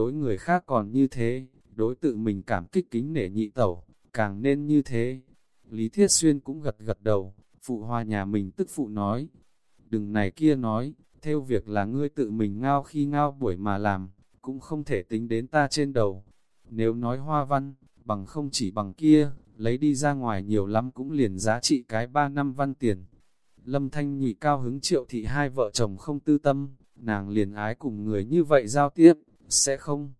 đối người khác còn như thế, đối tự mình cảm kích kính nể nhị tẩu, càng nên như thế. Lý Thiết Xuyên cũng gật gật đầu, phụ hoa nhà mình tức phụ nói, đừng này kia nói, theo việc là ngươi tự mình ngao khi ngao buổi mà làm, cũng không thể tính đến ta trên đầu. Nếu nói hoa văn, bằng không chỉ bằng kia, lấy đi ra ngoài nhiều lắm cũng liền giá trị cái ba năm văn tiền. Lâm Thanh nhị cao hứng triệu thị hai vợ chồng không tư tâm, nàng liền ái cùng người như vậy giao tiếp, sẽ không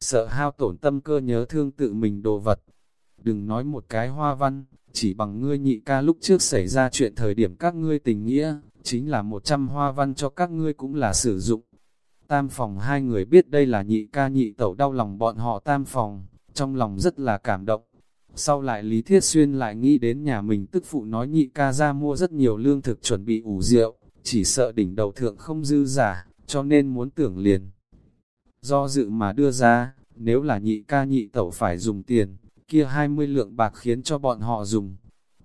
sợ hao tổn tâm cơ nhớ thương tự mình đồ vật. Đừng nói một cái hoa văn, chỉ bằng ngươi nhị ca lúc trước xảy ra chuyện thời điểm các ngươi tình nghĩa, chính là một trăm hoa văn cho các ngươi cũng là sử dụng. Tam phòng hai người biết đây là nhị ca nhị tẩu đau lòng bọn họ tam phòng, trong lòng rất là cảm động. Sau lại Lý Thiết Xuyên lại nghĩ đến nhà mình tức phụ nói nhị ca ra mua rất nhiều lương thực chuẩn bị ủ rượu, chỉ sợ đỉnh đầu thượng không dư giả, cho nên muốn tưởng liền. Do dự mà đưa ra, nếu là nhị ca nhị tẩu phải dùng tiền, kia 20 lượng bạc khiến cho bọn họ dùng.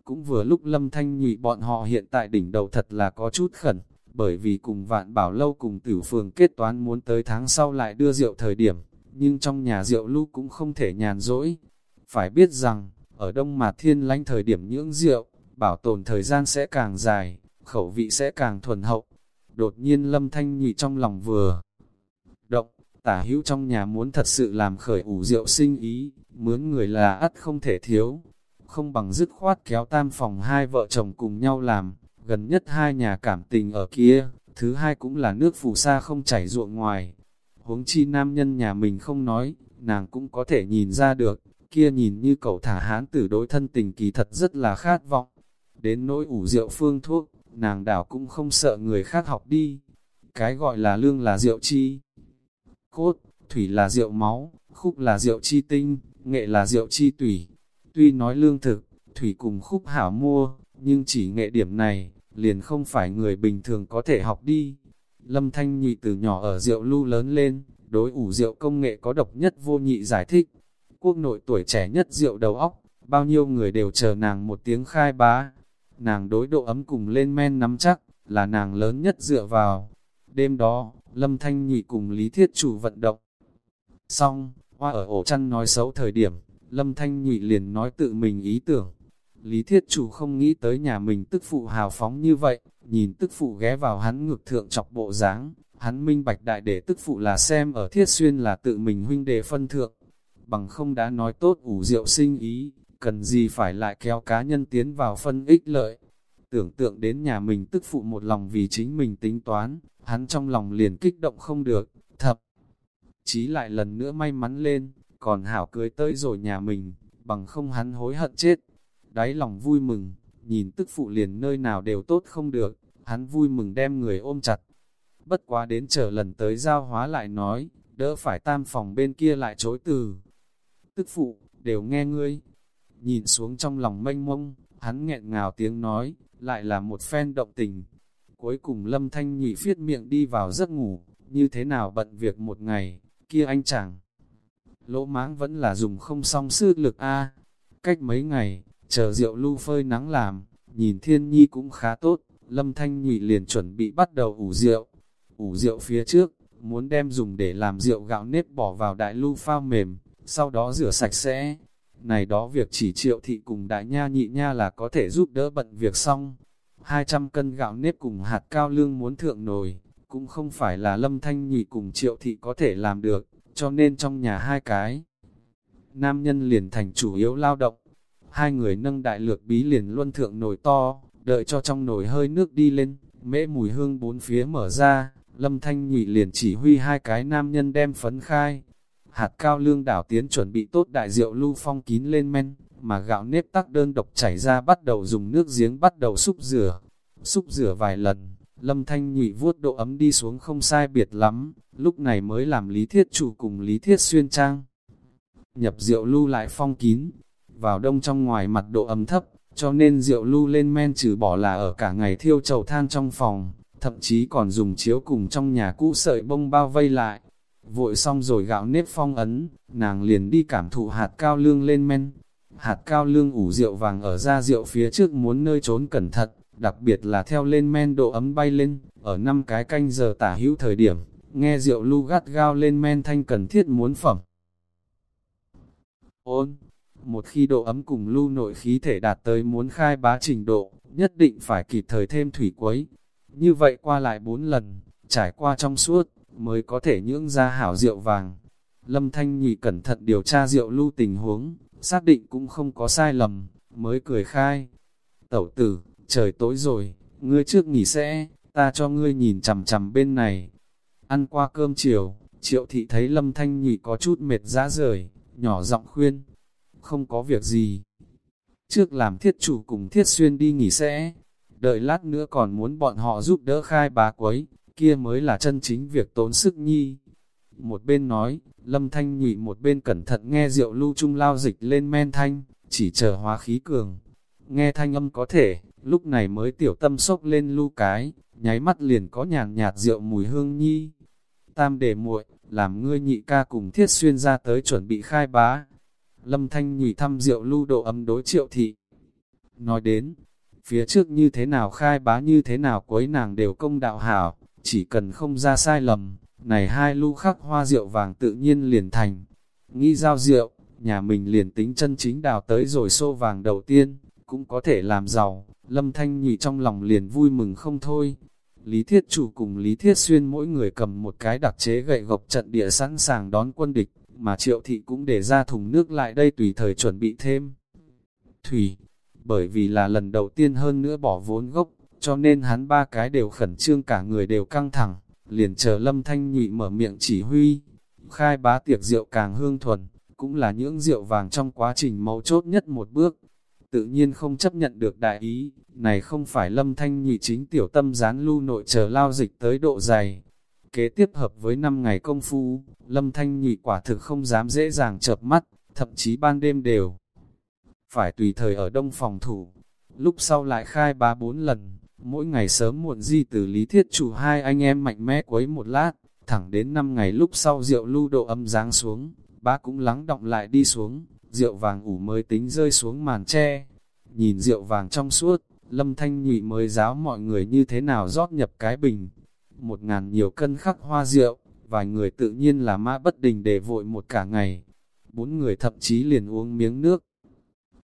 Cũng vừa lúc lâm thanh nhụy bọn họ hiện tại đỉnh đầu thật là có chút khẩn, bởi vì cùng vạn bảo lâu cùng tử phường kết toán muốn tới tháng sau lại đưa rượu thời điểm, nhưng trong nhà rượu lưu cũng không thể nhàn rỗi. Phải biết rằng, ở Đông mà Thiên lánh thời điểm nhưỡng rượu, bảo tồn thời gian sẽ càng dài, khẩu vị sẽ càng thuần hậu. Đột nhiên lâm thanh nhụy trong lòng vừa tả hữu trong nhà muốn thật sự làm khởi ủ rượu sinh ý, mướn người là ắt không thể thiếu. Không bằng dứt khoát kéo tam phòng hai vợ chồng cùng nhau làm, gần nhất hai nhà cảm tình ở kia, thứ hai cũng là nước phù sa không chảy ruộng ngoài. Huống chi nam nhân nhà mình không nói, nàng cũng có thể nhìn ra được, kia nhìn như cậu thả hán tử đối thân tình kỳ thật rất là khát vọng. Đến nỗi ủ rượu phương thuốc, nàng đảo cũng không sợ người khác học đi. Cái gọi là lương là rượu chi. Cốt, thủy là rượu máu, khúc là rượu chi tinh, nghệ là rượu chi tủy. Tuy nói lương thực, thủy cùng khúc hảo mua, nhưng chỉ nghệ điểm này, liền không phải người bình thường có thể học đi. Lâm Thanh Nhị từ nhỏ ở rượu lưu lớn lên, đối ủ rượu công nghệ có độc nhất vô nhị giải thích. Quốc nội tuổi trẻ nhất rượu đầu óc, bao nhiêu người đều chờ nàng một tiếng khai bá. Nàng đối độ ấm cùng lên men nắm chắc, là nàng lớn nhất dựa vào. Đêm đó, Lâm Thanh Nhị cùng Lý Thiết Chủ vận động. Xong, hoa ở ổ chăn nói xấu thời điểm, Lâm Thanh Nhụy liền nói tự mình ý tưởng. Lý Thiết Chủ không nghĩ tới nhà mình tức phụ hào phóng như vậy, nhìn tức phụ ghé vào hắn ngược thượng chọc bộ dáng, hắn minh bạch đại để tức phụ là xem ở Thiết Xuyên là tự mình huynh đề phân thượng. Bằng không đã nói tốt ủ rượu sinh ý, cần gì phải lại kéo cá nhân tiến vào phân ích lợi. Tưởng tượng đến nhà mình tức phụ một lòng vì chính mình tính toán, hắn trong lòng liền kích động không được, thập. Chí lại lần nữa may mắn lên, còn hảo cưới tới rồi nhà mình, bằng không hắn hối hận chết. Đáy lòng vui mừng, nhìn tức phụ liền nơi nào đều tốt không được, hắn vui mừng đem người ôm chặt. Bất quá đến chờ lần tới giao hóa lại nói, đỡ phải tam phòng bên kia lại chối từ. Tức phụ, đều nghe ngươi. Nhìn xuống trong lòng mênh mông, hắn nghẹn ngào tiếng nói, lại là một phen động tình. Cuối cùng lâm thanh nhị phiết miệng đi vào giấc ngủ, như thế nào bận việc một ngày, kia anh chẳng. Lỗ máng vẫn là dùng không song sư lực A. Cách mấy ngày, chờ rượu lưu phơi nắng làm, nhìn thiên nhi cũng khá tốt, lâm thanh nhụy liền chuẩn bị bắt đầu ủ rượu. Ủ rượu phía trước, muốn đem dùng để làm rượu gạo nếp bỏ vào đại lưu phao mềm, sau đó rửa sạch sẽ. Này đó việc chỉ triệu thị cùng đại nha nhị nha là có thể giúp đỡ bận việc xong. 200 cân gạo nếp cùng hạt cao lương muốn thượng nồi, cũng không phải là lâm thanh nhị cùng triệu thị có thể làm được, cho nên trong nhà hai cái. Nam nhân liền thành chủ yếu lao động, hai người nâng đại lược bí liền luân thượng nồi to, đợi cho trong nồi hơi nước đi lên, mễ mùi hương bốn phía mở ra, lâm thanh nhị liền chỉ huy hai cái nam nhân đem phấn khai. Hạt cao lương đảo tiến chuẩn bị tốt đại rượu lưu phong kín lên men, mà gạo nếp tắc đơn độc chảy ra bắt đầu dùng nước giếng bắt đầu xúc rửa. Xúc rửa vài lần, lâm thanh nhụy vuốt độ ấm đi xuống không sai biệt lắm, lúc này mới làm lý thiết chủ cùng lý thiết xuyên trang. Nhập rượu lưu lại phong kín, vào đông trong ngoài mặt độ ấm thấp, cho nên rượu lưu lên men trừ bỏ là ở cả ngày thiêu chầu than trong phòng, thậm chí còn dùng chiếu cùng trong nhà cũ sợi bông bao vây lại. Vội xong rồi gạo nếp phong ấn, nàng liền đi cảm thụ hạt cao lương lên men. Hạt cao lương ủ rượu vàng ở ra rượu phía trước muốn nơi trốn cẩn thận, đặc biệt là theo lên men độ ấm bay lên, ở năm cái canh giờ tả hữu thời điểm, nghe rượu lưu gắt gao lên men thanh cần thiết muốn phẩm. Ôn, một khi độ ấm cùng lưu nội khí thể đạt tới muốn khai bá trình độ, nhất định phải kịp thời thêm thủy quấy. Như vậy qua lại bốn lần, trải qua trong suốt, mới có thể nhưỡng ra hảo rượu vàng. Lâm Thanh Nhụy cẩn thận điều tra rượu lưu tình huống, xác định cũng không có sai lầm, mới cười khai. Tẩu tử, trời tối rồi, ngươi trước nghỉ sẽ, ta cho ngươi nhìn chằm chằm bên này. Ăn qua cơm chiều, triệu thị thấy Lâm Thanh Nhụy có chút mệt ra rời, nhỏ giọng khuyên, không có việc gì. Trước làm thiết chủ cùng thiết xuyên đi nghỉ sẽ, đợi lát nữa còn muốn bọn họ giúp đỡ khai bà quấy, kia mới là chân chính việc tốn sức nhi. Một bên nói, Lâm Thanh nhụy một bên cẩn thận nghe rượu lưu trung lao dịch lên men thanh, chỉ chờ hóa khí cường. Nghe thanh âm có thể, lúc này mới tiểu tâm sốc lên lưu cái, nháy mắt liền có nhàn nhạt rượu mùi hương nhi. Tam để muội, làm ngươi nhị ca cùng thiết xuyên ra tới chuẩn bị khai bá. Lâm Thanh nhụy thăm rượu lưu độ ấm đối triệu thị. Nói đến, phía trước như thế nào khai bá như thế nào quấy nàng đều công đạo hảo, chỉ cần không ra sai lầm, này hai lu khắc hoa rượu vàng tự nhiên liền thành. Nghĩ giao rượu, nhà mình liền tính chân chính đào tới rồi xô vàng đầu tiên, cũng có thể làm giàu, lâm thanh nhị trong lòng liền vui mừng không thôi. Lý Thiết Chủ cùng Lý Thiết Xuyên mỗi người cầm một cái đặc chế gậy gộc trận địa sẵn sàng đón quân địch, mà Triệu Thị cũng để ra thùng nước lại đây tùy thời chuẩn bị thêm. Thủy, bởi vì là lần đầu tiên hơn nữa bỏ vốn gốc, cho nên hắn ba cái đều khẩn trương cả người đều căng thẳng, liền chờ lâm thanh nhụy mở miệng chỉ huy. Khai bá tiệc rượu càng hương thuần, cũng là những rượu vàng trong quá trình mấu chốt nhất một bước. Tự nhiên không chấp nhận được đại ý, này không phải lâm thanh nhụy chính tiểu tâm gián lưu nội chờ lao dịch tới độ dày. Kế tiếp hợp với 5 ngày công phu, lâm thanh nhụy quả thực không dám dễ dàng chợp mắt, thậm chí ban đêm đều. Phải tùy thời ở đông phòng thủ, lúc sau lại khai bá bốn lần, Mỗi ngày sớm muộn di từ lý thiết chủ hai anh em mạnh mẽ quấy một lát, thẳng đến năm ngày lúc sau rượu lưu độ âm giáng xuống, bá cũng lắng động lại đi xuống, rượu vàng ủ mới tính rơi xuống màn tre. Nhìn rượu vàng trong suốt, lâm thanh nhụy mới giáo mọi người như thế nào rót nhập cái bình. Một ngàn nhiều cân khắc hoa rượu, vài người tự nhiên là mã bất đình để vội một cả ngày. Bốn người thậm chí liền uống miếng nước.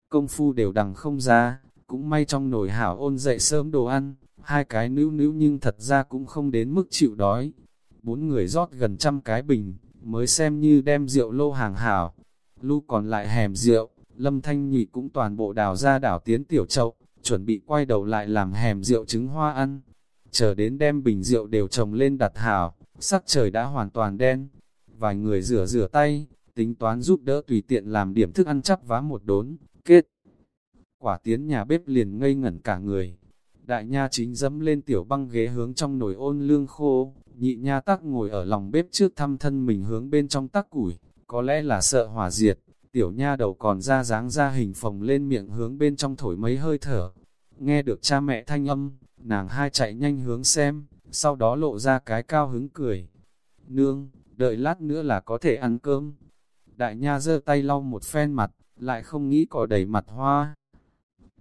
Công phu đều đằng không ra, cũng may trong nồi hảo ôn dậy sớm đồ ăn, hai cái nữ nữ nhưng thật ra cũng không đến mức chịu đói. Bốn người rót gần trăm cái bình, mới xem như đem rượu lô hàng hảo. Lu còn lại hèm rượu, lâm thanh nhị cũng toàn bộ đào ra đảo tiến tiểu chậu, chuẩn bị quay đầu lại làm hèm rượu trứng hoa ăn. Chờ đến đem bình rượu đều trồng lên đặt hảo, sắc trời đã hoàn toàn đen. Vài người rửa rửa tay, tính toán giúp đỡ tùy tiện làm điểm thức ăn chắp vá một đốn, kết quả tiến nhà bếp liền ngây ngẩn cả người. Đại nha chính dẫm lên tiểu băng ghế hướng trong nồi ôn lương khô, nhị nha tắc ngồi ở lòng bếp trước thăm thân mình hướng bên trong tắc củi, có lẽ là sợ hỏa diệt, tiểu nha đầu còn ra dáng ra hình phồng lên miệng hướng bên trong thổi mấy hơi thở. Nghe được cha mẹ thanh âm, nàng hai chạy nhanh hướng xem, sau đó lộ ra cái cao hứng cười. Nương, đợi lát nữa là có thể ăn cơm. Đại nha giơ tay lau một phen mặt, lại không nghĩ có đầy mặt hoa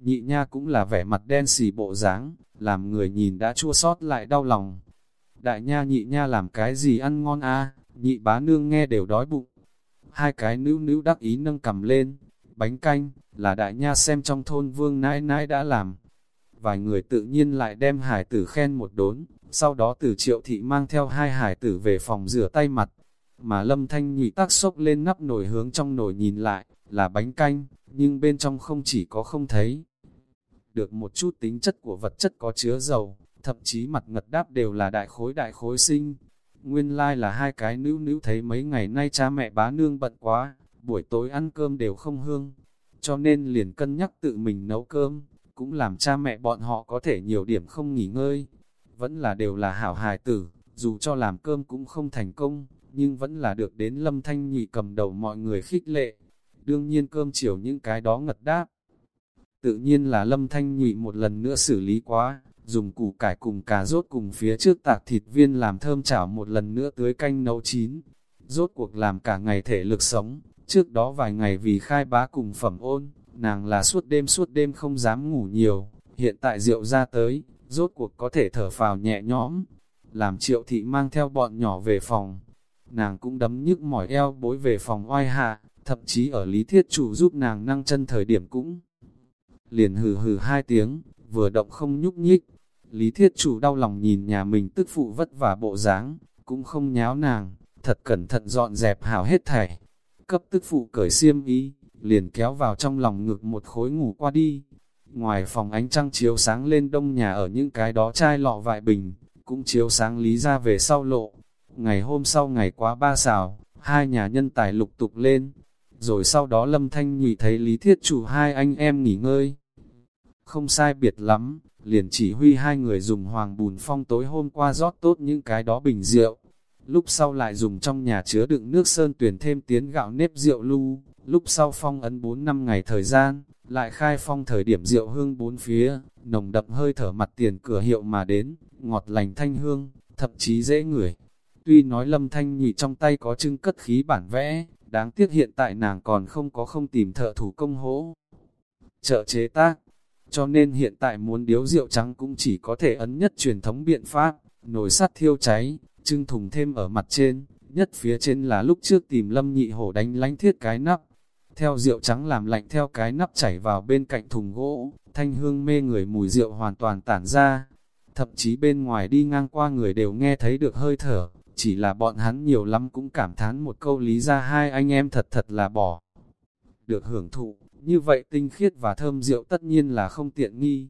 nhị nha cũng là vẻ mặt đen xì bộ dáng, làm người nhìn đã chua sót lại đau lòng. Đại nha nhị nha làm cái gì ăn ngon a nhị bá nương nghe đều đói bụng. Hai cái nữ nữ đắc ý nâng cầm lên, bánh canh, là đại nha xem trong thôn vương nãi nãi đã làm. Vài người tự nhiên lại đem hải tử khen một đốn, sau đó từ triệu thị mang theo hai hải tử về phòng rửa tay mặt. Mà lâm thanh nhị tác sốc lên nắp nồi hướng trong nồi nhìn lại, là bánh canh, nhưng bên trong không chỉ có không thấy được một chút tính chất của vật chất có chứa dầu, thậm chí mặt ngật đáp đều là đại khối đại khối sinh. Nguyên lai like là hai cái nữ nữ thấy mấy ngày nay cha mẹ bá nương bận quá, buổi tối ăn cơm đều không hương, cho nên liền cân nhắc tự mình nấu cơm, cũng làm cha mẹ bọn họ có thể nhiều điểm không nghỉ ngơi. Vẫn là đều là hảo hài tử, dù cho làm cơm cũng không thành công, nhưng vẫn là được đến lâm thanh nhị cầm đầu mọi người khích lệ. Đương nhiên cơm chiều những cái đó ngật đáp, Tự nhiên là lâm thanh nhụy một lần nữa xử lý quá, dùng củ cải cùng cà rốt cùng phía trước tạc thịt viên làm thơm chảo một lần nữa tưới canh nấu chín. Rốt cuộc làm cả ngày thể lực sống, trước đó vài ngày vì khai bá cùng phẩm ôn, nàng là suốt đêm suốt đêm không dám ngủ nhiều, hiện tại rượu ra tới, rốt cuộc có thể thở phào nhẹ nhõm. làm triệu thị mang theo bọn nhỏ về phòng. Nàng cũng đấm nhức mỏi eo bối về phòng oai hạ, thậm chí ở lý thiết chủ giúp nàng năng chân thời điểm cũng liền hừ hừ hai tiếng, vừa động không nhúc nhích. Lý thiết chủ đau lòng nhìn nhà mình tức phụ vất vả bộ dáng, cũng không nháo nàng, thật cẩn thận dọn dẹp hảo hết thảy. Cấp tức phụ cởi xiêm ý liền kéo vào trong lòng ngực một khối ngủ qua đi. Ngoài phòng ánh trăng chiếu sáng lên đông nhà ở những cái đó chai lọ vại bình, cũng chiếu sáng lý ra về sau lộ. Ngày hôm sau ngày quá ba xào, hai nhà nhân tài lục tục lên. Rồi sau đó Lâm Thanh nhụy thấy Lý Thiết chủ hai anh em nghỉ ngơi. Không sai biệt lắm, liền chỉ huy hai người dùng hoàng bùn phong tối hôm qua rót tốt những cái đó bình rượu. Lúc sau lại dùng trong nhà chứa đựng nước sơn tuyển thêm tiến gạo nếp rượu lưu, lúc sau phong ấn 4 năm ngày thời gian, lại khai phong thời điểm rượu hương bốn phía, nồng đậm hơi thở mặt tiền cửa hiệu mà đến, ngọt lành thanh hương, thậm chí dễ ngửi. Tuy nói lâm thanh nhị trong tay có trưng cất khí bản vẽ, đáng tiếc hiện tại nàng còn không có không tìm thợ thủ công hỗ. Trợ chế tác, cho nên hiện tại muốn điếu rượu trắng cũng chỉ có thể ấn nhất truyền thống biện pháp, nồi sắt thiêu cháy, trưng thùng thêm ở mặt trên, nhất phía trên là lúc trước tìm lâm nhị hổ đánh lánh thiết cái nắp, theo rượu trắng làm lạnh theo cái nắp chảy vào bên cạnh thùng gỗ, thanh hương mê người mùi rượu hoàn toàn tản ra. Thậm chí bên ngoài đi ngang qua người đều nghe thấy được hơi thở, chỉ là bọn hắn nhiều lắm cũng cảm thán một câu lý ra hai anh em thật thật là bỏ. Được hưởng thụ, như vậy tinh khiết và thơm rượu tất nhiên là không tiện nghi.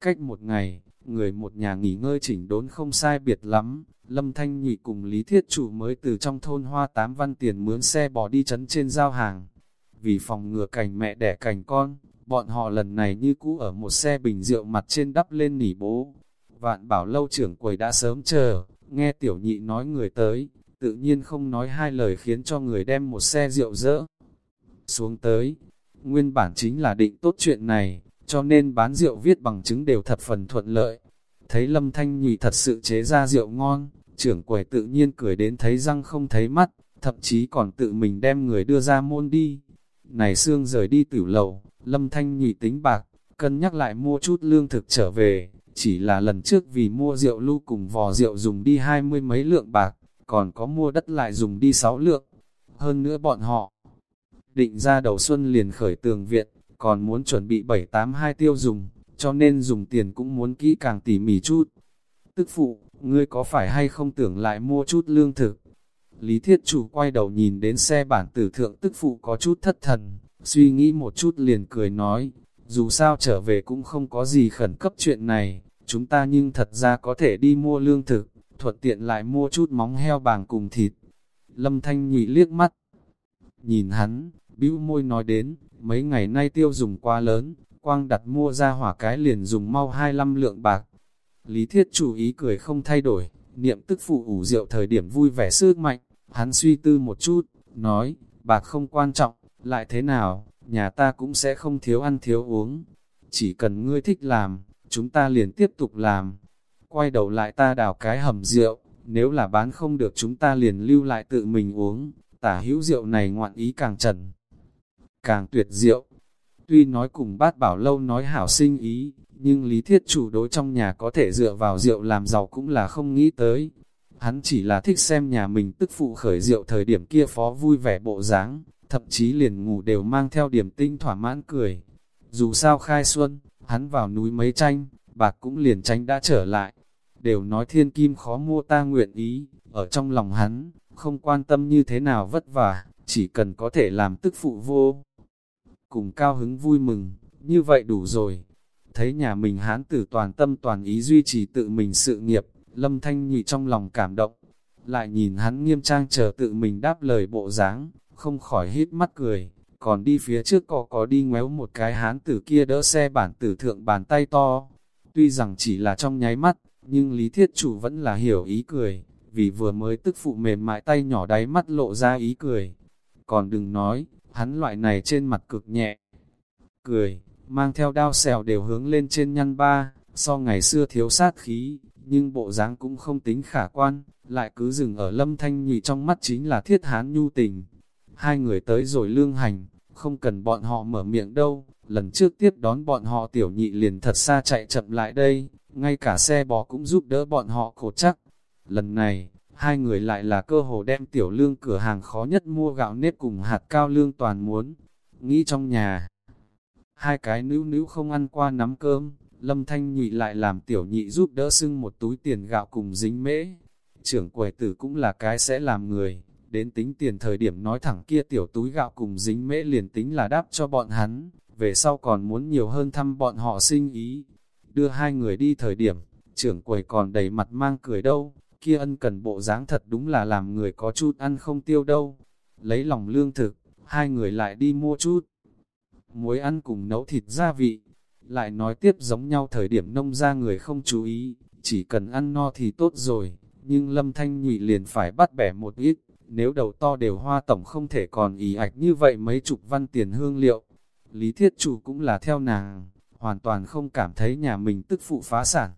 Cách một ngày, người một nhà nghỉ ngơi chỉnh đốn không sai biệt lắm, Lâm Thanh Nhụy cùng Lý Thiết Chủ mới từ trong thôn hoa tám văn tiền mướn xe bỏ đi chấn trên giao hàng vì phòng ngừa cảnh mẹ đẻ cảnh con, bọn họ lần này như cũ ở một xe bình rượu mặt trên đắp lên nỉ bố. Vạn bảo lâu trưởng quầy đã sớm chờ, nghe tiểu nhị nói người tới, tự nhiên không nói hai lời khiến cho người đem một xe rượu dỡ xuống tới. Nguyên bản chính là định tốt chuyện này, cho nên bán rượu viết bằng chứng đều thật phần thuận lợi. Thấy lâm thanh nhụy thật sự chế ra rượu ngon, trưởng quầy tự nhiên cười đến thấy răng không thấy mắt, thậm chí còn tự mình đem người đưa ra môn đi. Này xương rời đi tử lầu, lâm thanh nhị tính bạc, cân nhắc lại mua chút lương thực trở về, chỉ là lần trước vì mua rượu lưu cùng vò rượu dùng đi hai mươi mấy lượng bạc, còn có mua đất lại dùng đi sáu lượng. Hơn nữa bọn họ, định ra đầu xuân liền khởi tường viện, còn muốn chuẩn bị bảy tám hai tiêu dùng, cho nên dùng tiền cũng muốn kỹ càng tỉ mỉ chút. Tức phụ, ngươi có phải hay không tưởng lại mua chút lương thực? Lý Thiết Chủ quay đầu nhìn đến xe bản tử thượng tức phụ có chút thất thần, suy nghĩ một chút liền cười nói, dù sao trở về cũng không có gì khẩn cấp chuyện này, chúng ta nhưng thật ra có thể đi mua lương thực, thuận tiện lại mua chút móng heo bàng cùng thịt. Lâm Thanh nhị liếc mắt, nhìn hắn, bĩu môi nói đến, mấy ngày nay tiêu dùng quá lớn, quang đặt mua ra hỏa cái liền dùng mau 25 lượng bạc. Lý Thiết chủ ý cười không thay đổi, niệm tức phụ ủ rượu thời điểm vui vẻ sức mạnh, Hắn suy tư một chút, nói, bạc không quan trọng, lại thế nào, nhà ta cũng sẽ không thiếu ăn thiếu uống. Chỉ cần ngươi thích làm, chúng ta liền tiếp tục làm. Quay đầu lại ta đào cái hầm rượu, nếu là bán không được chúng ta liền lưu lại tự mình uống. Tả hữu rượu này ngoạn ý càng trần, càng tuyệt diệu Tuy nói cùng bát bảo lâu nói hảo sinh ý, nhưng lý thiết chủ đối trong nhà có thể dựa vào rượu làm giàu cũng là không nghĩ tới. Hắn chỉ là thích xem nhà mình tức phụ khởi rượu thời điểm kia phó vui vẻ bộ dáng, thậm chí liền ngủ đều mang theo điểm tinh thỏa mãn cười. Dù sao khai xuân, hắn vào núi mấy tranh, bạc cũng liền tránh đã trở lại. Đều nói thiên kim khó mua ta nguyện ý, ở trong lòng hắn, không quan tâm như thế nào vất vả, chỉ cần có thể làm tức phụ vô. Cùng cao hứng vui mừng, như vậy đủ rồi. Thấy nhà mình hán tử toàn tâm toàn ý duy trì tự mình sự nghiệp, Lâm Thanh Nhị trong lòng cảm động, lại nhìn hắn nghiêm trang chờ tự mình đáp lời bộ dáng, không khỏi hít mắt cười, còn đi phía trước có có đi ngoéo một cái hán tử kia đỡ xe bản tử thượng bàn tay to. Tuy rằng chỉ là trong nháy mắt, nhưng Lý Thiết Chủ vẫn là hiểu ý cười, vì vừa mới tức phụ mềm mại tay nhỏ đáy mắt lộ ra ý cười. Còn đừng nói, hắn loại này trên mặt cực nhẹ. Cười, mang theo đao xèo đều hướng lên trên nhăn ba, so ngày xưa thiếu sát khí, nhưng bộ dáng cũng không tính khả quan, lại cứ dừng ở lâm thanh nhị trong mắt chính là thiết hán nhu tình. Hai người tới rồi lương hành, không cần bọn họ mở miệng đâu, lần trước tiếp đón bọn họ tiểu nhị liền thật xa chạy chậm lại đây, ngay cả xe bò cũng giúp đỡ bọn họ khổ chắc. Lần này, hai người lại là cơ hồ đem tiểu lương cửa hàng khó nhất mua gạo nếp cùng hạt cao lương toàn muốn. Nghĩ trong nhà, hai cái nữ nữ không ăn qua nắm cơm, lâm thanh nhụy lại làm tiểu nhị giúp đỡ xưng một túi tiền gạo cùng dính mễ. Trưởng quầy tử cũng là cái sẽ làm người, đến tính tiền thời điểm nói thẳng kia tiểu túi gạo cùng dính mễ liền tính là đáp cho bọn hắn, về sau còn muốn nhiều hơn thăm bọn họ sinh ý. Đưa hai người đi thời điểm, trưởng quầy còn đầy mặt mang cười đâu, kia ân cần bộ dáng thật đúng là làm người có chút ăn không tiêu đâu. Lấy lòng lương thực, hai người lại đi mua chút. Muối ăn cùng nấu thịt gia vị, lại nói tiếp giống nhau thời điểm nông ra người không chú ý, chỉ cần ăn no thì tốt rồi, nhưng lâm thanh nhụy liền phải bắt bẻ một ít, nếu đầu to đều hoa tổng không thể còn ý ạch như vậy mấy chục văn tiền hương liệu. Lý thiết chủ cũng là theo nàng, hoàn toàn không cảm thấy nhà mình tức phụ phá sản.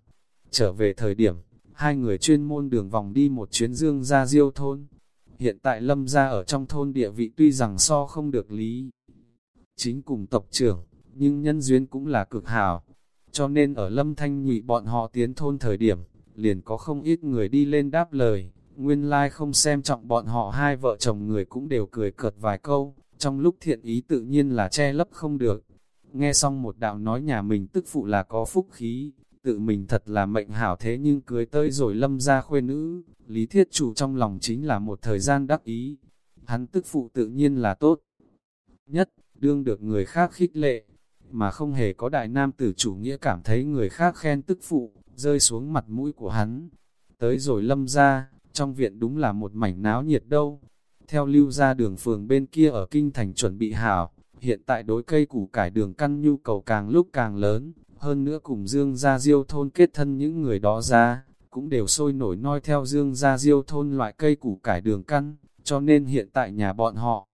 Trở về thời điểm, hai người chuyên môn đường vòng đi một chuyến dương ra diêu thôn. Hiện tại lâm ra ở trong thôn địa vị tuy rằng so không được lý. Chính cùng tộc trưởng, nhưng nhân duyên cũng là cực hảo. Cho nên ở lâm thanh nhụy bọn họ tiến thôn thời điểm, liền có không ít người đi lên đáp lời. Nguyên lai like không xem trọng bọn họ hai vợ chồng người cũng đều cười cợt vài câu, trong lúc thiện ý tự nhiên là che lấp không được. Nghe xong một đạo nói nhà mình tức phụ là có phúc khí, tự mình thật là mệnh hảo thế nhưng cưới tới rồi lâm ra khuê nữ, lý thiết chủ trong lòng chính là một thời gian đắc ý. Hắn tức phụ tự nhiên là tốt. Nhất, đương được người khác khích lệ, mà không hề có đại nam tử chủ nghĩa cảm thấy người khác khen tức phụ, rơi xuống mặt mũi của hắn. Tới rồi lâm ra, trong viện đúng là một mảnh náo nhiệt đâu. Theo lưu ra đường phường bên kia ở kinh thành chuẩn bị hảo, hiện tại đối cây củ cải đường căn nhu cầu càng lúc càng lớn, hơn nữa cùng Dương Gia Diêu thôn kết thân những người đó ra, cũng đều sôi nổi noi theo Dương Gia Diêu thôn loại cây củ cải đường căn, cho nên hiện tại nhà bọn họ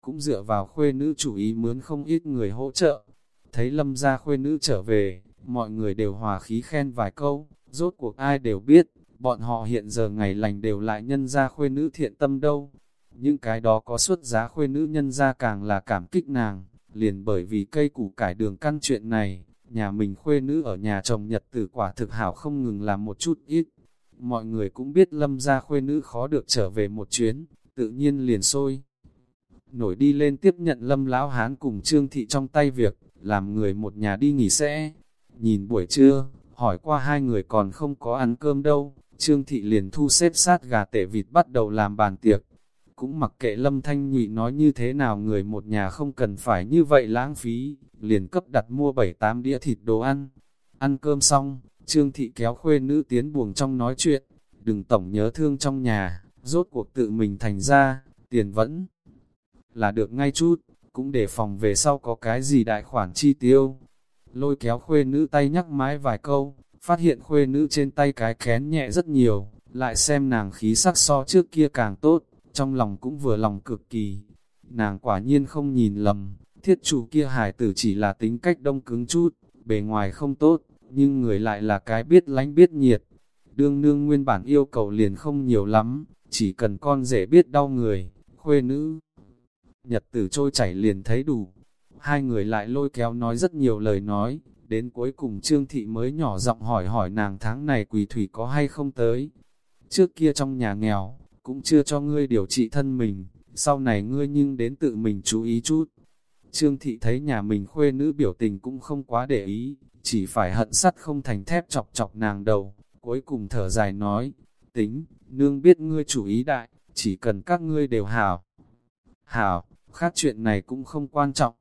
cũng dựa vào khuê nữ chủ ý mướn không ít người hỗ trợ. Thấy lâm gia khuê nữ trở về, mọi người đều hòa khí khen vài câu, rốt cuộc ai đều biết, bọn họ hiện giờ ngày lành đều lại nhân gia khuê nữ thiện tâm đâu. Những cái đó có xuất giá khuê nữ nhân gia càng là cảm kích nàng, liền bởi vì cây củ cải đường căn chuyện này, nhà mình khuê nữ ở nhà chồng nhật tử quả thực hảo không ngừng làm một chút ít. Mọi người cũng biết lâm gia khuê nữ khó được trở về một chuyến, tự nhiên liền sôi. Nổi đi lên tiếp nhận lâm lão hán cùng trương thị trong tay việc, làm người một nhà đi nghỉ sẽ. Nhìn buổi trưa, hỏi qua hai người còn không có ăn cơm đâu, trương thị liền thu xếp sát gà tể vịt bắt đầu làm bàn tiệc. Cũng mặc kệ lâm thanh nhụy nói như thế nào người một nhà không cần phải như vậy lãng phí, liền cấp đặt mua 7-8 đĩa thịt đồ ăn. Ăn cơm xong, Trương Thị kéo khuê nữ tiến buồng trong nói chuyện, đừng tổng nhớ thương trong nhà, rốt cuộc tự mình thành ra, tiền vẫn là được ngay chút, cũng để phòng về sau có cái gì đại khoản chi tiêu. Lôi kéo khuê nữ tay nhắc mãi vài câu, phát hiện khuê nữ trên tay cái kén nhẹ rất nhiều, lại xem nàng khí sắc so trước kia càng tốt, trong lòng cũng vừa lòng cực kỳ. Nàng quả nhiên không nhìn lầm, thiết chủ kia hải tử chỉ là tính cách đông cứng chút, bề ngoài không tốt, nhưng người lại là cái biết lánh biết nhiệt. Đương nương nguyên bản yêu cầu liền không nhiều lắm, chỉ cần con rể biết đau người, khuê nữ. Nhật tử trôi chảy liền thấy đủ. Hai người lại lôi kéo nói rất nhiều lời nói, đến cuối cùng Trương Thị mới nhỏ giọng hỏi hỏi nàng tháng này quỳ thủy có hay không tới. Trước kia trong nhà nghèo, cũng chưa cho ngươi điều trị thân mình, sau này ngươi nhưng đến tự mình chú ý chút. Trương Thị thấy nhà mình khuê nữ biểu tình cũng không quá để ý, chỉ phải hận sắt không thành thép chọc chọc nàng đầu, cuối cùng thở dài nói, tính, nương biết ngươi chủ ý đại, chỉ cần các ngươi đều hảo. Hảo, khác chuyện này cũng không quan trọng.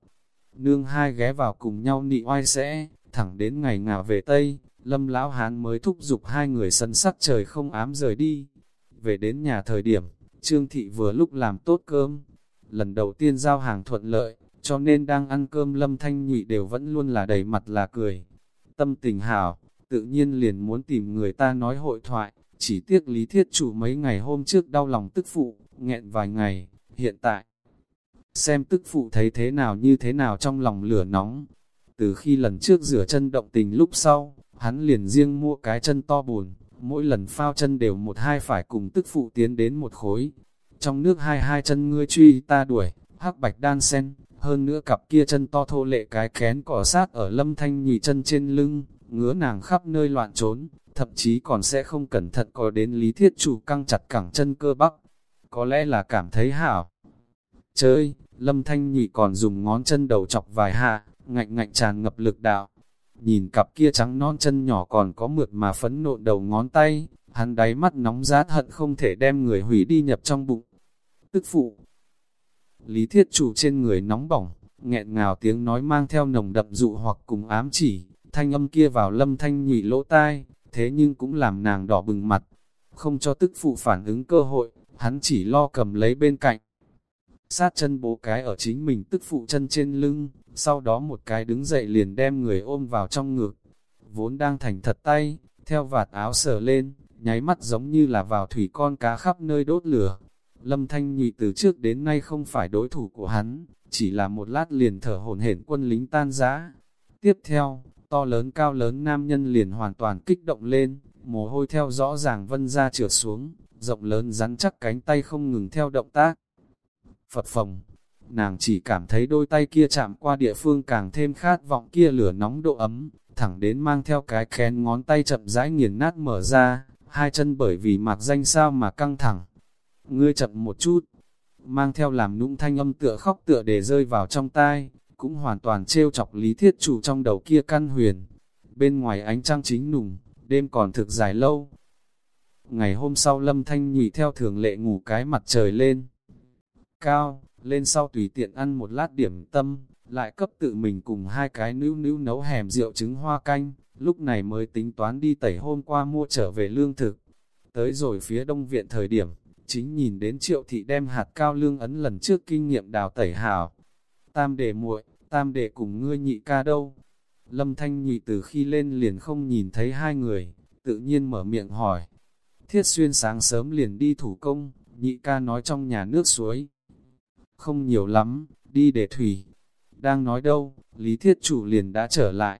Nương hai ghé vào cùng nhau nị oai sẽ, thẳng đến ngày ngả về Tây, lâm lão hán mới thúc giục hai người sân sắc trời không ám rời đi. Về đến nhà thời điểm, Trương Thị vừa lúc làm tốt cơm, lần đầu tiên giao hàng thuận lợi, cho nên đang ăn cơm lâm thanh nhụy đều vẫn luôn là đầy mặt là cười. Tâm tình hảo, tự nhiên liền muốn tìm người ta nói hội thoại, chỉ tiếc lý thiết chủ mấy ngày hôm trước đau lòng tức phụ, nghẹn vài ngày, hiện tại. Xem tức phụ thấy thế nào như thế nào trong lòng lửa nóng. Từ khi lần trước rửa chân động tình lúc sau, hắn liền riêng mua cái chân to buồn, mỗi lần phao chân đều một hai phải cùng tức phụ tiến đến một khối. Trong nước hai hai chân ngươi truy ta đuổi, hắc bạch đan sen, hơn nữa cặp kia chân to thô lệ cái kén cỏ sát ở lâm thanh nhị chân trên lưng, ngứa nàng khắp nơi loạn trốn, thậm chí còn sẽ không cẩn thận có đến lý thiết chủ căng chặt cẳng chân cơ bắp. Có lẽ là cảm thấy hảo. Chơi, lâm thanh nhị còn dùng ngón chân đầu chọc vài hạ, ngạnh ngạnh tràn ngập lực đạo. Nhìn cặp kia trắng non chân nhỏ còn có mượt mà phấn nộn đầu ngón tay, hắn đáy mắt nóng rát hận không thể đem người hủy đi nhập trong bụng. Tức phụ, lý thiết chủ trên người nóng bỏng, nghẹn ngào tiếng nói mang theo nồng đậm dụ hoặc cùng ám chỉ, thanh âm kia vào lâm thanh nhụy lỗ tai, thế nhưng cũng làm nàng đỏ bừng mặt, không cho tức phụ phản ứng cơ hội, hắn chỉ lo cầm lấy bên cạnh. Sát chân bố cái ở chính mình tức phụ chân trên lưng, sau đó một cái đứng dậy liền đem người ôm vào trong ngực, vốn đang thành thật tay, theo vạt áo sờ lên, nháy mắt giống như là vào thủy con cá khắp nơi đốt lửa. Lâm Thanh Nhụy từ trước đến nay không phải đối thủ của hắn, chỉ là một lát liền thở hổn hển quân lính tan rã. Tiếp theo, to lớn cao lớn nam nhân liền hoàn toàn kích động lên, mồ hôi theo rõ ràng vân ra trượt xuống, rộng lớn rắn chắc cánh tay không ngừng theo động tác. Phật phòng, nàng chỉ cảm thấy đôi tay kia chạm qua địa phương càng thêm khát vọng kia lửa nóng độ ấm, thẳng đến mang theo cái kén ngón tay chậm rãi nghiền nát mở ra, hai chân bởi vì mặc danh sao mà căng thẳng. Ngươi chậm một chút, mang theo làm nũng thanh âm tựa khóc tựa để rơi vào trong tai, cũng hoàn toàn trêu chọc lý thiết chủ trong đầu kia căn huyền. Bên ngoài ánh trăng chính nùng, đêm còn thực dài lâu. Ngày hôm sau lâm thanh nhụy theo thường lệ ngủ cái mặt trời lên. Cao, lên sau tùy tiện ăn một lát điểm tâm, lại cấp tự mình cùng hai cái nữ nữ nấu hẻm rượu trứng hoa canh, lúc này mới tính toán đi tẩy hôm qua mua trở về lương thực. Tới rồi phía đông viện thời điểm, chính nhìn đến triệu thị đem hạt cao lương ấn lần trước kinh nghiệm đào tẩy hảo. Tam đệ muội, tam đệ cùng ngươi nhị ca đâu? Lâm thanh nhị từ khi lên liền không nhìn thấy hai người, tự nhiên mở miệng hỏi. Thiết xuyên sáng sớm liền đi thủ công, nhị ca nói trong nhà nước suối. Không nhiều lắm, đi để thủy. Đang nói đâu, Lý Thiết Chủ liền đã trở lại.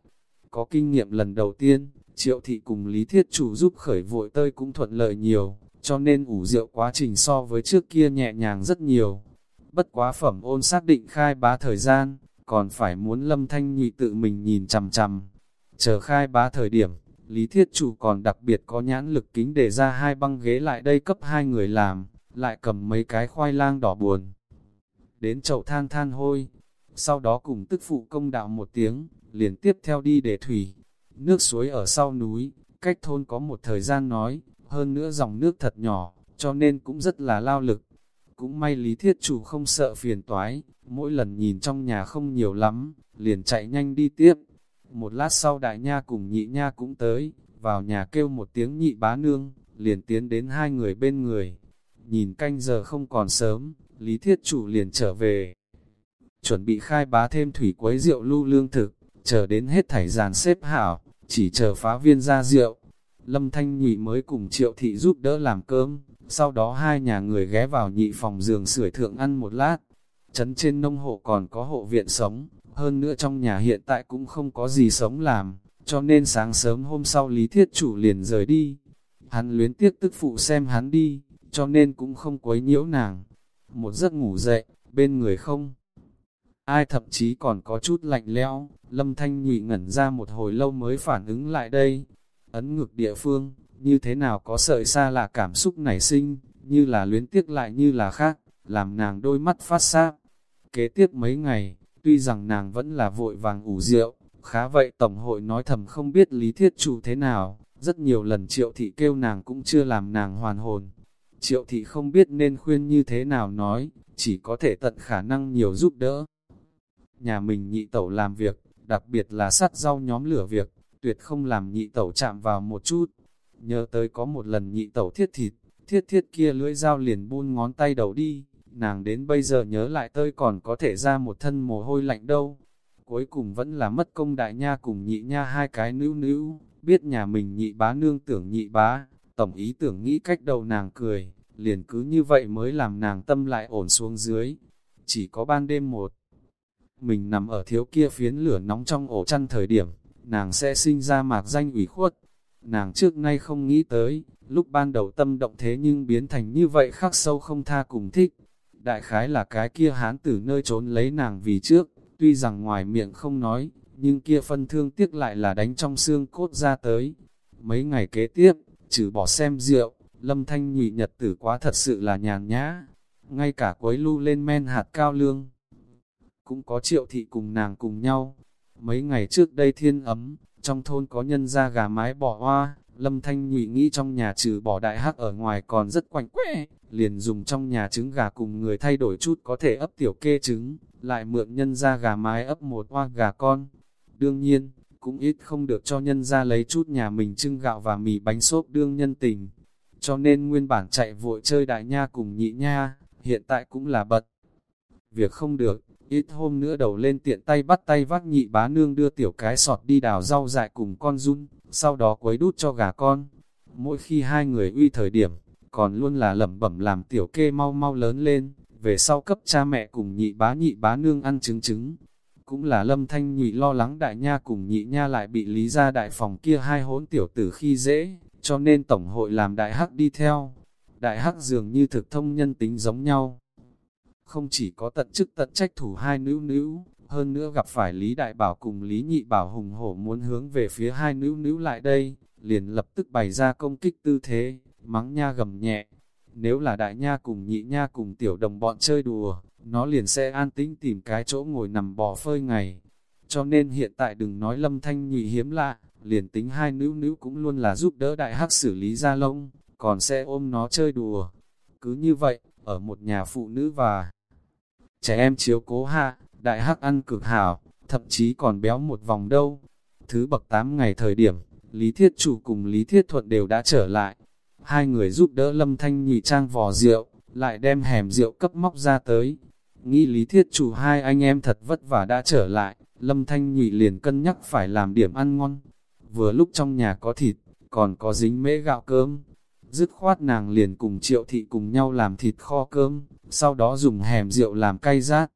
Có kinh nghiệm lần đầu tiên, Triệu Thị cùng Lý Thiết Chủ giúp khởi vội tơi cũng thuận lợi nhiều, cho nên ủ rượu quá trình so với trước kia nhẹ nhàng rất nhiều. Bất quá phẩm ôn xác định khai bá thời gian, còn phải muốn lâm thanh nhụy tự mình nhìn chằm chằm. Chờ khai bá thời điểm, Lý Thiết Chủ còn đặc biệt có nhãn lực kính để ra hai băng ghế lại đây cấp hai người làm, lại cầm mấy cái khoai lang đỏ buồn. Đến chậu than than hôi, sau đó cùng tức phụ công đạo một tiếng, liền tiếp theo đi để thủy. Nước suối ở sau núi, cách thôn có một thời gian nói, hơn nữa dòng nước thật nhỏ, cho nên cũng rất là lao lực. Cũng may lý thiết chủ không sợ phiền toái, mỗi lần nhìn trong nhà không nhiều lắm, liền chạy nhanh đi tiếp. Một lát sau đại nha cùng nhị nha cũng tới, vào nhà kêu một tiếng nhị bá nương, liền tiến đến hai người bên người. Nhìn canh giờ không còn sớm, lý thiết chủ liền trở về. Chuẩn bị khai bá thêm thủy quấy rượu lưu lương thực, chờ đến hết thảy giàn xếp hảo, chỉ chờ phá viên ra rượu. Lâm Thanh Nhụy mới cùng Triệu Thị giúp đỡ làm cơm, sau đó hai nhà người ghé vào nhị phòng giường sưởi thượng ăn một lát. Trấn trên nông hộ còn có hộ viện sống, hơn nữa trong nhà hiện tại cũng không có gì sống làm, cho nên sáng sớm hôm sau Lý Thiết Chủ liền rời đi. Hắn luyến tiếc tức phụ xem hắn đi, cho nên cũng không quấy nhiễu nàng. Một giấc ngủ dậy, bên người không. Ai thậm chí còn có chút lạnh lẽo, lâm thanh nhụy ngẩn ra một hồi lâu mới phản ứng lại đây, ấn ngược địa phương, như thế nào có sợi xa là cảm xúc nảy sinh, như là luyến tiếc lại như là khác, làm nàng đôi mắt phát sáp. Kế tiếp mấy ngày, tuy rằng nàng vẫn là vội vàng ủ rượu, khá vậy Tổng hội nói thầm không biết lý thiết chủ thế nào, rất nhiều lần triệu thị kêu nàng cũng chưa làm nàng hoàn hồn. Triệu thị không biết nên khuyên như thế nào nói, chỉ có thể tận khả năng nhiều giúp đỡ. Nhà mình nhị tẩu làm việc, đặc biệt là sắt rau nhóm lửa việc, tuyệt không làm nhị tẩu chạm vào một chút. Nhớ tới có một lần nhị tẩu thiết thịt, thiết thiết kia lưỡi dao liền buôn ngón tay đầu đi, nàng đến bây giờ nhớ lại tơi còn có thể ra một thân mồ hôi lạnh đâu. Cuối cùng vẫn là mất công đại nha cùng nhị nha hai cái nữ nữ, biết nhà mình nhị bá nương tưởng nhị bá, tổng ý tưởng nghĩ cách đầu nàng cười, liền cứ như vậy mới làm nàng tâm lại ổn xuống dưới. Chỉ có ban đêm một, mình nằm ở thiếu kia phiến lửa nóng trong ổ chăn thời điểm, nàng sẽ sinh ra mạc danh ủy khuất. Nàng trước nay không nghĩ tới, lúc ban đầu tâm động thế nhưng biến thành như vậy khắc sâu không tha cùng thích. Đại khái là cái kia hán tử nơi trốn lấy nàng vì trước, tuy rằng ngoài miệng không nói, nhưng kia phân thương tiếc lại là đánh trong xương cốt ra tới. Mấy ngày kế tiếp, trừ bỏ xem rượu, lâm thanh nhụy nhật tử quá thật sự là nhàn nhã. Ngay cả quấy lưu lên men hạt cao lương. Cũng có triệu thị cùng nàng cùng nhau. Mấy ngày trước đây thiên ấm, trong thôn có nhân ra gà mái bỏ hoa, lâm thanh nhụy nghĩ trong nhà trừ bỏ đại hắc ở ngoài còn rất quạnh quẽ, liền dùng trong nhà trứng gà cùng người thay đổi chút có thể ấp tiểu kê trứng, lại mượn nhân ra gà mái ấp một hoa gà con. Đương nhiên, cũng ít không được cho nhân ra lấy chút nhà mình trưng gạo và mì bánh xốp đương nhân tình. Cho nên nguyên bản chạy vội chơi đại nha cùng nhị nha, hiện tại cũng là bật. Việc không được, ít hôm nữa đầu lên tiện tay bắt tay vác nhị bá nương đưa tiểu cái sọt đi đào rau dại cùng con run, sau đó quấy đút cho gà con. Mỗi khi hai người uy thời điểm, còn luôn là lẩm bẩm làm tiểu kê mau mau lớn lên, về sau cấp cha mẹ cùng nhị bá nhị bá nương ăn trứng trứng. Cũng là lâm thanh nhụy lo lắng đại nha cùng nhị nha lại bị lý ra đại phòng kia hai hỗn tiểu tử khi dễ, cho nên tổng hội làm đại hắc đi theo. Đại hắc dường như thực thông nhân tính giống nhau. Không chỉ có tận chức tận trách thủ hai nữ nữ, hơn nữa gặp phải Lý Đại Bảo cùng Lý Nhị Bảo hùng hổ muốn hướng về phía hai nữ nữ lại đây, liền lập tức bày ra công kích tư thế, mắng nha gầm nhẹ. Nếu là đại nha cùng nhị nha cùng tiểu đồng bọn chơi đùa, nó liền sẽ an tĩnh tìm cái chỗ ngồi nằm bò phơi ngày. Cho nên hiện tại đừng nói lâm thanh nhụy hiếm lạ, liền tính hai nữ nữ cũng luôn là giúp đỡ đại hắc xử lý ra lông, còn sẽ ôm nó chơi đùa. Cứ như vậy, ở một nhà phụ nữ và trẻ em chiếu cố hạ, đại hắc ăn cực hảo, thậm chí còn béo một vòng đâu. Thứ bậc 8 ngày thời điểm, Lý Thiết Chủ cùng Lý Thiết Thuận đều đã trở lại. Hai người giúp đỡ Lâm Thanh nhị trang vò rượu, lại đem hẻm rượu cấp móc ra tới. Nghĩ Lý Thiết Chủ hai anh em thật vất vả đã trở lại, Lâm Thanh nhụy liền cân nhắc phải làm điểm ăn ngon. Vừa lúc trong nhà có thịt, còn có dính mễ gạo cơm. Dứt khoát nàng liền cùng triệu thị cùng nhau làm thịt kho cơm, sau đó dùng hẻm rượu làm cay rát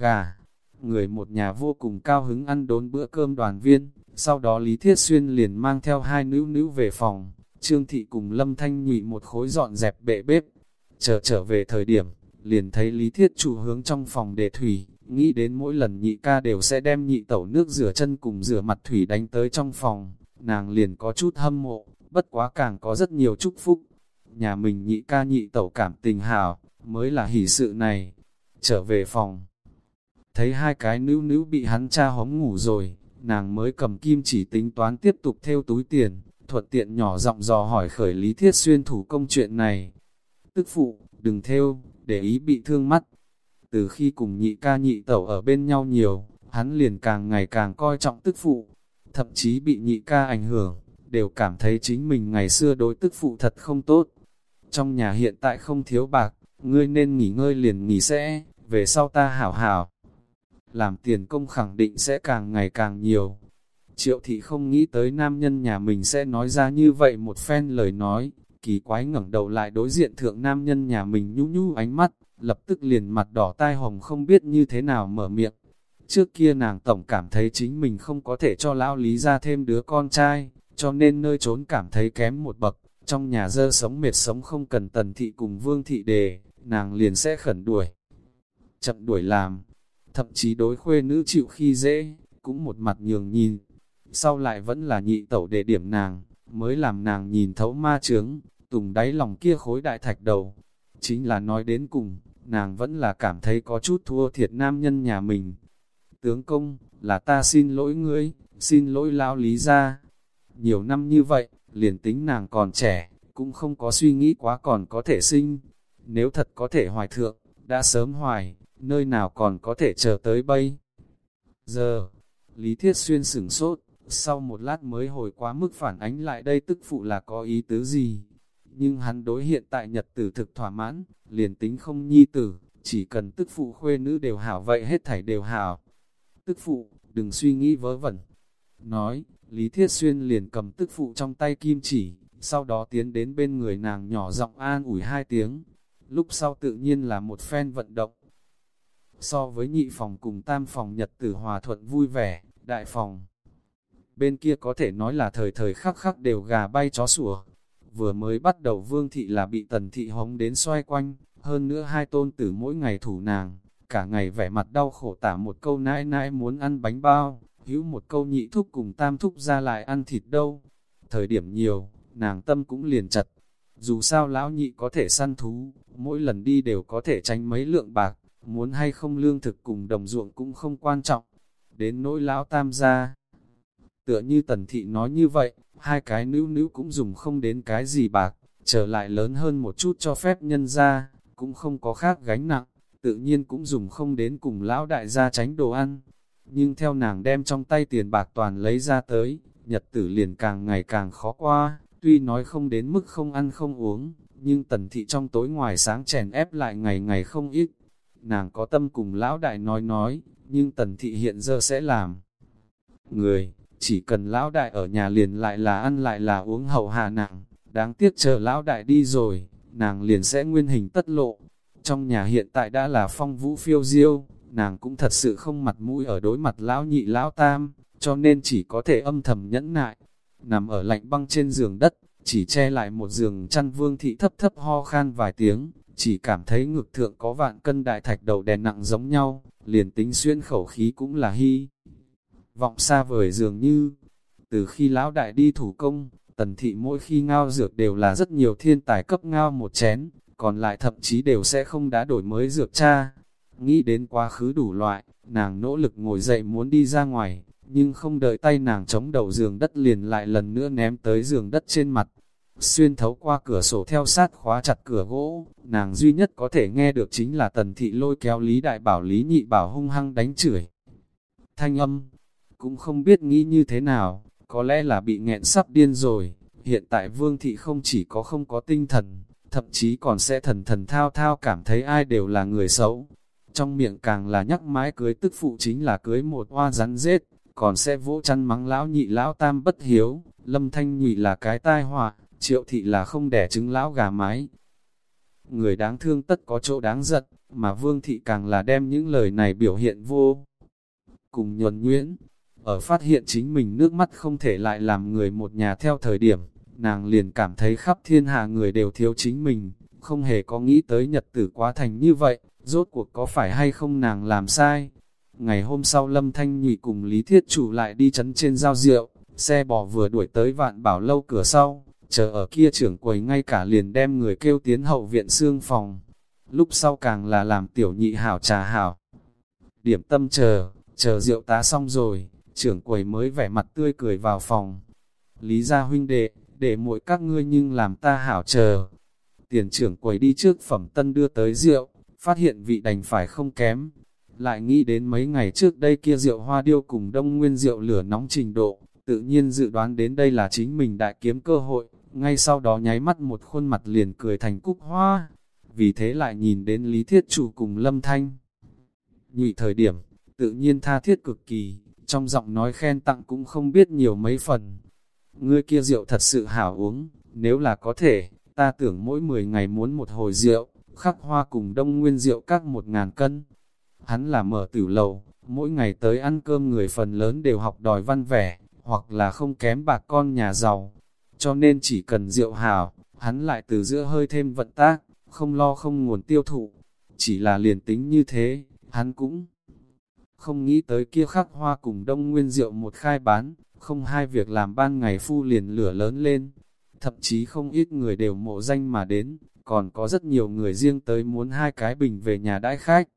gà. Người một nhà vô cùng cao hứng ăn đốn bữa cơm đoàn viên, sau đó Lý Thiết Xuyên liền mang theo hai nữ nữ về phòng, Trương Thị cùng Lâm Thanh nhụy một khối dọn dẹp bệ bếp. chờ trở về thời điểm, liền thấy Lý Thiết chủ hướng trong phòng để thủy, nghĩ đến mỗi lần nhị ca đều sẽ đem nhị tẩu nước rửa chân cùng rửa mặt thủy đánh tới trong phòng, nàng liền có chút hâm mộ, bất quá càng có rất nhiều chúc phúc. Nhà mình nhị ca nhị tẩu cảm tình hào, mới là hỷ sự này. Trở về phòng, thấy hai cái nữ nữ bị hắn cha hống ngủ rồi, nàng mới cầm kim chỉ tính toán tiếp tục theo túi tiền, thuận tiện nhỏ giọng dò hỏi khởi Lý Thiết Xuyên thủ công chuyện này. Tức phụ, đừng theo, để ý bị thương mắt. Từ khi cùng nhị ca nhị tẩu ở bên nhau nhiều, hắn liền càng ngày càng coi trọng tức phụ, thậm chí bị nhị ca ảnh hưởng, đều cảm thấy chính mình ngày xưa đối tức phụ thật không tốt. Trong nhà hiện tại không thiếu bạc, ngươi nên nghỉ ngơi liền nghỉ sẽ, về sau ta hảo hảo làm tiền công khẳng định sẽ càng ngày càng nhiều. Triệu thị không nghĩ tới nam nhân nhà mình sẽ nói ra như vậy một phen lời nói, kỳ quái ngẩng đầu lại đối diện thượng nam nhân nhà mình nhu nhu ánh mắt, lập tức liền mặt đỏ tai hồng không biết như thế nào mở miệng. Trước kia nàng tổng cảm thấy chính mình không có thể cho lão lý ra thêm đứa con trai, cho nên nơi trốn cảm thấy kém một bậc, trong nhà dơ sống mệt sống không cần tần thị cùng vương thị đề, nàng liền sẽ khẩn đuổi. Chậm đuổi làm, thậm chí đối khuê nữ chịu khi dễ, cũng một mặt nhường nhìn. Sau lại vẫn là nhị tẩu để điểm nàng, mới làm nàng nhìn thấu ma trướng, tùng đáy lòng kia khối đại thạch đầu. Chính là nói đến cùng, nàng vẫn là cảm thấy có chút thua thiệt nam nhân nhà mình. Tướng công, là ta xin lỗi ngươi, xin lỗi lão lý ra. Nhiều năm như vậy, liền tính nàng còn trẻ, cũng không có suy nghĩ quá còn có thể sinh. Nếu thật có thể hoài thượng, đã sớm hoài, nơi nào còn có thể chờ tới bây. Giờ, Lý Thiết Xuyên sửng sốt, sau một lát mới hồi quá mức phản ánh lại đây tức phụ là có ý tứ gì. Nhưng hắn đối hiện tại nhật tử thực thỏa mãn, liền tính không nhi tử, chỉ cần tức phụ khuê nữ đều hảo vậy hết thảy đều hảo. Tức phụ, đừng suy nghĩ vớ vẩn. Nói, Lý Thiết Xuyên liền cầm tức phụ trong tay kim chỉ, sau đó tiến đến bên người nàng nhỏ giọng an ủi hai tiếng. Lúc sau tự nhiên là một phen vận động, So với nhị phòng cùng tam phòng nhật tử hòa thuận vui vẻ, đại phòng. Bên kia có thể nói là thời thời khắc khắc đều gà bay chó sủa. Vừa mới bắt đầu vương thị là bị tần thị hống đến xoay quanh, hơn nữa hai tôn tử mỗi ngày thủ nàng, cả ngày vẻ mặt đau khổ tả một câu nãi nãi muốn ăn bánh bao, hữu một câu nhị thúc cùng tam thúc ra lại ăn thịt đâu. thời điểm nhiều, nàng tâm cũng liền chặt. Dù sao lão nhị có thể săn thú, mỗi lần đi đều có thể tránh mấy lượng bạc, muốn hay không lương thực cùng đồng ruộng cũng không quan trọng. Đến nỗi lão tam gia, tựa như tần thị nói như vậy, hai cái nữ nữ cũng dùng không đến cái gì bạc, trở lại lớn hơn một chút cho phép nhân ra, cũng không có khác gánh nặng, tự nhiên cũng dùng không đến cùng lão đại gia tránh đồ ăn. Nhưng theo nàng đem trong tay tiền bạc toàn lấy ra tới, nhật tử liền càng ngày càng khó qua, tuy nói không đến mức không ăn không uống, nhưng tần thị trong tối ngoài sáng chèn ép lại ngày ngày không ít. Nàng có tâm cùng lão đại nói nói, nhưng tần thị hiện giờ sẽ làm. Người, chỉ cần lão đại ở nhà liền lại là ăn lại là uống hậu hạ nặng, đáng tiếc chờ lão đại đi rồi, nàng liền sẽ nguyên hình tất lộ. Trong nhà hiện tại đã là phong vũ phiêu diêu, nàng cũng thật sự không mặt mũi ở đối mặt lão nhị lão tam, cho nên chỉ có thể âm thầm nhẫn nại. Nằm ở lạnh băng trên giường đất, chỉ che lại một giường chăn vương thị thấp thấp ho khan vài tiếng, chỉ cảm thấy ngực thượng có vạn cân đại thạch đầu đèn nặng giống nhau, liền tính xuyên khẩu khí cũng là hy. Vọng xa vời dường như, từ khi lão đại đi thủ công, tần thị mỗi khi ngao dược đều là rất nhiều thiên tài cấp ngao một chén, còn lại thậm chí đều sẽ không đã đổi mới dược cha. Nghĩ đến quá khứ đủ loại, nàng nỗ lực ngồi dậy muốn đi ra ngoài, nhưng không đợi tay nàng chống đầu giường đất liền lại lần nữa ném tới giường đất trên mặt. Xuyên thấu qua cửa sổ theo sát khóa chặt cửa gỗ, nàng duy nhất có thể nghe được chính là tần thị lôi kéo Lý Đại Bảo Lý Nhị Bảo hung hăng đánh chửi. Thanh âm, cũng không biết nghĩ như thế nào, có lẽ là bị nghẹn sắp điên rồi, hiện tại vương thị không chỉ có không có tinh thần, thậm chí còn sẽ thần thần thao thao cảm thấy ai đều là người xấu. Trong miệng càng là nhắc mãi cưới tức phụ chính là cưới một hoa rắn rết, còn sẽ vỗ chăn mắng lão nhị lão tam bất hiếu, lâm thanh nhụy là cái tai họa, triệu thị là không đẻ trứng lão gà mái. Người đáng thương tất có chỗ đáng giận, mà vương thị càng là đem những lời này biểu hiện vô. Cùng nhuần nhuyễn, ở phát hiện chính mình nước mắt không thể lại làm người một nhà theo thời điểm, nàng liền cảm thấy khắp thiên hạ người đều thiếu chính mình, không hề có nghĩ tới nhật tử quá thành như vậy, rốt cuộc có phải hay không nàng làm sai. Ngày hôm sau Lâm Thanh Nhụy cùng Lý Thiết Chủ lại đi chấn trên giao rượu, xe bò vừa đuổi tới vạn bảo lâu cửa sau, chờ ở kia trưởng quầy ngay cả liền đem người kêu tiến hậu viện xương phòng. Lúc sau càng là làm tiểu nhị hảo trà hảo. Điểm tâm chờ, chờ rượu tá xong rồi, trưởng quầy mới vẻ mặt tươi cười vào phòng. Lý gia huynh đệ, để muội các ngươi nhưng làm ta hảo chờ. Tiền trưởng quầy đi trước phẩm tân đưa tới rượu, phát hiện vị đành phải không kém. Lại nghĩ đến mấy ngày trước đây kia rượu hoa điêu cùng đông nguyên rượu lửa nóng trình độ, tự nhiên dự đoán đến đây là chính mình đại kiếm cơ hội, ngay sau đó nháy mắt một khuôn mặt liền cười thành cúc hoa. Vì thế lại nhìn đến Lý Thiết Chủ cùng Lâm Thanh. Nhụy thời điểm, tự nhiên tha thiết cực kỳ, trong giọng nói khen tặng cũng không biết nhiều mấy phần. Ngươi kia rượu thật sự hảo uống, nếu là có thể, ta tưởng mỗi 10 ngày muốn một hồi rượu, khắc hoa cùng đông nguyên rượu các một ngàn cân. Hắn là mở tử lầu, mỗi ngày tới ăn cơm người phần lớn đều học đòi văn vẻ, hoặc là không kém bạc con nhà giàu. Cho nên chỉ cần rượu hảo, hắn lại từ giữa hơi thêm vận tác, không lo không nguồn tiêu thụ. Chỉ là liền tính như thế, hắn cũng không nghĩ tới kia khắc hoa cùng đông nguyên rượu một khai bán, không hai việc làm ban ngày phu liền lửa lớn lên. Thậm chí không ít người đều mộ danh mà đến, còn có rất nhiều người riêng tới muốn hai cái bình về nhà đãi khách.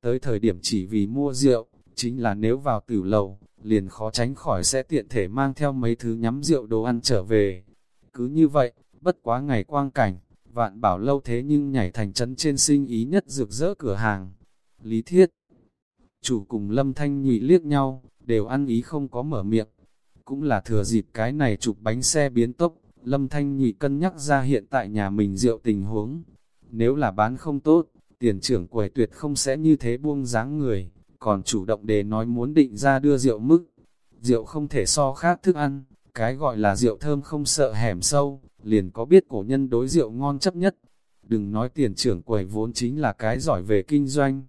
Tới thời điểm chỉ vì mua rượu, chính là nếu vào tử lầu, liền khó tránh khỏi sẽ tiện thể mang theo mấy thứ nhắm rượu đồ ăn trở về. Cứ như vậy, bất quá ngày quang cảnh, vạn bảo lâu thế nhưng nhảy thành trấn trên sinh ý nhất rực rỡ cửa hàng. Lý thiết chủ cùng lâm thanh nhụy liếc nhau, đều ăn ý không có mở miệng. Cũng là thừa dịp cái này chụp bánh xe biến tốc, lâm thanh nhụy cân nhắc ra hiện tại nhà mình rượu tình huống. Nếu là bán không tốt, tiền trưởng quầy tuyệt không sẽ như thế buông dáng người, còn chủ động để nói muốn định ra đưa rượu mức. Rượu không thể so khác thức ăn, cái gọi là rượu thơm không sợ hẻm sâu, liền có biết cổ nhân đối rượu ngon chấp nhất. Đừng nói tiền trưởng quầy vốn chính là cái giỏi về kinh doanh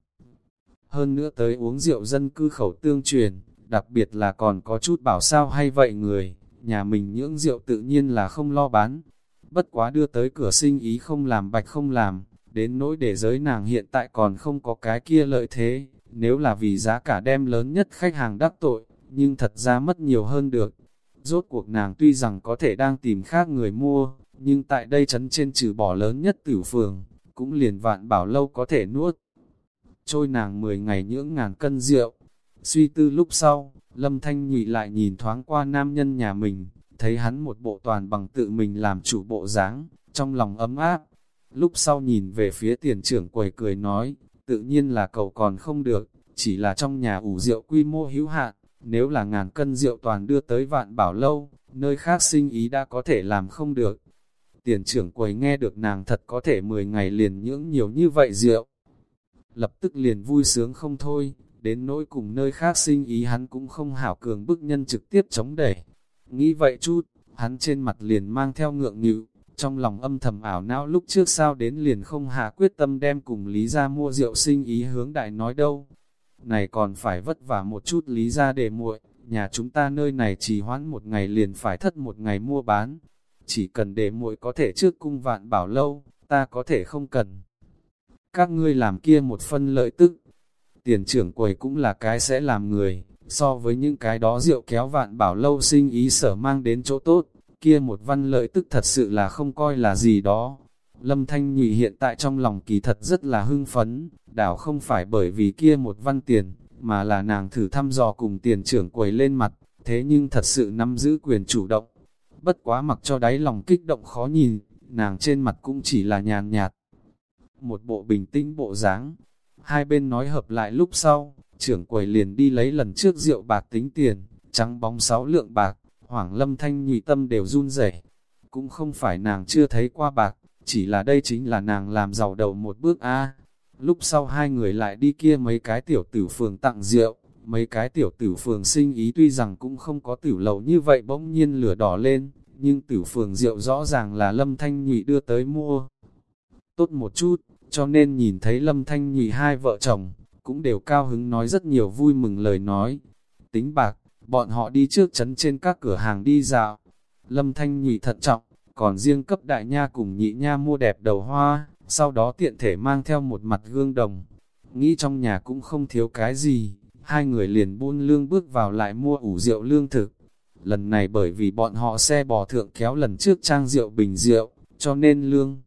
hơn nữa tới uống rượu dân cư khẩu tương truyền, đặc biệt là còn có chút bảo sao hay vậy người, nhà mình nhưỡng rượu tự nhiên là không lo bán. Bất quá đưa tới cửa sinh ý không làm bạch không làm, đến nỗi để giới nàng hiện tại còn không có cái kia lợi thế, nếu là vì giá cả đem lớn nhất khách hàng đắc tội, nhưng thật ra mất nhiều hơn được. Rốt cuộc nàng tuy rằng có thể đang tìm khác người mua, nhưng tại đây chấn trên trừ bỏ lớn nhất tử phường, cũng liền vạn bảo lâu có thể nuốt. Trôi nàng 10 ngày nhưỡng ngàn cân rượu. Suy tư lúc sau, Lâm Thanh nhụy lại nhìn thoáng qua nam nhân nhà mình, thấy hắn một bộ toàn bằng tự mình làm chủ bộ dáng, trong lòng ấm áp. Lúc sau nhìn về phía tiền trưởng quầy cười nói, tự nhiên là cậu còn không được, chỉ là trong nhà ủ rượu quy mô hữu hạn, nếu là ngàn cân rượu toàn đưa tới vạn bảo lâu, nơi khác sinh ý đã có thể làm không được. Tiền trưởng quầy nghe được nàng thật có thể 10 ngày liền nhưỡng nhiều như vậy rượu. Lập tức liền vui sướng không thôi, đến nỗi cùng nơi khác sinh ý hắn cũng không hảo cường bức nhân trực tiếp chống đẩy. Nghĩ vậy chút, hắn trên mặt liền mang theo ngượng nghịu, trong lòng âm thầm ảo não lúc trước sao đến liền không hạ quyết tâm đem cùng Lý ra mua rượu sinh ý hướng đại nói đâu. Này còn phải vất vả một chút Lý ra để muội, nhà chúng ta nơi này chỉ hoãn một ngày liền phải thất một ngày mua bán. Chỉ cần để muội có thể trước cung vạn bảo lâu, ta có thể không cần. Các ngươi làm kia một phân lợi tức. Tiền trưởng quầy cũng là cái sẽ làm người, so với những cái đó rượu kéo vạn bảo lâu sinh ý sở mang đến chỗ tốt, kia một văn lợi tức thật sự là không coi là gì đó. Lâm Thanh Nhụy hiện tại trong lòng kỳ thật rất là hưng phấn, đảo không phải bởi vì kia một văn tiền, mà là nàng thử thăm dò cùng tiền trưởng quầy lên mặt, thế nhưng thật sự nắm giữ quyền chủ động. Bất quá mặc cho đáy lòng kích động khó nhìn, nàng trên mặt cũng chỉ là nhàn nhạt. Một bộ bình tĩnh bộ dáng, hai bên nói hợp lại lúc sau, trưởng quầy liền đi lấy lần trước rượu bạc tính tiền, trắng bóng sáu lượng bạc, hoảng lâm thanh nhụy tâm đều run rẩy. Cũng không phải nàng chưa thấy qua bạc, chỉ là đây chính là nàng làm giàu đầu một bước a. Lúc sau hai người lại đi kia mấy cái tiểu tử phường tặng rượu, mấy cái tiểu tử phường sinh ý tuy rằng cũng không có tử lầu như vậy bỗng nhiên lửa đỏ lên, nhưng tử phường rượu rõ ràng là lâm thanh nhụy đưa tới mua. Tốt một chút, cho nên nhìn thấy lâm thanh nhụy hai vợ chồng, cũng đều cao hứng nói rất nhiều vui mừng lời nói. Tính bạc, bọn họ đi trước chấn trên các cửa hàng đi dạo. Lâm thanh nhụy thận trọng, còn riêng cấp đại nha cùng nhị nha mua đẹp đầu hoa, sau đó tiện thể mang theo một mặt gương đồng. Nghĩ trong nhà cũng không thiếu cái gì, hai người liền buôn lương bước vào lại mua ủ rượu lương thực. Lần này bởi vì bọn họ xe bò thượng kéo lần trước trang rượu bình rượu, cho nên lương.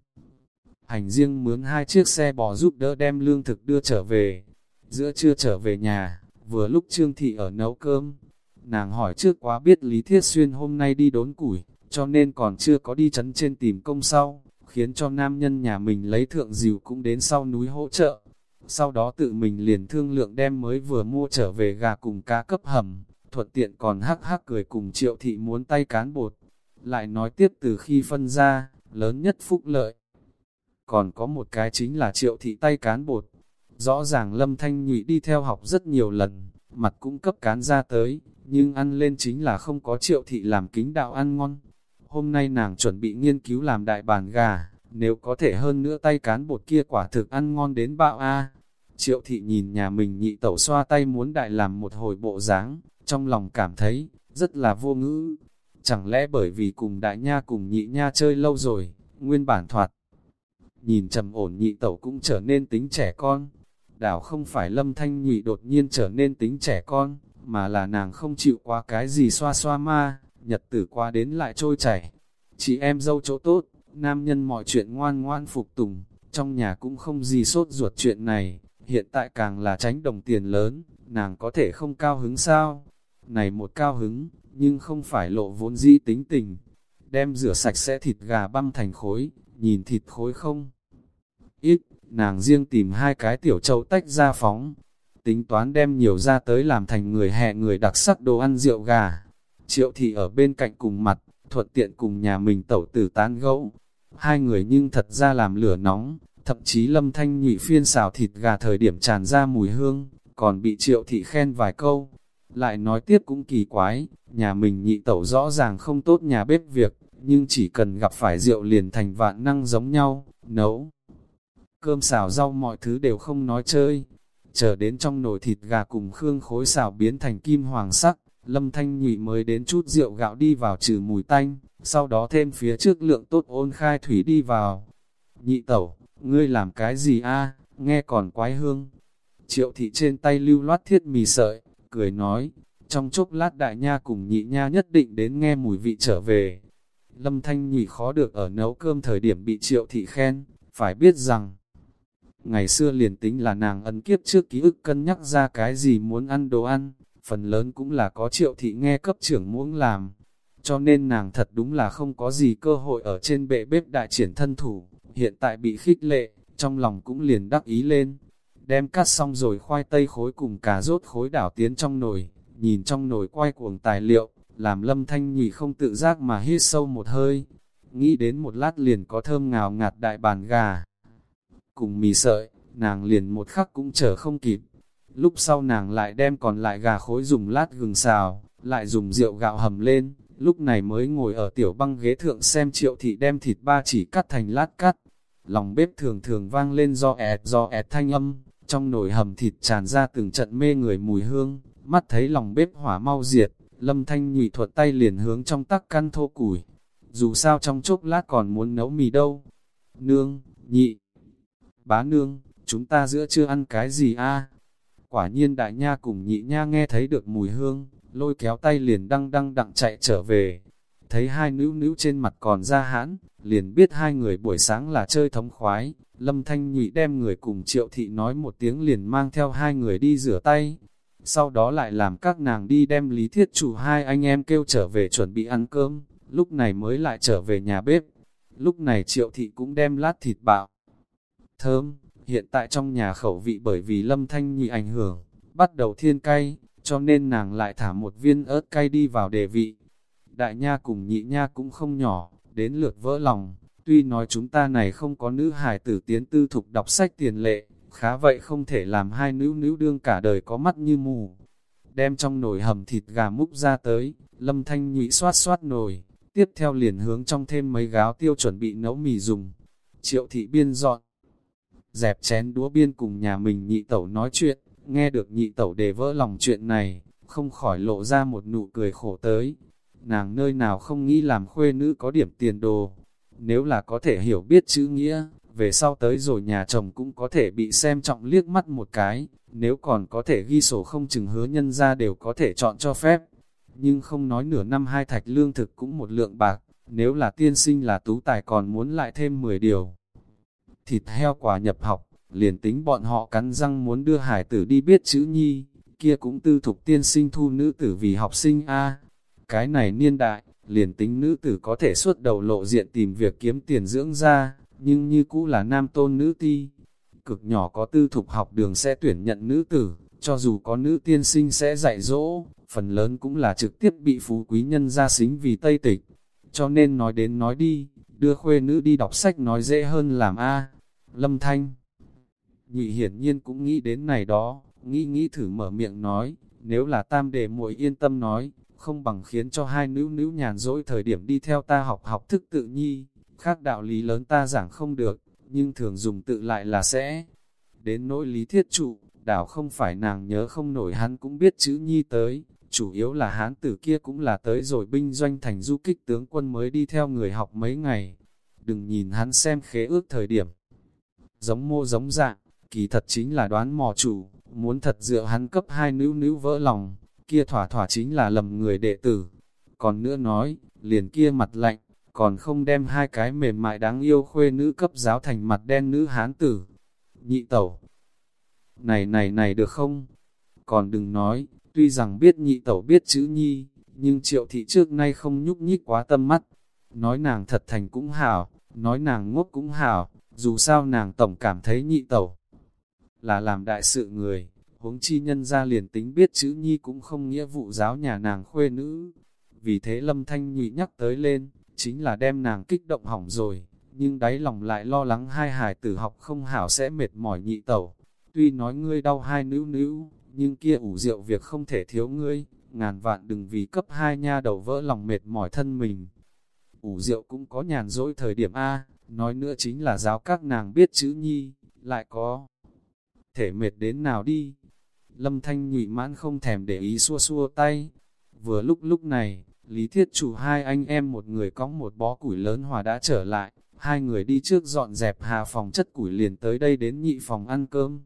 Hành riêng mướn hai chiếc xe bò giúp đỡ đem lương thực đưa trở về. Giữa trưa trở về nhà, vừa lúc Trương Thị ở nấu cơm. Nàng hỏi trước quá biết Lý Thiết Xuyên hôm nay đi đốn củi, cho nên còn chưa có đi chấn trên tìm công sau, khiến cho nam nhân nhà mình lấy thượng dìu cũng đến sau núi hỗ trợ. Sau đó tự mình liền thương lượng đem mới vừa mua trở về gà cùng cá cấp hầm, thuận tiện còn hắc hắc cười cùng triệu thị muốn tay cán bột. Lại nói tiếp từ khi phân ra, lớn nhất phúc lợi. Còn có một cái chính là triệu thị tay cán bột. Rõ ràng lâm thanh nhụy đi theo học rất nhiều lần, mặt cũng cấp cán ra tới, nhưng ăn lên chính là không có triệu thị làm kính đạo ăn ngon hôm nay nàng chuẩn bị nghiên cứu làm đại bàn gà, nếu có thể hơn nữa tay cán bột kia quả thực ăn ngon đến bạo a. Triệu thị nhìn nhà mình nhị tẩu xoa tay muốn đại làm một hồi bộ dáng, trong lòng cảm thấy, rất là vô ngữ. Chẳng lẽ bởi vì cùng đại nha cùng nhị nha chơi lâu rồi, nguyên bản thoạt. Nhìn trầm ổn nhị tẩu cũng trở nên tính trẻ con. Đảo không phải lâm thanh nhụy đột nhiên trở nên tính trẻ con, mà là nàng không chịu qua cái gì xoa xoa ma, nhật tử qua đến lại trôi chảy. Chị em dâu chỗ tốt, nam nhân mọi chuyện ngoan ngoan phục tùng, trong nhà cũng không gì sốt ruột chuyện này, hiện tại càng là tránh đồng tiền lớn, nàng có thể không cao hứng sao? Này một cao hứng, nhưng không phải lộ vốn dĩ tính tình. Đem rửa sạch sẽ thịt gà băm thành khối, nhìn thịt khối không? Ít, nàng riêng tìm hai cái tiểu châu tách ra phóng, tính toán đem nhiều ra tới làm thành người hẹ người đặc sắc đồ ăn rượu gà. Triệu thị ở bên cạnh cùng mặt, thuận tiện cùng nhà mình tẩu tử tán gẫu. Hai người nhưng thật ra làm lửa nóng, thậm chí lâm thanh nhụy phiên xào thịt gà thời điểm tràn ra mùi hương, còn bị triệu thị khen vài câu. Lại nói tiếp cũng kỳ quái, nhà mình nhị tẩu rõ ràng không tốt nhà bếp việc, nhưng chỉ cần gặp phải rượu liền thành vạn năng giống nhau, nấu. Cơm xào rau mọi thứ đều không nói chơi, chờ đến trong nồi thịt gà cùng khương khối xào biến thành kim hoàng sắc, Lâm Thanh Nhụy mới đến chút rượu gạo đi vào trừ mùi tanh, sau đó thêm phía trước lượng tốt ôn khai thủy đi vào. Nhị tẩu, ngươi làm cái gì a? nghe còn quái hương. Triệu thị trên tay lưu loát thiết mì sợi, cười nói, trong chốc lát đại nha cùng nhị nha nhất định đến nghe mùi vị trở về. Lâm Thanh Nhụy khó được ở nấu cơm thời điểm bị triệu thị khen, phải biết rằng, ngày xưa liền tính là nàng ấn kiếp trước ký ức cân nhắc ra cái gì muốn ăn đồ ăn, phần lớn cũng là có triệu thị nghe cấp trưởng muốn làm. Cho nên nàng thật đúng là không có gì cơ hội ở trên bệ bếp đại triển thân thủ, hiện tại bị khích lệ, trong lòng cũng liền đắc ý lên. Đem cắt xong rồi khoai tây khối cùng cà rốt khối đảo tiến trong nồi, nhìn trong nồi quay cuồng tài liệu, làm lâm thanh nhị không tự giác mà hít sâu một hơi. Nghĩ đến một lát liền có thơm ngào ngạt đại bàn gà. Cùng mì sợi, nàng liền một khắc cũng chờ không kịp. Lúc sau nàng lại đem còn lại gà khối dùng lát gừng xào, lại dùng rượu gạo hầm lên, lúc này mới ngồi ở tiểu băng ghế thượng xem triệu thị đem thịt ba chỉ cắt thành lát cắt. Lòng bếp thường thường vang lên do ẹt do ẹt thanh âm, trong nồi hầm thịt tràn ra từng trận mê người mùi hương, mắt thấy lòng bếp hỏa mau diệt, lâm thanh nhụy thuật tay liền hướng trong tắc căn thô củi. Dù sao trong chốc lát còn muốn nấu mì đâu. Nương, nhị, bá nương, chúng ta giữa chưa ăn cái gì a Quả nhiên đại nha cùng nhị nha nghe thấy được mùi hương, lôi kéo tay liền đăng đăng đặng chạy trở về. Thấy hai nữ nữ trên mặt còn ra hãn, liền biết hai người buổi sáng là chơi thống khoái. Lâm Thanh Nhụy đem người cùng triệu thị nói một tiếng liền mang theo hai người đi rửa tay. Sau đó lại làm các nàng đi đem lý thiết chủ hai anh em kêu trở về chuẩn bị ăn cơm, lúc này mới lại trở về nhà bếp. Lúc này triệu thị cũng đem lát thịt bạo. Thơm, hiện tại trong nhà khẩu vị bởi vì lâm thanh nhị ảnh hưởng, bắt đầu thiên cay, cho nên nàng lại thả một viên ớt cay đi vào đề vị. Đại nha cùng nhị nha cũng không nhỏ, đến lượt vỡ lòng, tuy nói chúng ta này không có nữ hài tử tiến tư thục đọc sách tiền lệ, khá vậy không thể làm hai nữ nữ đương cả đời có mắt như mù. Đem trong nồi hầm thịt gà múc ra tới, lâm thanh nhụy xoát xoát nồi, tiếp theo liền hướng trong thêm mấy gáo tiêu chuẩn bị nấu mì dùng. Triệu thị biên dọn, dẹp chén đũa biên cùng nhà mình nhị tẩu nói chuyện, nghe được nhị tẩu đề vỡ lòng chuyện này, không khỏi lộ ra một nụ cười khổ tới. Nàng nơi nào không nghĩ làm khuê nữ có điểm tiền đồ, nếu là có thể hiểu biết chữ nghĩa, về sau tới rồi nhà chồng cũng có thể bị xem trọng liếc mắt một cái, nếu còn có thể ghi sổ không chừng hứa nhân ra đều có thể chọn cho phép. Nhưng không nói nửa năm hai thạch lương thực cũng một lượng bạc, nếu là tiên sinh là tú tài còn muốn lại thêm 10 điều thịt heo quả nhập học, liền tính bọn họ cắn răng muốn đưa hải tử đi biết chữ nhi, kia cũng tư thục tiên sinh thu nữ tử vì học sinh A. Cái này niên đại, liền tính nữ tử có thể suốt đầu lộ diện tìm việc kiếm tiền dưỡng ra, nhưng như cũ là nam tôn nữ ti. Cực nhỏ có tư thục học đường sẽ tuyển nhận nữ tử, cho dù có nữ tiên sinh sẽ dạy dỗ, phần lớn cũng là trực tiếp bị phú quý nhân ra xính vì Tây Tịch. Cho nên nói đến nói đi, đưa khuê nữ đi đọc sách nói dễ hơn làm A. Lâm Thanh Nhụy hiển nhiên cũng nghĩ đến này đó, nghĩ nghĩ thử mở miệng nói, nếu là tam đề muội yên tâm nói, không bằng khiến cho hai nữ nữ nhàn dỗi thời điểm đi theo ta học học thức tự nhi, khác đạo lý lớn ta giảng không được, nhưng thường dùng tự lại là sẽ. Đến nỗi lý thiết trụ, đảo không phải nàng nhớ không nổi hắn cũng biết chữ nhi tới, chủ yếu là hán tử kia cũng là tới rồi binh doanh thành du kích tướng quân mới đi theo người học mấy ngày. Đừng nhìn hắn xem khế ước thời điểm, giống mô giống dạng, kỳ thật chính là đoán mò chủ, muốn thật dựa hắn cấp hai nữ nữ vỡ lòng, kia thỏa thỏa chính là lầm người đệ tử. Còn nữa nói, liền kia mặt lạnh, còn không đem hai cái mềm mại đáng yêu khuê nữ cấp giáo thành mặt đen nữ hán tử. Nhị tẩu, này này này được không? Còn đừng nói, tuy rằng biết nhị tẩu biết chữ nhi, nhưng triệu thị trước nay không nhúc nhích quá tâm mắt. Nói nàng thật thành cũng hảo, nói nàng ngốc cũng hảo, dù sao nàng tổng cảm thấy nhị tẩu là làm đại sự người, huống chi nhân ra liền tính biết chữ nhi cũng không nghĩa vụ giáo nhà nàng khuê nữ. Vì thế lâm thanh nhụy nhắc tới lên, chính là đem nàng kích động hỏng rồi, nhưng đáy lòng lại lo lắng hai hải tử học không hảo sẽ mệt mỏi nhị tẩu. Tuy nói ngươi đau hai nữ nữ, nhưng kia ủ rượu việc không thể thiếu ngươi, ngàn vạn đừng vì cấp hai nha đầu vỡ lòng mệt mỏi thân mình. Ủ rượu cũng có nhàn dỗi thời điểm A, nói nữa chính là giáo các nàng biết chữ nhi, lại có thể mệt đến nào đi. Lâm Thanh nhụy mãn không thèm để ý xua xua tay. Vừa lúc lúc này, Lý Thiết chủ hai anh em một người cõng một bó củi lớn hòa đã trở lại, hai người đi trước dọn dẹp hà phòng chất củi liền tới đây đến nhị phòng ăn cơm.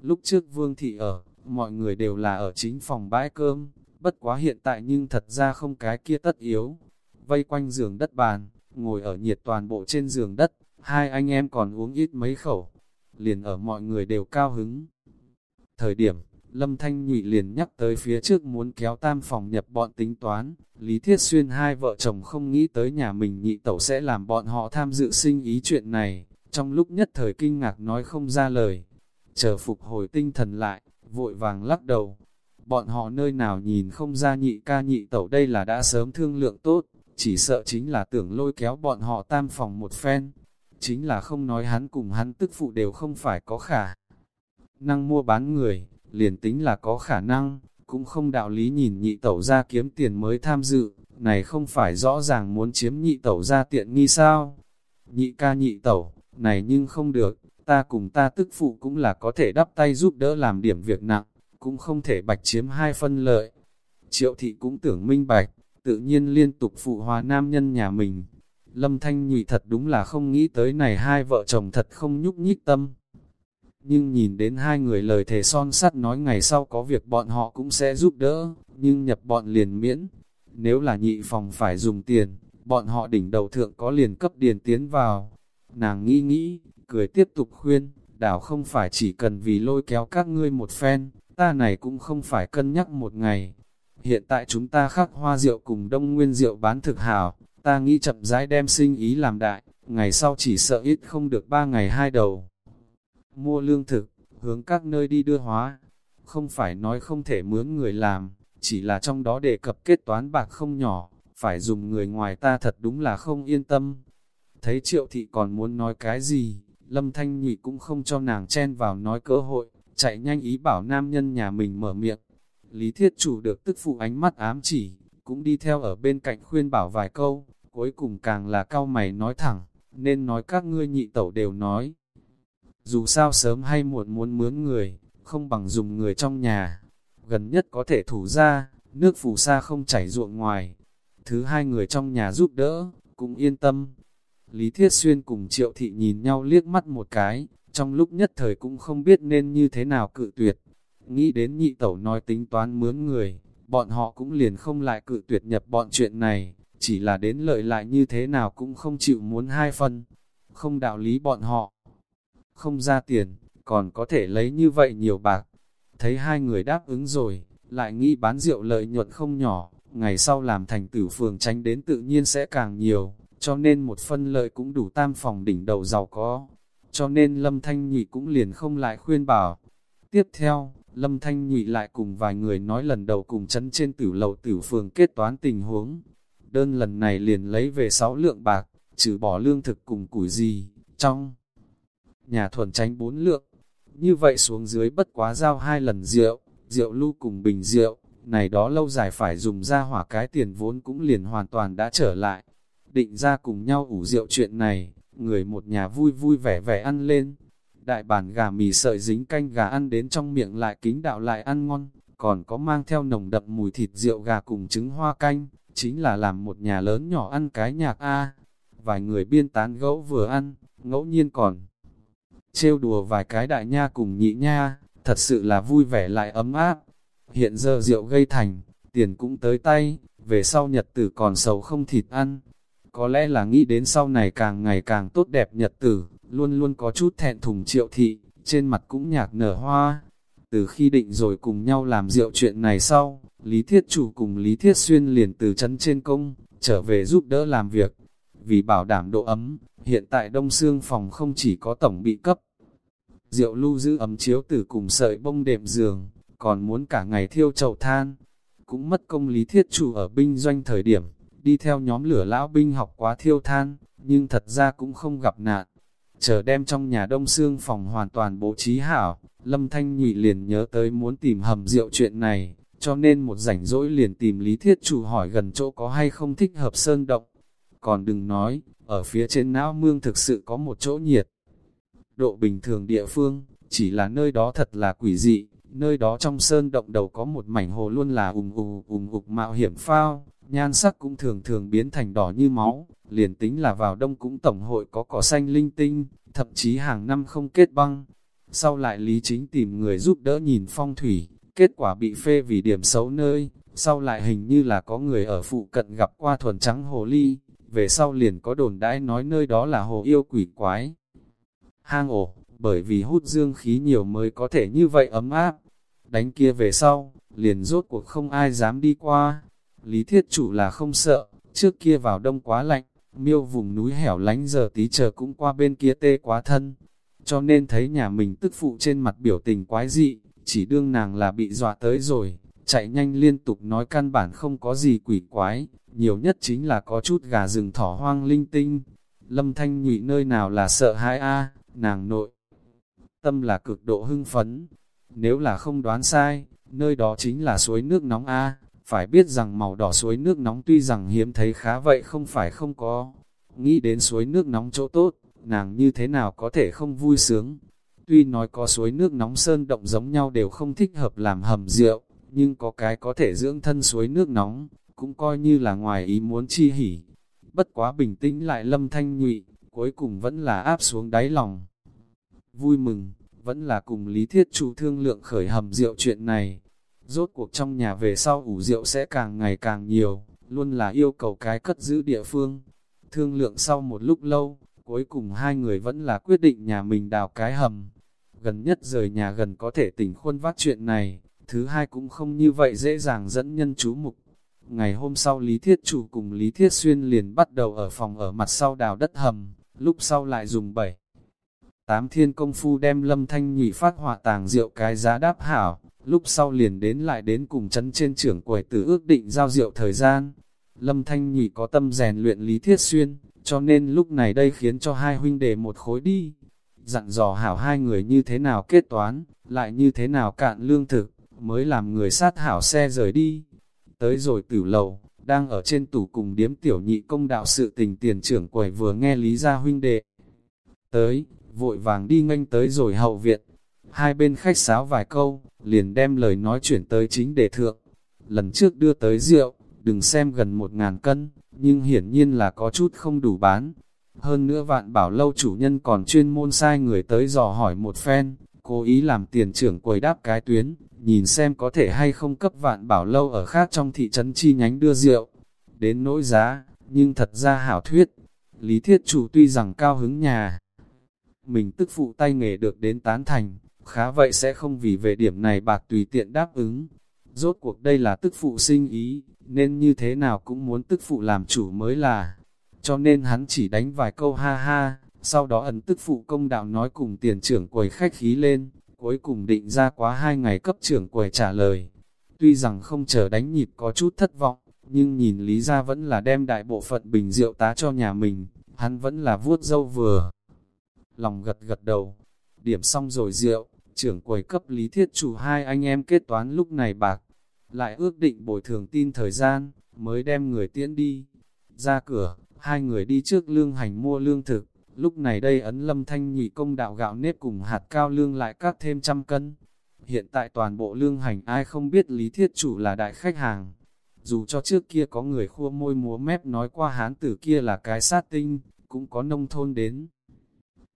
Lúc trước Vương Thị ở, mọi người đều là ở chính phòng bãi cơm, bất quá hiện tại nhưng thật ra không cái kia tất yếu. Vây quanh giường đất bàn, ngồi ở nhiệt toàn bộ trên giường đất, hai anh em còn uống ít mấy khẩu, liền ở mọi người đều cao hứng. Thời điểm, Lâm Thanh Nhụy liền nhắc tới phía trước muốn kéo tam phòng nhập bọn tính toán, Lý Thiết Xuyên hai vợ chồng không nghĩ tới nhà mình nhị tẩu sẽ làm bọn họ tham dự sinh ý chuyện này, trong lúc nhất thời kinh ngạc nói không ra lời. Chờ phục hồi tinh thần lại, vội vàng lắc đầu. Bọn họ nơi nào nhìn không ra nhị ca nhị tẩu đây là đã sớm thương lượng tốt, chỉ sợ chính là tưởng lôi kéo bọn họ tam phòng một phen. Chính là không nói hắn cùng hắn tức phụ đều không phải có khả năng mua bán người, liền tính là có khả năng, cũng không đạo lý nhìn nhị tẩu ra kiếm tiền mới tham dự, này không phải rõ ràng muốn chiếm nhị tẩu ra tiện nghi sao. Nhị ca nhị tẩu, này nhưng không được, ta cùng ta tức phụ cũng là có thể đắp tay giúp đỡ làm điểm việc nặng, cũng không thể bạch chiếm hai phân lợi. Triệu thị cũng tưởng minh bạch, tự nhiên liên tục phụ hòa nam nhân nhà mình. Lâm Thanh nhụy thật đúng là không nghĩ tới này hai vợ chồng thật không nhúc nhích tâm. Nhưng nhìn đến hai người lời thề son sắt nói ngày sau có việc bọn họ cũng sẽ giúp đỡ, nhưng nhập bọn liền miễn. Nếu là nhị phòng phải dùng tiền, bọn họ đỉnh đầu thượng có liền cấp điền tiến vào. Nàng nghĩ nghĩ, cười tiếp tục khuyên, đảo không phải chỉ cần vì lôi kéo các ngươi một phen, ta này cũng không phải cân nhắc một ngày. Hiện tại chúng ta khắc hoa rượu cùng đông nguyên rượu bán thực hảo, ta nghĩ chậm rãi đem sinh ý làm đại, ngày sau chỉ sợ ít không được ba ngày hai đầu. Mua lương thực, hướng các nơi đi đưa hóa, không phải nói không thể mướn người làm, chỉ là trong đó đề cập kết toán bạc không nhỏ, phải dùng người ngoài ta thật đúng là không yên tâm. Thấy triệu thị còn muốn nói cái gì, lâm thanh nhụy cũng không cho nàng chen vào nói cơ hội, chạy nhanh ý bảo nam nhân nhà mình mở miệng. Lý thiết chủ được tức phụ ánh mắt ám chỉ, cũng đi theo ở bên cạnh khuyên bảo vài câu, cuối cùng càng là cao mày nói thẳng, nên nói các ngươi nhị tẩu đều nói. Dù sao sớm hay muộn muốn mướn người, không bằng dùng người trong nhà, gần nhất có thể thủ ra, nước phù sa không chảy ruộng ngoài. Thứ hai người trong nhà giúp đỡ, cũng yên tâm. Lý Thiết Xuyên cùng Triệu Thị nhìn nhau liếc mắt một cái, trong lúc nhất thời cũng không biết nên như thế nào cự tuyệt. Nghĩ đến nhị tẩu nói tính toán mướn người, bọn họ cũng liền không lại cự tuyệt nhập bọn chuyện này, chỉ là đến lợi lại như thế nào cũng không chịu muốn hai phân. Không đạo lý bọn họ, không ra tiền, còn có thể lấy như vậy nhiều bạc. Thấy hai người đáp ứng rồi, lại nghĩ bán rượu lợi nhuận không nhỏ, ngày sau làm thành tử phường tránh đến tự nhiên sẽ càng nhiều, cho nên một phân lợi cũng đủ tam phòng đỉnh đầu giàu có. Cho nên Lâm Thanh Nhụy cũng liền không lại khuyên bảo. Tiếp theo, Lâm Thanh Nhụy lại cùng vài người nói lần đầu cùng chấn trên tử lầu tử phường kết toán tình huống. Đơn lần này liền lấy về 6 lượng bạc, trừ bỏ lương thực cùng củi gì, trong nhà thuần tránh bốn lượng. Như vậy xuống dưới bất quá giao hai lần rượu, rượu lưu cùng bình rượu, này đó lâu dài phải dùng ra hỏa cái tiền vốn cũng liền hoàn toàn đã trở lại. Định ra cùng nhau ủ rượu chuyện này, người một nhà vui vui vẻ vẻ ăn lên. Đại bản gà mì sợi dính canh gà ăn đến trong miệng lại kính đạo lại ăn ngon, còn có mang theo nồng đậm mùi thịt rượu gà cùng trứng hoa canh, chính là làm một nhà lớn nhỏ ăn cái nhạc A. Vài người biên tán gẫu vừa ăn, ngẫu nhiên còn trêu đùa vài cái đại nha cùng nhị nha, thật sự là vui vẻ lại ấm áp. Hiện giờ rượu gây thành, tiền cũng tới tay, về sau nhật tử còn sầu không thịt ăn. Có lẽ là nghĩ đến sau này càng ngày càng tốt đẹp nhật tử, luôn luôn có chút thẹn thùng triệu thị, trên mặt cũng nhạc nở hoa. Từ khi định rồi cùng nhau làm rượu chuyện này sau, Lý Thiết Chủ cùng Lý Thiết Xuyên liền từ chân trên công, trở về giúp đỡ làm việc. Vì bảo đảm độ ấm, hiện tại đông xương phòng không chỉ có tổng bị cấp, Rượu lưu giữ ấm chiếu tử cùng sợi bông đệm giường, còn muốn cả ngày thiêu chậu than. Cũng mất công lý thiết chủ ở binh doanh thời điểm, đi theo nhóm lửa lão binh học quá thiêu than, nhưng thật ra cũng không gặp nạn. Chờ đem trong nhà đông xương phòng hoàn toàn bố trí hảo, Lâm Thanh Nhụy liền nhớ tới muốn tìm hầm rượu chuyện này, cho nên một rảnh rỗi liền tìm Lý Thiết Chủ hỏi gần chỗ có hay không thích hợp sơn động. Còn đừng nói, ở phía trên não mương thực sự có một chỗ nhiệt, độ bình thường địa phương, chỉ là nơi đó thật là quỷ dị, nơi đó trong sơn động đầu có một mảnh hồ luôn là ùm ù ùm ục mạo hiểm phao, nhan sắc cũng thường thường biến thành đỏ như máu, liền tính là vào đông cũng tổng hội có cỏ xanh linh tinh, thậm chí hàng năm không kết băng. Sau lại Lý Chính tìm người giúp đỡ nhìn phong thủy, kết quả bị phê vì điểm xấu nơi, sau lại hình như là có người ở phụ cận gặp qua thuần trắng hồ ly, về sau liền có đồn đãi nói nơi đó là hồ yêu quỷ quái. Hang ổ, bởi vì hút dương khí nhiều mới có thể như vậy ấm áp. Đánh kia về sau, liền rốt cuộc không ai dám đi qua. Lý thiết chủ là không sợ, trước kia vào đông quá lạnh, miêu vùng núi hẻo lánh giờ tí chờ cũng qua bên kia tê quá thân. Cho nên thấy nhà mình tức phụ trên mặt biểu tình quái dị, chỉ đương nàng là bị dọa tới rồi, chạy nhanh liên tục nói căn bản không có gì quỷ quái, nhiều nhất chính là có chút gà rừng thỏ hoang linh tinh. Lâm thanh nhụy nơi nào là sợ hãi a nàng nội. Tâm là cực độ hưng phấn, nếu là không đoán sai, nơi đó chính là suối nước nóng a phải biết rằng màu đỏ suối nước nóng tuy rằng hiếm thấy khá vậy không phải không có. Nghĩ đến suối nước nóng chỗ tốt, nàng như thế nào có thể không vui sướng. Tuy nói có suối nước nóng sơn động giống nhau đều không thích hợp làm hầm rượu, nhưng có cái có thể dưỡng thân suối nước nóng, cũng coi như là ngoài ý muốn chi hỉ. Bất quá bình tĩnh lại lâm thanh nhụy, cuối cùng vẫn là áp xuống đáy lòng. Vui mừng, vẫn là cùng lý thiết chủ thương lượng khởi hầm rượu chuyện này. Rốt cuộc trong nhà về sau ủ rượu sẽ càng ngày càng nhiều, luôn là yêu cầu cái cất giữ địa phương. Thương lượng sau một lúc lâu, cuối cùng hai người vẫn là quyết định nhà mình đào cái hầm. Gần nhất rời nhà gần có thể tỉnh khuôn vác chuyện này, thứ hai cũng không như vậy dễ dàng dẫn nhân chú mục. Ngày hôm sau Lý Thiết Chủ cùng Lý Thiết Xuyên liền bắt đầu ở phòng ở mặt sau đào đất hầm, lúc sau lại dùng bảy. Tám thiên công phu đem lâm thanh nhị phát hỏa tàng rượu cái giá đáp hảo, lúc sau liền đến lại đến cùng chấn trên trưởng quầy tử ước định giao rượu thời gian. Lâm thanh nhị có tâm rèn luyện Lý Thiết Xuyên, cho nên lúc này đây khiến cho hai huynh đệ một khối đi. Dặn dò hảo hai người như thế nào kết toán, lại như thế nào cạn lương thực, mới làm người sát hảo xe rời đi. Tới rồi tử lầu, đang ở trên tủ cùng điếm tiểu nhị công đạo sự tình tiền trưởng quầy vừa nghe lý gia huynh đệ. Tới, vội vàng đi nghênh tới rồi hậu viện. Hai bên khách sáo vài câu, liền đem lời nói chuyển tới chính đề thượng. Lần trước đưa tới rượu, đừng xem gần một ngàn cân, nhưng hiển nhiên là có chút không đủ bán. Hơn nữa vạn bảo lâu chủ nhân còn chuyên môn sai người tới dò hỏi một phen, cố ý làm tiền trưởng quầy đáp cái tuyến, nhìn xem có thể hay không cấp vạn bảo lâu ở khác trong thị trấn chi nhánh đưa rượu. Đến nỗi giá, nhưng thật ra hảo thuyết, lý thiết chủ tuy rằng cao hứng nhà. Mình tức phụ tay nghề được đến tán thành, khá vậy sẽ không vì về điểm này bạc tùy tiện đáp ứng. Rốt cuộc đây là tức phụ sinh ý, nên như thế nào cũng muốn tức phụ làm chủ mới là. Cho nên hắn chỉ đánh vài câu ha ha, sau đó ấn tức phụ công đạo nói cùng tiền trưởng quầy khách khí lên, cuối cùng định ra quá hai ngày cấp trưởng quầy trả lời. Tuy rằng không chờ đánh nhịp có chút thất vọng, nhưng nhìn Lý gia vẫn là đem đại bộ phận bình rượu tá cho nhà mình, hắn vẫn là vuốt dâu vừa. Lòng gật gật đầu, điểm xong rồi rượu, trưởng quầy cấp Lý Thiết chủ hai anh em kết toán lúc này bạc, lại ước định bồi thường tin thời gian, mới đem người tiễn đi. Ra cửa, hai người đi trước lương hành mua lương thực, lúc này đây ấn lâm thanh nhị công đạo gạo nếp cùng hạt cao lương lại cắt thêm trăm cân. Hiện tại toàn bộ lương hành ai không biết lý thiết chủ là đại khách hàng. Dù cho trước kia có người khua môi múa mép nói qua hán tử kia là cái sát tinh, cũng có nông thôn đến.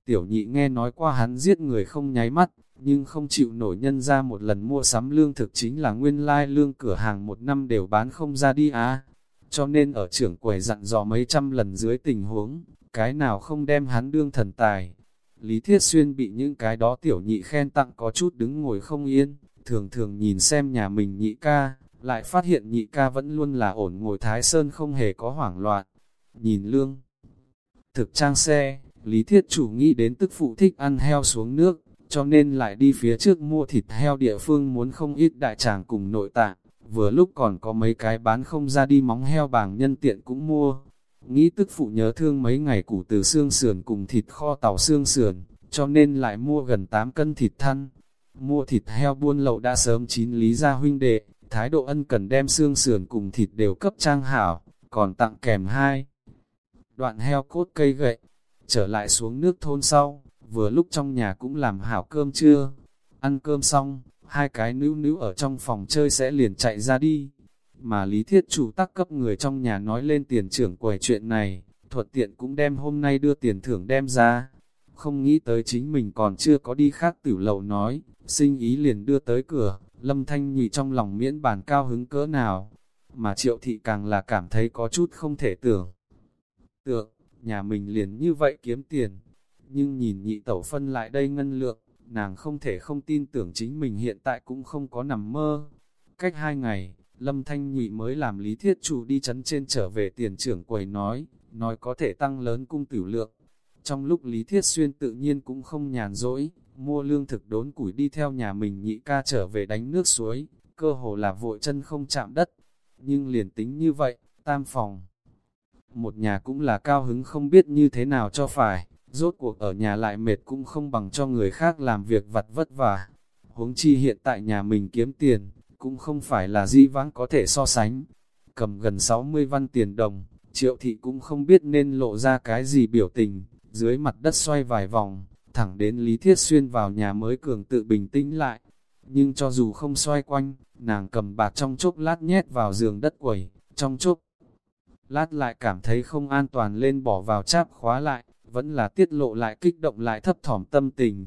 Tiểu nhị nghe nói qua hắn giết người không nháy mắt, nhưng không chịu nổi nhân ra một lần mua sắm lương thực chính là nguyên lai lương cửa hàng một năm đều bán không ra đi á. Cho nên ở trưởng quầy dặn dò mấy trăm lần dưới tình huống, cái nào không đem hắn đương thần tài. Lý Thiết Xuyên bị những cái đó tiểu nhị khen tặng có chút đứng ngồi không yên, thường thường nhìn xem nhà mình nhị ca, lại phát hiện nhị ca vẫn luôn là ổn ngồi thái sơn không hề có hoảng loạn. Nhìn lương, thực trang xe, Lý Thiết chủ nghĩ đến tức phụ thích ăn heo xuống nước, cho nên lại đi phía trước mua thịt heo địa phương muốn không ít đại tràng cùng nội tạng, vừa lúc còn có mấy cái bán không ra đi móng heo bảng nhân tiện cũng mua. Nghĩ tức phụ nhớ thương mấy ngày củ từ xương sườn cùng thịt kho tàu xương sườn, cho nên lại mua gần 8 cân thịt thăn. Mua thịt heo buôn lậu đã sớm chín lý ra huynh đệ, thái độ ân cần đem xương sườn cùng thịt đều cấp trang hảo, còn tặng kèm hai. Đoạn heo cốt cây gậy, trở lại xuống nước thôn sau, vừa lúc trong nhà cũng làm hảo cơm trưa. Ăn cơm xong, hai cái nữ nữ ở trong phòng chơi sẽ liền chạy ra đi. Mà lý thiết chủ tắc cấp người trong nhà nói lên tiền trưởng quầy chuyện này, thuận tiện cũng đem hôm nay đưa tiền thưởng đem ra. Không nghĩ tới chính mình còn chưa có đi khác tử lầu nói, sinh ý liền đưa tới cửa, Lâm Thanh Nhụy trong lòng miễn bàn cao hứng cỡ nào, mà triệu thị càng là cảm thấy có chút không thể tưởng. Tượng, nhà mình liền như vậy kiếm tiền, nhưng nhìn nhị tẩu phân lại đây ngân lượng, nàng không thể không tin tưởng chính mình hiện tại cũng không có nằm mơ. Cách hai ngày, Lâm Thanh Nhụy mới làm lý thiết chủ đi chấn trên trở về tiền trưởng quầy nói, nói có thể tăng lớn cung tử lượng. Trong lúc Lý Thiết Xuyên tự nhiên cũng không nhàn rỗi, mua lương thực đốn củi đi theo nhà mình nhị ca trở về đánh nước suối, cơ hồ là vội chân không chạm đất. Nhưng liền tính như vậy, tam phòng. Một nhà cũng là cao hứng không biết như thế nào cho phải, rốt cuộc ở nhà lại mệt cũng không bằng cho người khác làm việc vặt vất vả. Huống chi hiện tại nhà mình kiếm tiền, cũng không phải là di vãng có thể so sánh. Cầm gần 60 văn tiền đồng, triệu thị cũng không biết nên lộ ra cái gì biểu tình, dưới mặt đất xoay vài vòng, thẳng đến Lý Thiết Xuyên vào nhà mới cường tự bình tĩnh lại. Nhưng cho dù không xoay quanh, nàng cầm bạc trong chốc lát nhét vào giường đất quẩy, trong chốc lát lại cảm thấy không an toàn lên bỏ vào cháp khóa lại, vẫn là tiết lộ lại kích động lại thấp thỏm tâm tình.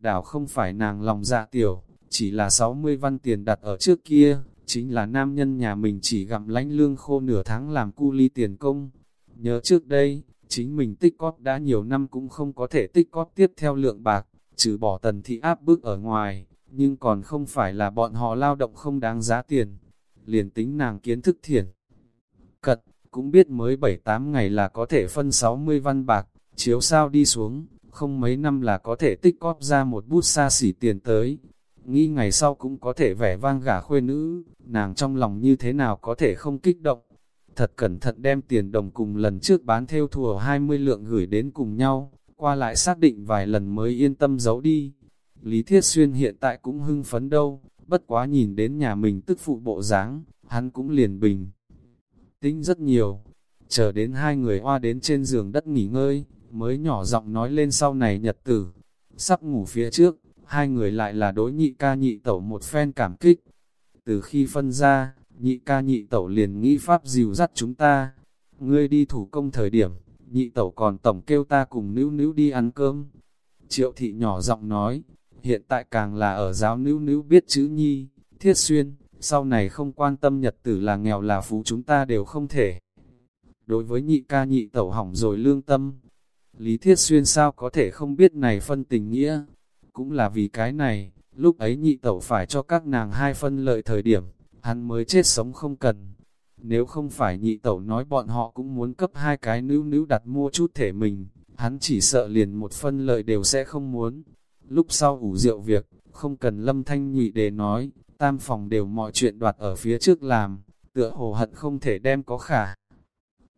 Đảo không phải nàng lòng dạ tiểu, chỉ là 60 văn tiền đặt ở trước kia, chính là nam nhân nhà mình chỉ gặm lánh lương khô nửa tháng làm cu ly tiền công. Nhớ trước đây, chính mình tích cóp đã nhiều năm cũng không có thể tích cóp tiếp theo lượng bạc, trừ bỏ tần thị áp bức ở ngoài, nhưng còn không phải là bọn họ lao động không đáng giá tiền. Liền tính nàng kiến thức thiền. Cật, cũng biết mới 7-8 ngày là có thể phân 60 văn bạc, chiếu sao đi xuống, không mấy năm là có thể tích cóp ra một bút xa xỉ tiền tới. Nghĩ ngày sau cũng có thể vẻ vang gả khuê nữ, nàng trong lòng như thế nào có thể không kích động. Thật cẩn thận đem tiền đồng cùng lần trước bán theo thùa 20 lượng gửi đến cùng nhau, qua lại xác định vài lần mới yên tâm giấu đi. Lý Thiết Xuyên hiện tại cũng hưng phấn đâu, bất quá nhìn đến nhà mình tức phụ bộ dáng, hắn cũng liền bình. Tính rất nhiều, chờ đến hai người hoa đến trên giường đất nghỉ ngơi, mới nhỏ giọng nói lên sau này nhật tử. Sắp ngủ phía trước, hai người lại là đối nhị ca nhị tẩu một phen cảm kích. Từ khi phân ra, nhị ca nhị tẩu liền nghĩ pháp dìu dắt chúng ta. Ngươi đi thủ công thời điểm, nhị tẩu còn tổng kêu ta cùng nữ nữ đi ăn cơm. Triệu thị nhỏ giọng nói, hiện tại càng là ở giáo nữ nữ biết chữ nhi, thiết xuyên, sau này không quan tâm nhật tử là nghèo là phú chúng ta đều không thể. Đối với nhị ca nhị tẩu hỏng rồi lương tâm, Lý Thiết Xuyên sao có thể không biết này phân tình nghĩa, cũng là vì cái này, lúc ấy nhị tẩu phải cho các nàng hai phân lợi thời điểm, hắn mới chết sống không cần. Nếu không phải nhị tẩu nói bọn họ cũng muốn cấp hai cái nữ nữ đặt mua chút thể mình, hắn chỉ sợ liền một phân lợi đều sẽ không muốn. Lúc sau ủ rượu việc, không cần lâm thanh nhị để nói, tam phòng đều mọi chuyện đoạt ở phía trước làm, tựa hồ hận không thể đem có khả.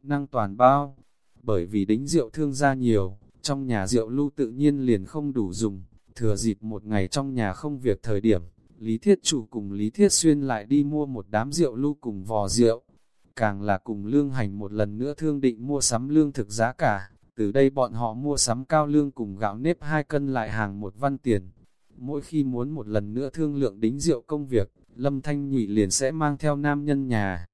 Năng toàn bao, bởi vì đính rượu thương ra nhiều, trong nhà rượu lưu tự nhiên liền không đủ dùng, thừa dịp một ngày trong nhà không việc thời điểm, Lý Thiết Chủ cùng Lý Thiết Xuyên lại đi mua một đám rượu lưu cùng vò rượu, càng là cùng lương hành một lần nữa thương định mua sắm lương thực giá cả, từ đây bọn họ mua sắm cao lương cùng gạo nếp hai cân lại hàng một văn tiền. Mỗi khi muốn một lần nữa thương lượng đính rượu công việc, Lâm Thanh Nhụy liền sẽ mang theo nam nhân nhà.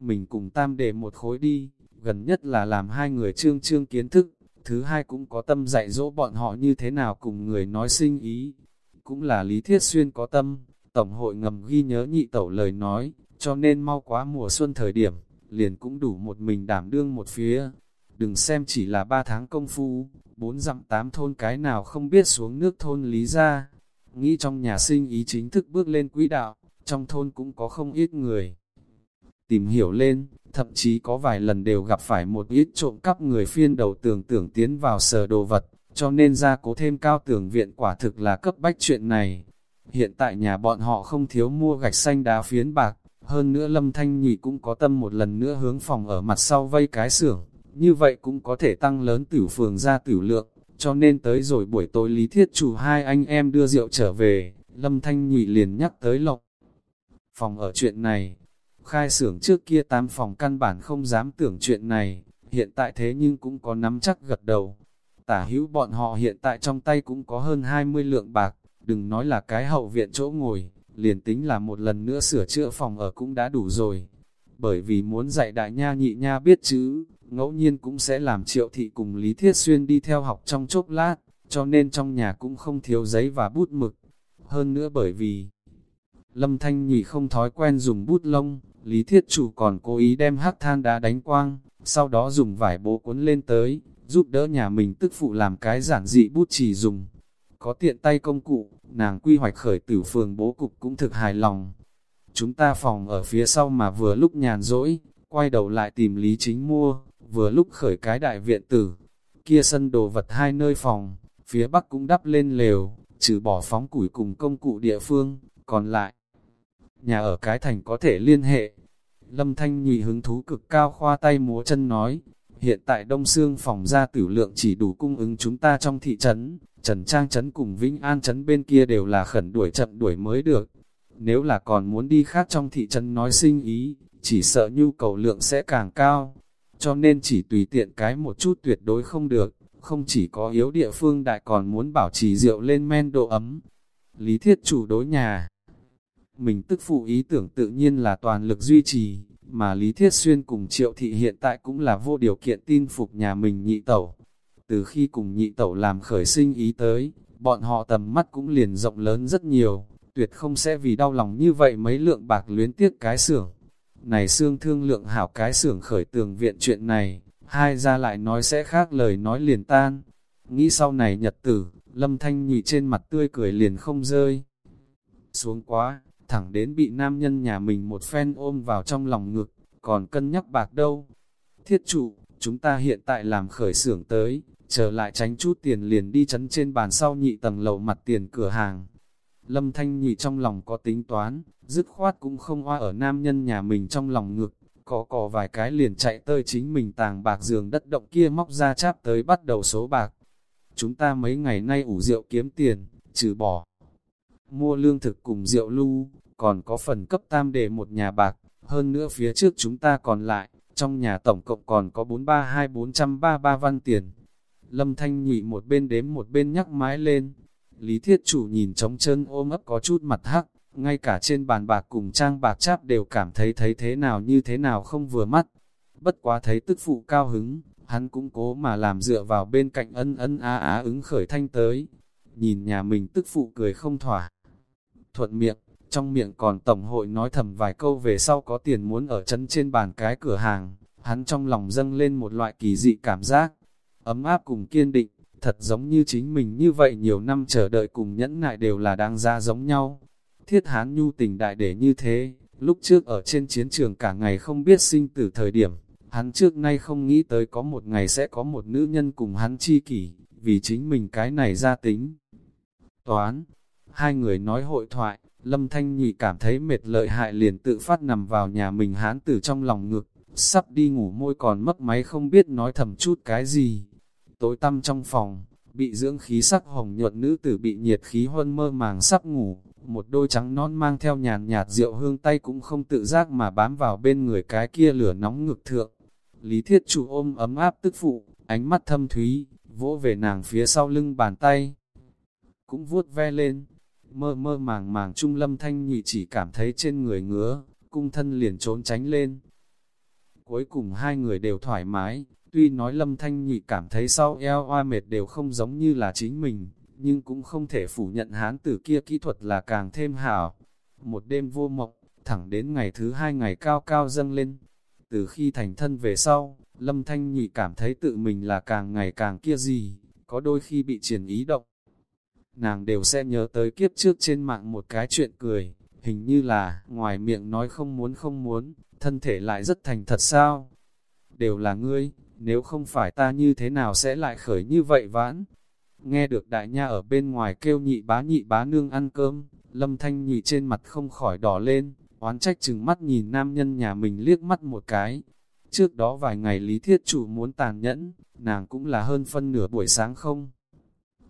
Mình cùng tam để một khối đi, gần nhất là làm hai người trương trương kiến thức, thứ hai cũng có tâm dạy dỗ bọn họ như thế nào cùng người nói sinh ý. Cũng là Lý Thiết Xuyên có tâm, Tổng hội ngầm ghi nhớ nhị tẩu lời nói, cho nên mau quá mùa xuân thời điểm, liền cũng đủ một mình đảm đương một phía. Đừng xem chỉ là ba tháng công phu, bốn dặm tám thôn cái nào không biết xuống nước thôn lý ra. Nghĩ trong nhà sinh ý chính thức bước lên quỹ đạo, trong thôn cũng có không ít người. Tìm hiểu lên, thậm chí có vài lần đều gặp phải một ít trộm cắp người phiên đầu tường tưởng tiến vào sờ đồ vật, cho nên ra cố thêm cao tường viện quả thực là cấp bách chuyện này. Hiện tại nhà bọn họ không thiếu mua gạch xanh đá phiến bạc, hơn nữa lâm thanh nhị cũng có tâm một lần nữa hướng phòng ở mặt sau vây cái xưởng, như vậy cũng có thể tăng lớn tử phường ra tử lượng, cho nên tới rồi buổi tối lý thiết chủ hai anh em đưa rượu trở về, lâm thanh nhị liền nhắc tới lộc. Phòng ở chuyện này, Khai xưởng trước kia tam phòng căn bản không dám tưởng chuyện này, hiện tại thế nhưng cũng có nắm chắc gật đầu. Tả hữu bọn họ hiện tại trong tay cũng có hơn 20 lượng bạc, đừng nói là cái hậu viện chỗ ngồi, liền tính là một lần nữa sửa chữa phòng ở cũng đã đủ rồi. Bởi vì muốn dạy đại nha nhị nha biết chữ, ngẫu nhiên cũng sẽ làm triệu thị cùng Lý Thiết Xuyên đi theo học trong chốc lát, cho nên trong nhà cũng không thiếu giấy và bút mực. Hơn nữa bởi vì Lâm Thanh Nhị không thói quen dùng bút lông, Lý Thiết Chủ còn cố ý đem hắc than đá đánh quang, sau đó dùng vải bố cuốn lên tới, giúp đỡ nhà mình tức phụ làm cái giản dị bút chỉ dùng. Có tiện tay công cụ, nàng quy hoạch khởi tử phường bố cục cũng thực hài lòng. Chúng ta phòng ở phía sau mà vừa lúc nhàn rỗi, quay đầu lại tìm Lý Chính mua, vừa lúc khởi cái đại viện tử. Kia sân đồ vật hai nơi phòng, phía bắc cũng đắp lên lều, trừ bỏ phóng củi cùng công cụ địa phương, còn lại. Nhà ở cái thành có thể liên hệ. Lâm Thanh nhụy hứng thú cực cao khoa tay múa chân nói, hiện tại Đông Sương phòng ra tử lượng chỉ đủ cung ứng chúng ta trong thị trấn, Trần Trang trấn cùng Vĩnh An trấn bên kia đều là khẩn đuổi chậm đuổi mới được. Nếu là còn muốn đi khác trong thị trấn nói sinh ý, chỉ sợ nhu cầu lượng sẽ càng cao, cho nên chỉ tùy tiện cái một chút tuyệt đối không được, không chỉ có yếu địa phương đại còn muốn bảo trì rượu lên men độ ấm. Lý thiết chủ đối nhà, mình tức phụ ý tưởng tự nhiên là toàn lực duy trì, mà Lý Thiết Xuyên cùng Triệu Thị hiện tại cũng là vô điều kiện tin phục nhà mình nhị tẩu. Từ khi cùng nhị tẩu làm khởi sinh ý tới, bọn họ tầm mắt cũng liền rộng lớn rất nhiều, tuyệt không sẽ vì đau lòng như vậy mấy lượng bạc luyến tiếc cái xưởng. Này xương thương lượng hảo cái xưởng khởi tường viện chuyện này, hai ra lại nói sẽ khác lời nói liền tan. Nghĩ sau này nhật tử, lâm thanh nhị trên mặt tươi cười liền không rơi. Xuống quá, thẳng đến bị nam nhân nhà mình một phen ôm vào trong lòng ngực, còn cân nhắc bạc đâu. Thiết trụ, chúng ta hiện tại làm khởi xưởng tới, trở lại tránh chút tiền liền đi chấn trên bàn sau nhị tầng lầu mặt tiền cửa hàng. Lâm Thanh nhị trong lòng có tính toán, dứt khoát cũng không hoa ở nam nhân nhà mình trong lòng ngực, có cò vài cái liền chạy tới chính mình tàng bạc giường đất động kia móc ra cháp tới bắt đầu số bạc. Chúng ta mấy ngày nay ủ rượu kiếm tiền, trừ bỏ. Mua lương thực cùng rượu lưu, còn có phần cấp tam để một nhà bạc, hơn nữa phía trước chúng ta còn lại, trong nhà tổng cộng còn có 432-433 văn tiền. Lâm Thanh nhụy một bên đếm một bên nhắc mái lên. Lý Thiết Chủ nhìn trống chân ôm ấp có chút mặt hắc, ngay cả trên bàn bạc cùng trang bạc cháp đều cảm thấy thấy thế nào như thế nào không vừa mắt. Bất quá thấy tức phụ cao hứng, hắn cũng cố mà làm dựa vào bên cạnh ân ân á á ứng khởi thanh tới. Nhìn nhà mình tức phụ cười không thỏa. Thuận miệng, trong miệng còn tổng hội nói thầm vài câu về sau có tiền muốn ở chân trên bàn cái cửa hàng, hắn trong lòng dâng lên một loại kỳ dị cảm giác, ấm áp cùng kiên định, thật giống như chính mình như vậy nhiều năm chờ đợi cùng nhẫn nại đều là đang ra giống nhau. Thiết hán nhu tình đại để như thế, lúc trước ở trên chiến trường cả ngày không biết sinh tử thời điểm, hắn trước nay không nghĩ tới có một ngày sẽ có một nữ nhân cùng hắn chi kỷ, vì chính mình cái này ra tính. Toán, hai người nói hội thoại, Lâm Thanh Nhụy cảm thấy mệt lợi hại liền tự phát nằm vào nhà mình hán tử trong lòng ngực, sắp đi ngủ môi còn mất máy không biết nói thầm chút cái gì. Tối tăm trong phòng, bị dưỡng khí sắc hồng nhuận nữ tử bị nhiệt khí huân mơ màng sắp ngủ, một đôi trắng non mang theo nhàn nhạt rượu hương tay cũng không tự giác mà bám vào bên người cái kia lửa nóng ngực thượng. Lý thiết chủ ôm ấm áp tức phụ, ánh mắt thâm thúy, vỗ về nàng phía sau lưng bàn tay. Cũng vuốt ve lên, mơ mơ màng màng trung lâm thanh nhụy chỉ cảm thấy trên người ngứa, cung thân liền trốn tránh lên. Cuối cùng hai người đều thoải mái, tuy nói lâm thanh nhụy cảm thấy sau eo oa mệt đều không giống như là chính mình, nhưng cũng không thể phủ nhận hán tử kia kỹ thuật là càng thêm hảo. Một đêm vô mộng, thẳng đến ngày thứ hai ngày cao cao dâng lên. Từ khi thành thân về sau, lâm thanh nhụy cảm thấy tự mình là càng ngày càng kia gì, có đôi khi bị triển ý động nàng đều sẽ nhớ tới kiếp trước trên mạng một cái chuyện cười, hình như là, ngoài miệng nói không muốn không muốn, thân thể lại rất thành thật sao? Đều là ngươi, nếu không phải ta như thế nào sẽ lại khởi như vậy vãn? Nghe được đại nha ở bên ngoài kêu nhị bá nhị bá nương ăn cơm, lâm thanh nhị trên mặt không khỏi đỏ lên, oán trách chừng mắt nhìn nam nhân nhà mình liếc mắt một cái. Trước đó vài ngày lý thiết chủ muốn tàn nhẫn, nàng cũng là hơn phân nửa buổi sáng không?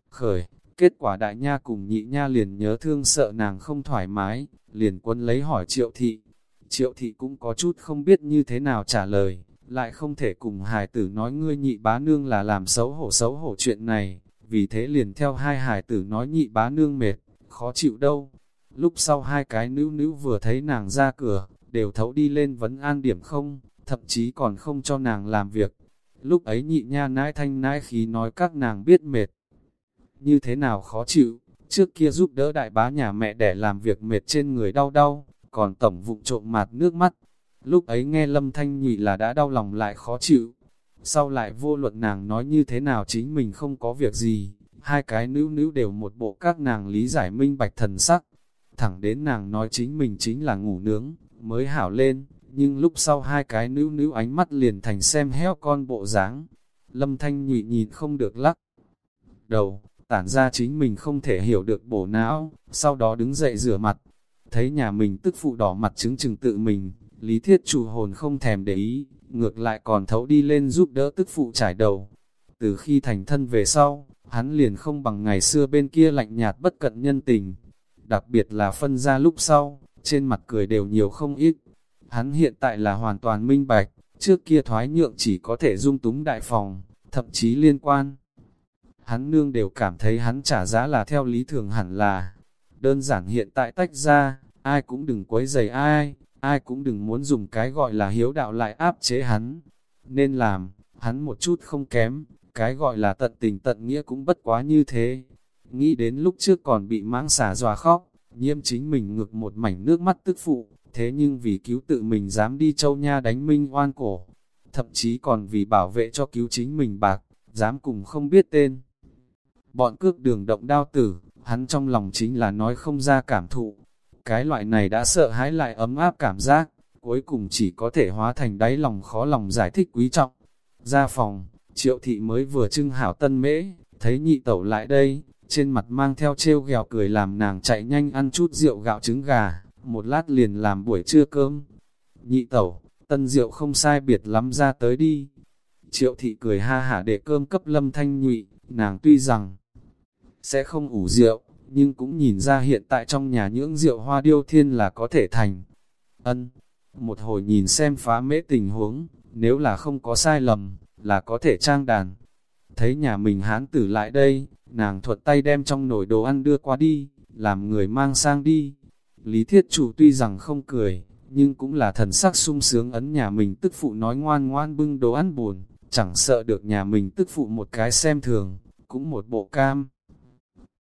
Khởi, Kết quả đại nha cùng nhị nha liền nhớ thương sợ nàng không thoải mái, liền quân lấy hỏi triệu thị. Triệu thị cũng có chút không biết như thế nào trả lời, lại không thể cùng hài tử nói ngươi nhị bá nương là làm xấu hổ xấu hổ chuyện này, vì thế liền theo hai hài tử nói nhị bá nương mệt, khó chịu đâu. Lúc sau hai cái nữ nữ vừa thấy nàng ra cửa, đều thấu đi lên vấn an điểm không, thậm chí còn không cho nàng làm việc. Lúc ấy nhị nha nãi thanh nãi khí nói các nàng biết mệt, như thế nào khó chịu, trước kia giúp đỡ đại bá nhà mẹ để làm việc mệt trên người đau đau, còn tổng vụng trộm mạt nước mắt. Lúc ấy nghe lâm thanh nhụy là đã đau lòng lại khó chịu. Sau lại vô luận nàng nói như thế nào chính mình không có việc gì, hai cái nữ nữ đều một bộ các nàng lý giải minh bạch thần sắc. Thẳng đến nàng nói chính mình chính là ngủ nướng, mới hảo lên, nhưng lúc sau hai cái nữ nữ ánh mắt liền thành xem heo con bộ dáng Lâm Thanh nhụy nhìn không được lắc. Đầu, tản ra chính mình không thể hiểu được bổ não, sau đó đứng dậy rửa mặt. Thấy nhà mình tức phụ đỏ mặt chứng chừng tự mình, lý thiết chủ hồn không thèm để ý, ngược lại còn thấu đi lên giúp đỡ tức phụ trải đầu. Từ khi thành thân về sau, hắn liền không bằng ngày xưa bên kia lạnh nhạt bất cận nhân tình. Đặc biệt là phân ra lúc sau, trên mặt cười đều nhiều không ít. Hắn hiện tại là hoàn toàn minh bạch, trước kia thoái nhượng chỉ có thể dung túng đại phòng, thậm chí liên quan. Hắn nương đều cảm thấy hắn trả giá là theo lý thường hẳn là, đơn giản hiện tại tách ra, ai cũng đừng quấy rầy ai, ai cũng đừng muốn dùng cái gọi là hiếu đạo lại áp chế hắn. Nên làm, hắn một chút không kém, cái gọi là tận tình tận nghĩa cũng bất quá như thế. Nghĩ đến lúc trước còn bị mãng xà dòa khóc, nhiễm chính mình ngực một mảnh nước mắt tức phụ, thế nhưng vì cứu tự mình dám đi châu nha đánh minh oan cổ, thậm chí còn vì bảo vệ cho cứu chính mình bạc, dám cùng không biết tên. Bọn cước đường động đao tử, hắn trong lòng chính là nói không ra cảm thụ. Cái loại này đã sợ hãi lại ấm áp cảm giác, cuối cùng chỉ có thể hóa thành đáy lòng khó lòng giải thích quý trọng. Ra phòng, triệu thị mới vừa trưng hảo tân mễ, thấy nhị tẩu lại đây, trên mặt mang theo trêu ghẹo cười làm nàng chạy nhanh ăn chút rượu gạo trứng gà, một lát liền làm buổi trưa cơm. Nhị tẩu, tân rượu không sai biệt lắm ra tới đi. Triệu thị cười ha hả để cơm cấp lâm thanh nhụy, nàng tuy rằng sẽ không ủ rượu, nhưng cũng nhìn ra hiện tại trong nhà những rượu hoa điêu thiên là có thể thành. Ân, một hồi nhìn xem phá mễ tình huống, nếu là không có sai lầm, là có thể trang đàn. Thấy nhà mình hán tử lại đây, nàng thuật tay đem trong nồi đồ ăn đưa qua đi, làm người mang sang đi. Lý thiết chủ tuy rằng không cười, nhưng cũng là thần sắc sung sướng ấn nhà mình tức phụ nói ngoan ngoan bưng đồ ăn buồn, chẳng sợ được nhà mình tức phụ một cái xem thường, cũng một bộ cam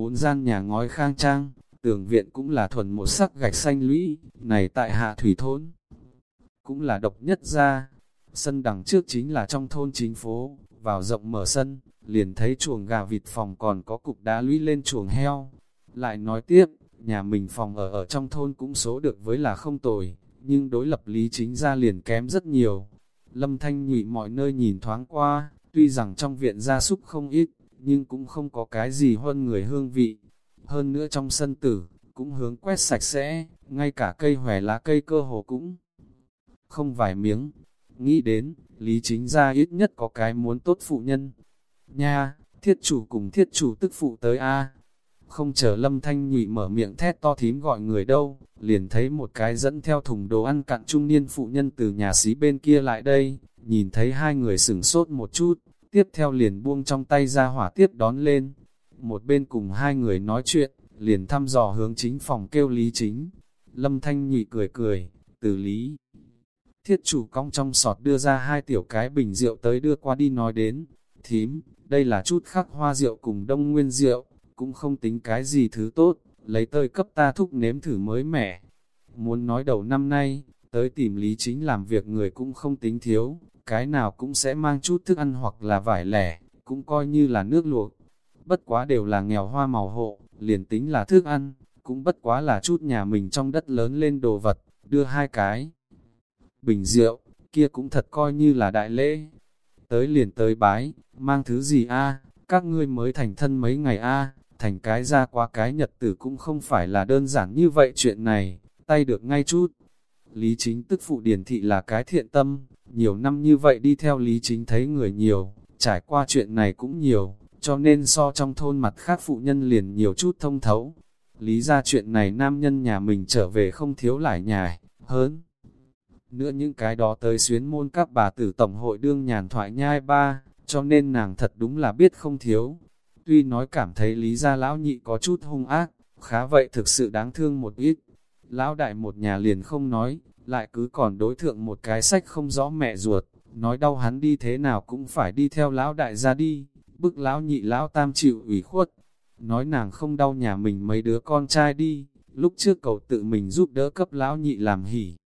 bốn gian nhà ngói khang trang, tường viện cũng là thuần một sắc gạch xanh lũy, này tại hạ thủy thôn. Cũng là độc nhất ra, sân đằng trước chính là trong thôn chính phố, vào rộng mở sân, liền thấy chuồng gà vịt phòng còn có cục đá lũy lên chuồng heo. Lại nói tiếp, nhà mình phòng ở ở trong thôn cũng số được với là không tồi, nhưng đối lập lý chính ra liền kém rất nhiều. Lâm Thanh nhụy mọi nơi nhìn thoáng qua, tuy rằng trong viện gia súc không ít, nhưng cũng không có cái gì hơn người hương vị. Hơn nữa trong sân tử, cũng hướng quét sạch sẽ, ngay cả cây hòe lá cây cơ hồ cũng không vài miếng. Nghĩ đến, lý chính ra ít nhất có cái muốn tốt phụ nhân. Nha, thiết chủ cùng thiết chủ tức phụ tới a Không chờ lâm thanh nhụy mở miệng thét to thím gọi người đâu, liền thấy một cái dẫn theo thùng đồ ăn cặn trung niên phụ nhân từ nhà xí bên kia lại đây, nhìn thấy hai người sửng sốt một chút, tiếp theo liền buông trong tay ra hỏa tiếp đón lên. Một bên cùng hai người nói chuyện, liền thăm dò hướng chính phòng kêu lý chính. Lâm Thanh nhị cười cười, từ lý. Thiết chủ cong trong sọt đưa ra hai tiểu cái bình rượu tới đưa qua đi nói đến. Thím, đây là chút khắc hoa rượu cùng đông nguyên rượu, cũng không tính cái gì thứ tốt, lấy tơi cấp ta thúc nếm thử mới mẻ. Muốn nói đầu năm nay, tới tìm lý chính làm việc người cũng không tính thiếu, cái nào cũng sẽ mang chút thức ăn hoặc là vải lẻ, cũng coi như là nước luộc. Bất quá đều là nghèo hoa màu hộ, liền tính là thức ăn, cũng bất quá là chút nhà mình trong đất lớn lên đồ vật, đưa hai cái. Bình rượu, kia cũng thật coi như là đại lễ. Tới liền tới bái, mang thứ gì a các ngươi mới thành thân mấy ngày a thành cái ra qua cái nhật tử cũng không phải là đơn giản như vậy chuyện này, tay được ngay chút. Lý chính tức phụ điển thị là cái thiện tâm, nhiều năm như vậy đi theo lý chính thấy người nhiều, trải qua chuyện này cũng nhiều, cho nên so trong thôn mặt khác phụ nhân liền nhiều chút thông thấu. lý ra chuyện này nam nhân nhà mình trở về không thiếu lại nhài, hơn. Nữa những cái đó tới xuyến môn các bà tử tổng hội đương nhàn thoại nhai ba, cho nên nàng thật đúng là biết không thiếu. Tuy nói cảm thấy lý gia lão nhị có chút hung ác, khá vậy thực sự đáng thương một ít. Lão đại một nhà liền không nói, lại cứ còn đối thượng một cái sách không rõ mẹ ruột, nói đau hắn đi thế nào cũng phải đi theo lão đại ra đi, bức lão nhị lão tam chịu ủy khuất. Nói nàng không đau nhà mình mấy đứa con trai đi, lúc trước cậu tự mình giúp đỡ cấp lão nhị làm hỉ.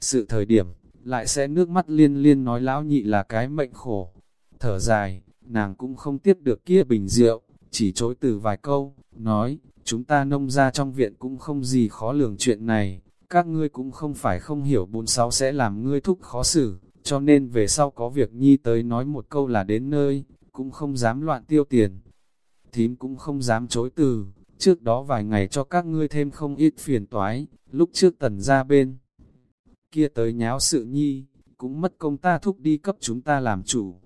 Sự thời điểm, lại sẽ nước mắt liên liên nói lão nhị là cái mệnh khổ. Thở dài, nàng cũng không tiếp được kia bình rượu, chỉ chối từ vài câu, nói, chúng ta nông ra trong viện cũng không gì khó lường chuyện này, các ngươi cũng không phải không hiểu bốn sáu sẽ làm ngươi thúc khó xử, cho nên về sau có việc nhi tới nói một câu là đến nơi, cũng không dám loạn tiêu tiền. Thím cũng không dám chối từ, trước đó vài ngày cho các ngươi thêm không ít phiền toái, lúc trước tần ra bên. Kia tới nháo sự nhi, cũng mất công ta thúc đi cấp chúng ta làm chủ.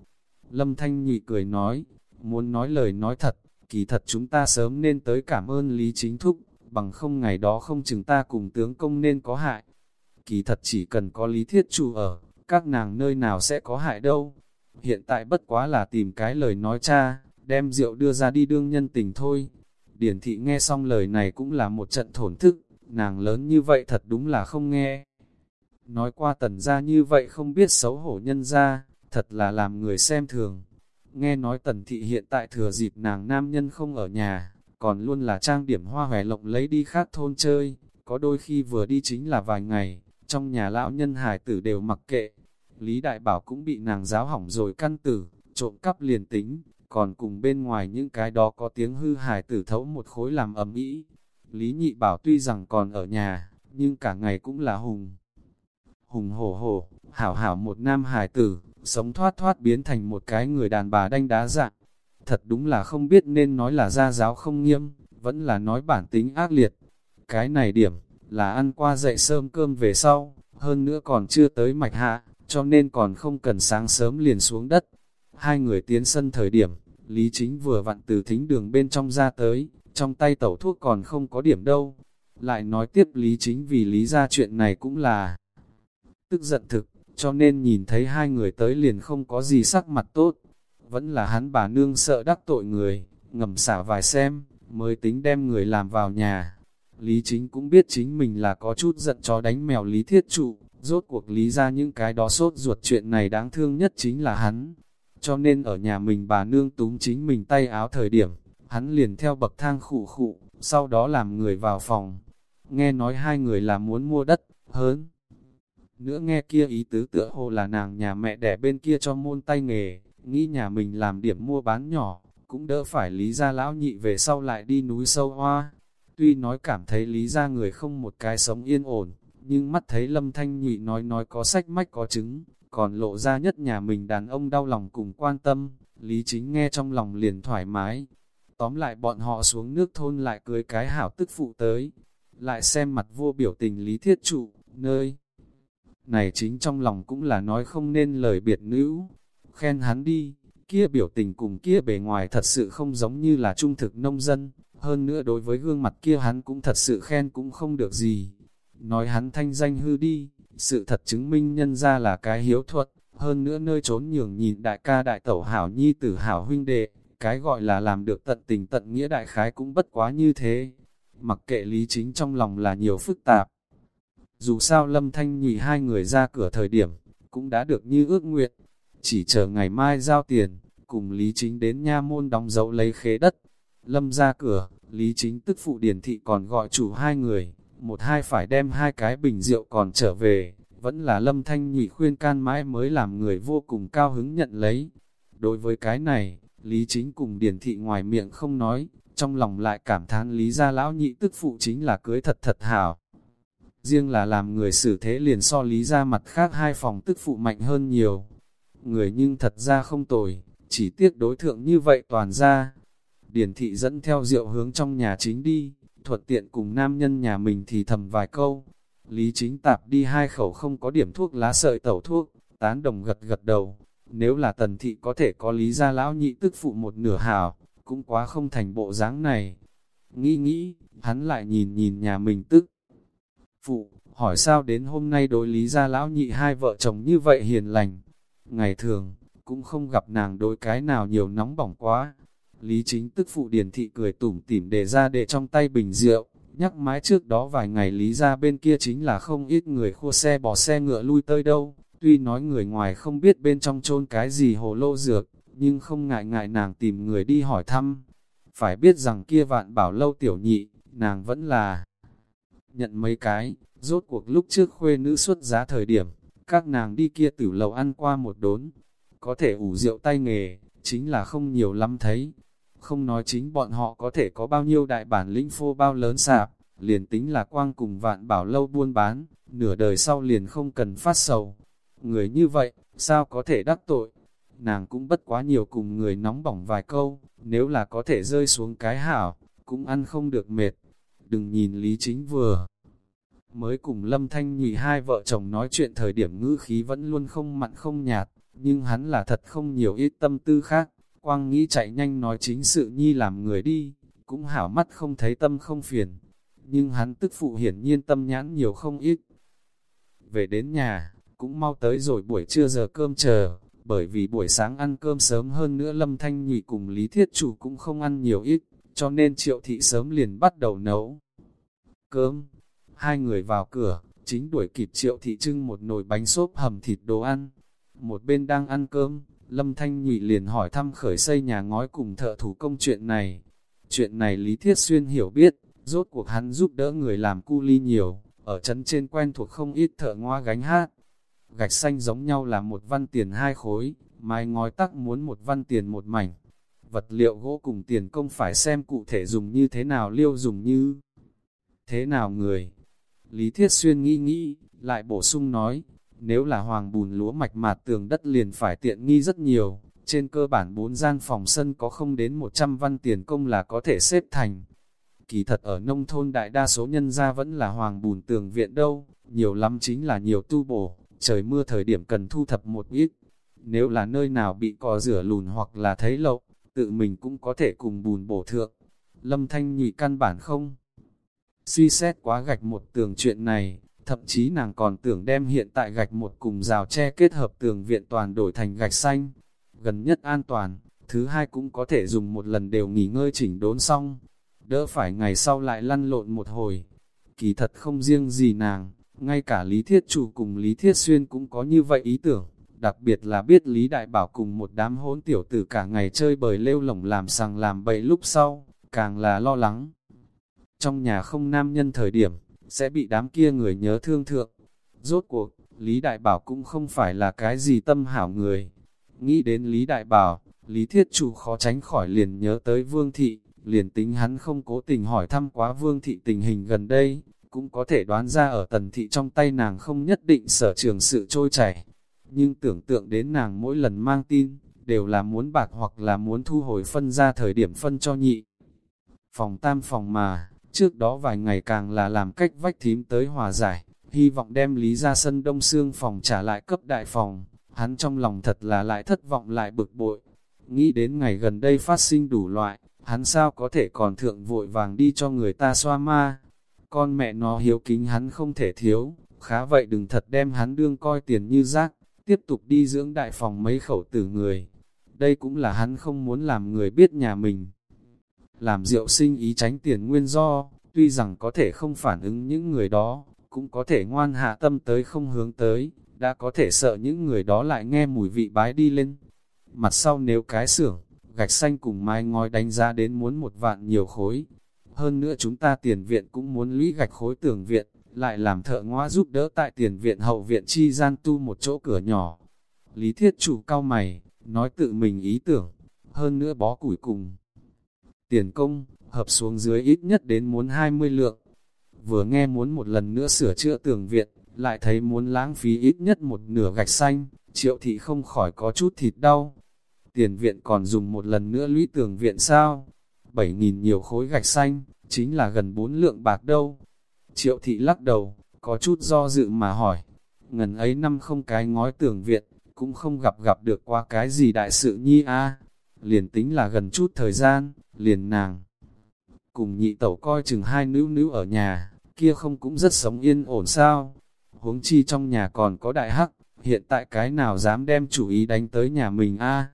Lâm Thanh Nhụy cười nói, muốn nói lời nói thật, kỳ thật chúng ta sớm nên tới cảm ơn Lý Chính Thúc, bằng không ngày đó không chừng ta cùng tướng công nên có hại. Kỳ thật chỉ cần có Lý Thiết Chủ ở, các nàng nơi nào sẽ có hại đâu. Hiện tại bất quá là tìm cái lời nói cha, đem rượu đưa ra đi đương nhân tình thôi. Điển thị nghe xong lời này cũng là một trận thổn thức, nàng lớn như vậy thật đúng là không nghe. Nói qua tần ra như vậy không biết xấu hổ nhân ra, thật là làm người xem thường. Nghe nói tần thị hiện tại thừa dịp nàng nam nhân không ở nhà, còn luôn là trang điểm hoa hòe lộng lấy đi khác thôn chơi, có đôi khi vừa đi chính là vài ngày, trong nhà lão nhân hải tử đều mặc kệ. Lý Đại Bảo cũng bị nàng giáo hỏng rồi căn tử, trộm cắp liền tính, còn cùng bên ngoài những cái đó có tiếng hư hải tử thấu một khối làm ầm ĩ. Lý Nhị Bảo tuy rằng còn ở nhà, nhưng cả ngày cũng là hùng. Hùng hổ hổ, hảo hảo một nam hải tử, sống thoát thoát biến thành một cái người đàn bà đanh đá dạng. Thật đúng là không biết nên nói là gia giáo không nghiêm, vẫn là nói bản tính ác liệt. Cái này điểm, là ăn qua dậy sớm cơm về sau, hơn nữa còn chưa tới mạch hạ, cho nên còn không cần sáng sớm liền xuống đất. Hai người tiến sân thời điểm, Lý Chính vừa vặn từ thính đường bên trong ra tới, trong tay tẩu thuốc còn không có điểm đâu. Lại nói tiếp Lý Chính vì lý ra chuyện này cũng là tức giận thực, cho nên nhìn thấy hai người tới liền không có gì sắc mặt tốt. Vẫn là hắn bà nương sợ đắc tội người, ngầm xả vài xem, mới tính đem người làm vào nhà. Lý chính cũng biết chính mình là có chút giận chó đánh mèo lý thiết trụ, rốt cuộc lý ra những cái đó sốt ruột chuyện này đáng thương nhất chính là hắn. Cho nên ở nhà mình bà nương túm chính mình tay áo thời điểm, hắn liền theo bậc thang khụ khụ, sau đó làm người vào phòng. Nghe nói hai người là muốn mua đất, hớn nữa nghe kia ý tứ tựa hồ là nàng nhà mẹ đẻ bên kia cho môn tay nghề, nghĩ nhà mình làm điểm mua bán nhỏ, cũng đỡ phải lý ra lão nhị về sau lại đi núi sâu hoa. Tuy nói cảm thấy lý ra người không một cái sống yên ổn, nhưng mắt thấy lâm thanh nhụy nói nói có sách mách có chứng, còn lộ ra nhất nhà mình đàn ông đau lòng cùng quan tâm, lý chính nghe trong lòng liền thoải mái. Tóm lại bọn họ xuống nước thôn lại cưới cái hảo tức phụ tới, lại xem mặt vô biểu tình lý thiết trụ, nơi này chính trong lòng cũng là nói không nên lời biệt nữ. Khen hắn đi, kia biểu tình cùng kia bề ngoài thật sự không giống như là trung thực nông dân, hơn nữa đối với gương mặt kia hắn cũng thật sự khen cũng không được gì. Nói hắn thanh danh hư đi, sự thật chứng minh nhân ra là cái hiếu thuật, hơn nữa nơi trốn nhường nhìn đại ca đại tẩu hảo nhi tử hảo huynh đệ, cái gọi là làm được tận tình tận nghĩa đại khái cũng bất quá như thế. Mặc kệ lý chính trong lòng là nhiều phức tạp, dù sao Lâm Thanh nhị hai người ra cửa thời điểm, cũng đã được như ước nguyện. Chỉ chờ ngày mai giao tiền, cùng Lý Chính đến nha môn đóng dấu lấy khế đất. Lâm ra cửa, Lý Chính tức phụ điển thị còn gọi chủ hai người, một hai phải đem hai cái bình rượu còn trở về, vẫn là Lâm Thanh nhụy khuyên can mãi mới làm người vô cùng cao hứng nhận lấy. Đối với cái này, Lý Chính cùng điển thị ngoài miệng không nói, trong lòng lại cảm thán Lý gia lão nhị tức phụ chính là cưới thật thật hảo. Riêng là làm người xử thế liền so lý ra mặt khác hai phòng tức phụ mạnh hơn nhiều. Người nhưng thật ra không tồi, chỉ tiếc đối thượng như vậy toàn ra. Điển thị dẫn theo rượu hướng trong nhà chính đi, thuận tiện cùng nam nhân nhà mình thì thầm vài câu. Lý chính tạp đi hai khẩu không có điểm thuốc lá sợi tẩu thuốc, tán đồng gật gật đầu. Nếu là tần thị có thể có lý ra lão nhị tức phụ một nửa hào, cũng quá không thành bộ dáng này. Nghĩ nghĩ, hắn lại nhìn nhìn nhà mình tức. Phụ, hỏi sao đến hôm nay đối lý gia lão nhị hai vợ chồng như vậy hiền lành. Ngày thường, cũng không gặp nàng đối cái nào nhiều nóng bỏng quá. Lý chính tức phụ điển thị cười tủm tỉm để ra để trong tay bình rượu, nhắc mãi trước đó vài ngày lý ra bên kia chính là không ít người khua xe bỏ xe ngựa lui tới đâu, tuy nói người ngoài không biết bên trong chôn cái gì hồ lô dược, nhưng không ngại ngại nàng tìm người đi hỏi thăm. Phải biết rằng kia vạn bảo lâu tiểu nhị, nàng vẫn là nhận mấy cái, rốt cuộc lúc trước khuê nữ xuất giá thời điểm, các nàng đi kia tử lầu ăn qua một đốn, có thể ủ rượu tay nghề, chính là không nhiều lắm thấy. Không nói chính bọn họ có thể có bao nhiêu đại bản lĩnh phô bao lớn sạp, liền tính là quang cùng vạn bảo lâu buôn bán, nửa đời sau liền không cần phát sầu. Người như vậy, sao có thể đắc tội? Nàng cũng bất quá nhiều cùng người nóng bỏng vài câu, nếu là có thể rơi xuống cái hảo, cũng ăn không được mệt. Đừng nhìn Lý Chính vừa mới cùng Lâm Thanh Nhụy hai vợ chồng nói chuyện thời điểm ngữ khí vẫn luôn không mặn không nhạt, nhưng hắn là thật không nhiều ít tâm tư khác, quang nghĩ chạy nhanh nói chính sự nhi làm người đi, cũng hảo mắt không thấy tâm không phiền, nhưng hắn tức phụ hiển nhiên tâm nhãn nhiều không ít. Về đến nhà, cũng mau tới rồi buổi trưa giờ cơm chờ, bởi vì buổi sáng ăn cơm sớm hơn nữa Lâm Thanh Nhụy cùng Lý Thiết Chủ cũng không ăn nhiều ít, cho nên Triệu Thị sớm liền bắt đầu nấu. Cơm, hai người vào cửa, chính đuổi kịp Triệu Thị trưng một nồi bánh xốp hầm thịt đồ ăn. Một bên đang ăn cơm, Lâm Thanh Nhụy liền hỏi thăm khởi xây nhà ngói cùng thợ thủ công chuyện này. Chuyện này Lý Thiết Xuyên hiểu biết, rốt cuộc hắn giúp đỡ người làm cu ly nhiều, ở trấn trên quen thuộc không ít thợ ngoa gánh hát. Gạch xanh giống nhau là một văn tiền hai khối, mái ngói tắc muốn một văn tiền một mảnh. Vật liệu gỗ cùng tiền công phải xem cụ thể dùng như thế nào liêu dùng như thế nào người. Lý Thiết Xuyên nghĩ nghĩ, lại bổ sung nói, nếu là hoàng bùn lúa mạch mạt tường đất liền phải tiện nghi rất nhiều, trên cơ bản bốn gian phòng sân có không đến 100 văn tiền công là có thể xếp thành. Kỳ thật ở nông thôn đại đa số nhân gia vẫn là hoàng bùn tường viện đâu, nhiều lắm chính là nhiều tu bổ, trời mưa thời điểm cần thu thập một ít. Nếu là nơi nào bị cò rửa lùn hoặc là thấy lậu, tự mình cũng có thể cùng bùn bổ thượng. Lâm Thanh nhụy căn bản không. Suy xét quá gạch một tường chuyện này, thậm chí nàng còn tưởng đem hiện tại gạch một cùng rào tre kết hợp tường viện toàn đổi thành gạch xanh. Gần nhất an toàn, thứ hai cũng có thể dùng một lần đều nghỉ ngơi chỉnh đốn xong, đỡ phải ngày sau lại lăn lộn một hồi. Kỳ thật không riêng gì nàng, ngay cả Lý Thiết Chủ cùng Lý Thiết Xuyên cũng có như vậy ý tưởng, đặc biệt là biết Lý Đại Bảo cùng một đám hỗn tiểu tử cả ngày chơi bời lêu lỏng làm sàng làm bậy lúc sau, càng là lo lắng. Trong nhà không nam nhân thời điểm, sẽ bị đám kia người nhớ thương thượng. Rốt cuộc, Lý Đại Bảo cũng không phải là cái gì tâm hảo người. Nghĩ đến Lý Đại Bảo, Lý Thiết Chủ khó tránh khỏi liền nhớ tới Vương Thị, liền tính hắn không cố tình hỏi thăm quá Vương Thị tình hình gần đây, cũng có thể đoán ra ở Tần Thị trong tay nàng không nhất định sở trường sự trôi chảy. Nhưng tưởng tượng đến nàng mỗi lần mang tin, đều là muốn bạc hoặc là muốn thu hồi phân ra thời điểm phân cho nhị. Phòng tam phòng mà, Trước đó vài ngày càng là làm cách vách thím tới hòa giải, hy vọng đem lý ra sân đông xương phòng trả lại cấp đại phòng. Hắn trong lòng thật là lại thất vọng lại bực bội. Nghĩ đến ngày gần đây phát sinh đủ loại, hắn sao có thể còn thượng vội vàng đi cho người ta xoa ma. Con mẹ nó hiếu kính hắn không thể thiếu, khá vậy đừng thật đem hắn đương coi tiền như rác, tiếp tục đi dưỡng đại phòng mấy khẩu tử người. Đây cũng là hắn không muốn làm người biết nhà mình làm rượu sinh ý tránh tiền nguyên do, tuy rằng có thể không phản ứng những người đó, cũng có thể ngoan hạ tâm tới không hướng tới, đã có thể sợ những người đó lại nghe mùi vị bái đi lên. Mặt sau nếu cái xưởng, gạch xanh cùng mái ngói đánh giá đến muốn một vạn nhiều khối. Hơn nữa chúng ta tiền viện cũng muốn lũy gạch khối tường viện, lại làm thợ ngoa giúp đỡ tại tiền viện hậu viện chi gian tu một chỗ cửa nhỏ. Lý thiết chủ cao mày, nói tự mình ý tưởng, hơn nữa bó củi cùng tiền công, hợp xuống dưới ít nhất đến muốn 20 lượng. Vừa nghe muốn một lần nữa sửa chữa tường viện, lại thấy muốn lãng phí ít nhất một nửa gạch xanh, triệu thị không khỏi có chút thịt đau. Tiền viện còn dùng một lần nữa lũy tường viện sao? 7.000 nhiều khối gạch xanh, chính là gần 4 lượng bạc đâu. Triệu thị lắc đầu, có chút do dự mà hỏi. Ngần ấy năm không cái ngói tường viện, cũng không gặp gặp được qua cái gì đại sự nhi a liền tính là gần chút thời gian, liền nàng. cùng nhị tẩu coi chừng hai nữ nữ ở nhà, kia không cũng rất sống yên ổn sao. Huống chi trong nhà còn có đại hắc, hiện tại cái nào dám đem chủ ý đánh tới nhà mình a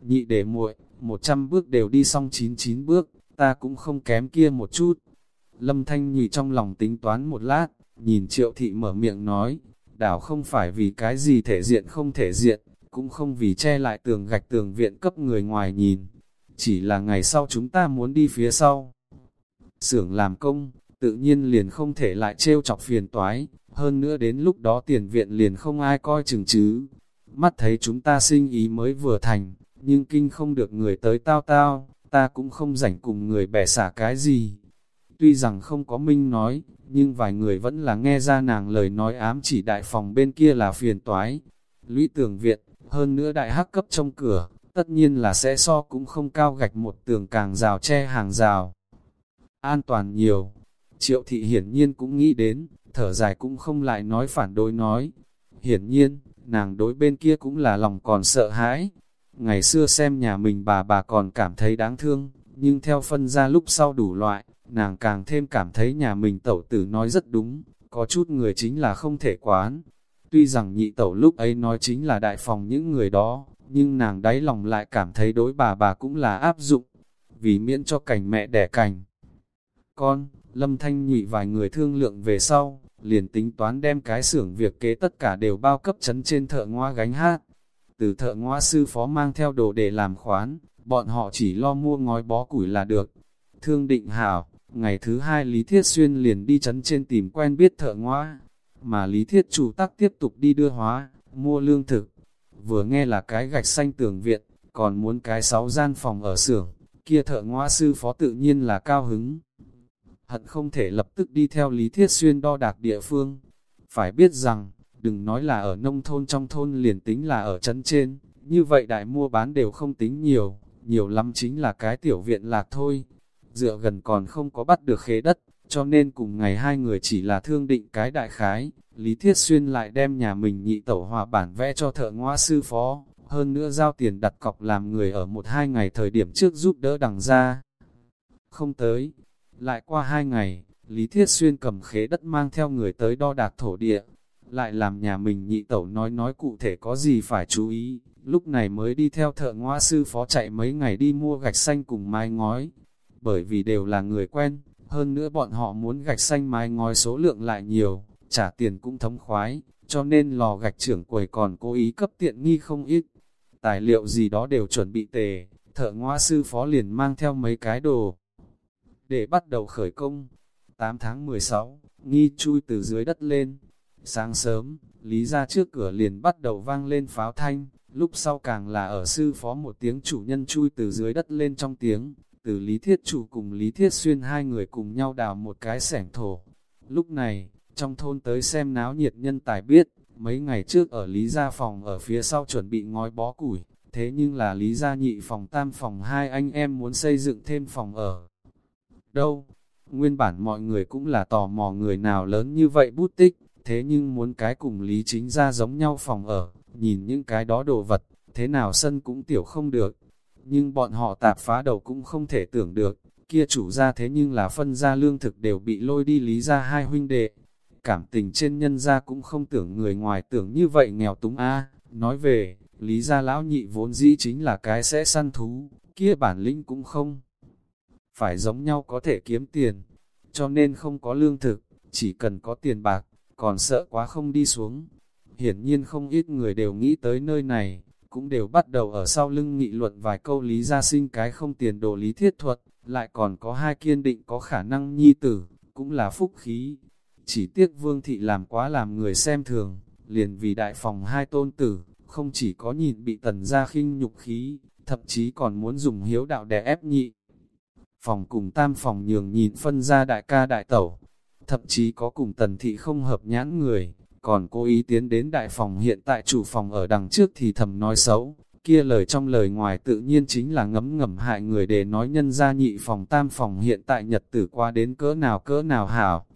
Nhị để muội, một trăm bước đều đi xong chín chín bước, ta cũng không kém kia một chút. Lâm Thanh nhị trong lòng tính toán một lát, nhìn triệu thị mở miệng nói, đảo không phải vì cái gì thể diện không thể diện, cũng không vì che lại tường gạch tường viện cấp người ngoài nhìn, chỉ là ngày sau chúng ta muốn đi phía sau. Xưởng làm công, tự nhiên liền không thể lại trêu chọc phiền toái, hơn nữa đến lúc đó tiền viện liền không ai coi chừng chứ. Mắt thấy chúng ta sinh ý mới vừa thành, nhưng kinh không được người tới tao tao, ta cũng không rảnh cùng người bẻ xả cái gì. Tuy rằng không có minh nói, nhưng vài người vẫn là nghe ra nàng lời nói ám chỉ đại phòng bên kia là phiền toái. Lũy tường viện, hơn nữa đại hắc cấp trong cửa, tất nhiên là sẽ so cũng không cao gạch một tường càng rào che hàng rào. An toàn nhiều, triệu thị hiển nhiên cũng nghĩ đến, thở dài cũng không lại nói phản đối nói. Hiển nhiên, nàng đối bên kia cũng là lòng còn sợ hãi. Ngày xưa xem nhà mình bà bà còn cảm thấy đáng thương, nhưng theo phân ra lúc sau đủ loại, nàng càng thêm cảm thấy nhà mình tẩu tử nói rất đúng, có chút người chính là không thể quán. Tuy rằng nhị tẩu lúc ấy nói chính là đại phòng những người đó, nhưng nàng đáy lòng lại cảm thấy đối bà bà cũng là áp dụng, vì miễn cho cảnh mẹ đẻ cảnh. Con, Lâm Thanh nhụy vài người thương lượng về sau, liền tính toán đem cái xưởng việc kế tất cả đều bao cấp chấn trên thợ ngoa gánh hát. Từ thợ ngoa sư phó mang theo đồ để làm khoán, bọn họ chỉ lo mua ngói bó củi là được. Thương định hảo, ngày thứ hai Lý Thiết Xuyên liền đi chấn trên tìm quen biết thợ ngoa, mà Lý Thiết chủ tắc tiếp tục đi đưa hóa, mua lương thực. Vừa nghe là cái gạch xanh tường viện, còn muốn cái sáu gian phòng ở xưởng, kia thợ ngoa sư phó tự nhiên là cao hứng hận không thể lập tức đi theo Lý Thiết Xuyên đo đạc địa phương. Phải biết rằng, đừng nói là ở nông thôn trong thôn liền tính là ở chân trên, như vậy đại mua bán đều không tính nhiều, nhiều lắm chính là cái tiểu viện lạc thôi. Dựa gần còn không có bắt được khế đất, cho nên cùng ngày hai người chỉ là thương định cái đại khái, Lý Thiết Xuyên lại đem nhà mình nhị tẩu hòa bản vẽ cho thợ ngoa sư phó, hơn nữa giao tiền đặt cọc làm người ở một hai ngày thời điểm trước giúp đỡ đằng ra. Không tới, lại qua hai ngày, Lý Thiết Xuyên cầm khế đất mang theo người tới đo đạc thổ địa, lại làm nhà mình nhị tẩu nói nói cụ thể có gì phải chú ý, lúc này mới đi theo thợ ngoa sư phó chạy mấy ngày đi mua gạch xanh cùng mái ngói, bởi vì đều là người quen, hơn nữa bọn họ muốn gạch xanh mái ngói số lượng lại nhiều, trả tiền cũng thống khoái, cho nên lò gạch trưởng quầy còn cố ý cấp tiện nghi không ít. Tài liệu gì đó đều chuẩn bị tề, thợ ngoa sư phó liền mang theo mấy cái đồ để bắt đầu khởi công. 8 tháng 16, nghi chui từ dưới đất lên. Sáng sớm, Lý ra trước cửa liền bắt đầu vang lên pháo thanh, lúc sau càng là ở sư phó một tiếng chủ nhân chui từ dưới đất lên trong tiếng, từ Lý Thiết Chủ cùng Lý Thiết Xuyên hai người cùng nhau đào một cái sẻng thổ. Lúc này, trong thôn tới xem náo nhiệt nhân tài biết, mấy ngày trước ở Lý Gia phòng ở phía sau chuẩn bị ngói bó củi, thế nhưng là Lý Gia nhị phòng tam phòng hai anh em muốn xây dựng thêm phòng ở đâu. Nguyên bản mọi người cũng là tò mò người nào lớn như vậy bút tích, thế nhưng muốn cái cùng lý chính gia giống nhau phòng ở, nhìn những cái đó đồ vật, thế nào sân cũng tiểu không được. Nhưng bọn họ tạp phá đầu cũng không thể tưởng được, kia chủ ra thế nhưng là phân ra lương thực đều bị lôi đi lý ra hai huynh đệ. Cảm tình trên nhân ra cũng không tưởng người ngoài tưởng như vậy nghèo túng a nói về, lý ra lão nhị vốn dĩ chính là cái sẽ săn thú, kia bản lĩnh cũng không phải giống nhau có thể kiếm tiền, cho nên không có lương thực, chỉ cần có tiền bạc, còn sợ quá không đi xuống. Hiển nhiên không ít người đều nghĩ tới nơi này, cũng đều bắt đầu ở sau lưng nghị luận vài câu lý gia sinh cái không tiền đồ lý thiết thuật, lại còn có hai kiên định có khả năng nhi tử, cũng là phúc khí. Chỉ tiếc vương thị làm quá làm người xem thường, liền vì đại phòng hai tôn tử, không chỉ có nhìn bị tần gia khinh nhục khí, thậm chí còn muốn dùng hiếu đạo đè ép nhị phòng cùng tam phòng nhường nhìn phân ra đại ca đại tẩu, thậm chí có cùng tần thị không hợp nhãn người, còn cố ý tiến đến đại phòng hiện tại chủ phòng ở đằng trước thì thầm nói xấu, kia lời trong lời ngoài tự nhiên chính là ngấm ngầm hại người để nói nhân ra nhị phòng tam phòng hiện tại nhật tử qua đến cỡ nào cỡ nào hảo.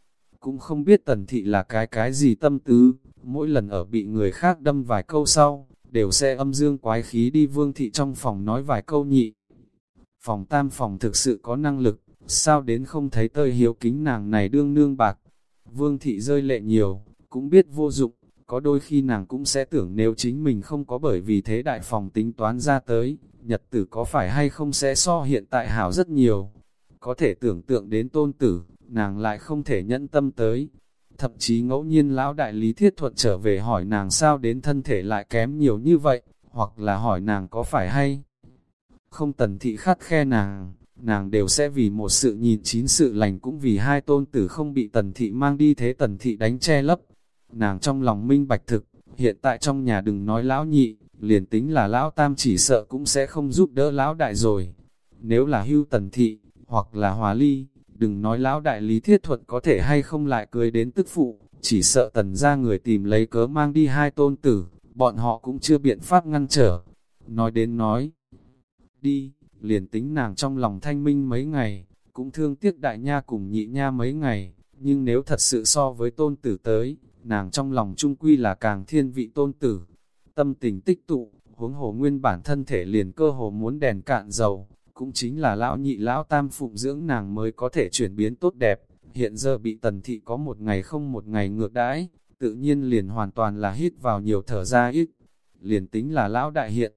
Cũng không biết tần thị là cái cái gì tâm tứ, mỗi lần ở bị người khác đâm vài câu sau, đều sẽ âm dương quái khí đi vương thị trong phòng nói vài câu nhị phòng tam phòng thực sự có năng lực, sao đến không thấy tơi hiếu kính nàng này đương nương bạc. Vương thị rơi lệ nhiều, cũng biết vô dụng, có đôi khi nàng cũng sẽ tưởng nếu chính mình không có bởi vì thế đại phòng tính toán ra tới, nhật tử có phải hay không sẽ so hiện tại hảo rất nhiều. Có thể tưởng tượng đến tôn tử, nàng lại không thể nhẫn tâm tới. Thậm chí ngẫu nhiên lão đại lý thiết thuật trở về hỏi nàng sao đến thân thể lại kém nhiều như vậy, hoặc là hỏi nàng có phải hay không tần thị khát khe nàng, nàng đều sẽ vì một sự nhìn chín sự lành cũng vì hai tôn tử không bị tần thị mang đi thế tần thị đánh che lấp. Nàng trong lòng minh bạch thực, hiện tại trong nhà đừng nói lão nhị, liền tính là lão tam chỉ sợ cũng sẽ không giúp đỡ lão đại rồi. Nếu là hưu tần thị, hoặc là hòa ly, đừng nói lão đại lý thiết thuật có thể hay không lại cưới đến tức phụ, chỉ sợ tần ra người tìm lấy cớ mang đi hai tôn tử, bọn họ cũng chưa biện pháp ngăn trở. Nói đến nói, đi, liền tính nàng trong lòng thanh minh mấy ngày, cũng thương tiếc đại nha cùng nhị nha mấy ngày, nhưng nếu thật sự so với tôn tử tới, nàng trong lòng trung quy là càng thiên vị tôn tử. Tâm tình tích tụ, huống hồ nguyên bản thân thể liền cơ hồ muốn đèn cạn dầu, cũng chính là lão nhị lão tam phụng dưỡng nàng mới có thể chuyển biến tốt đẹp, hiện giờ bị tần thị có một ngày không một ngày ngược đãi, tự nhiên liền hoàn toàn là hít vào nhiều thở ra ít, liền tính là lão đại hiện.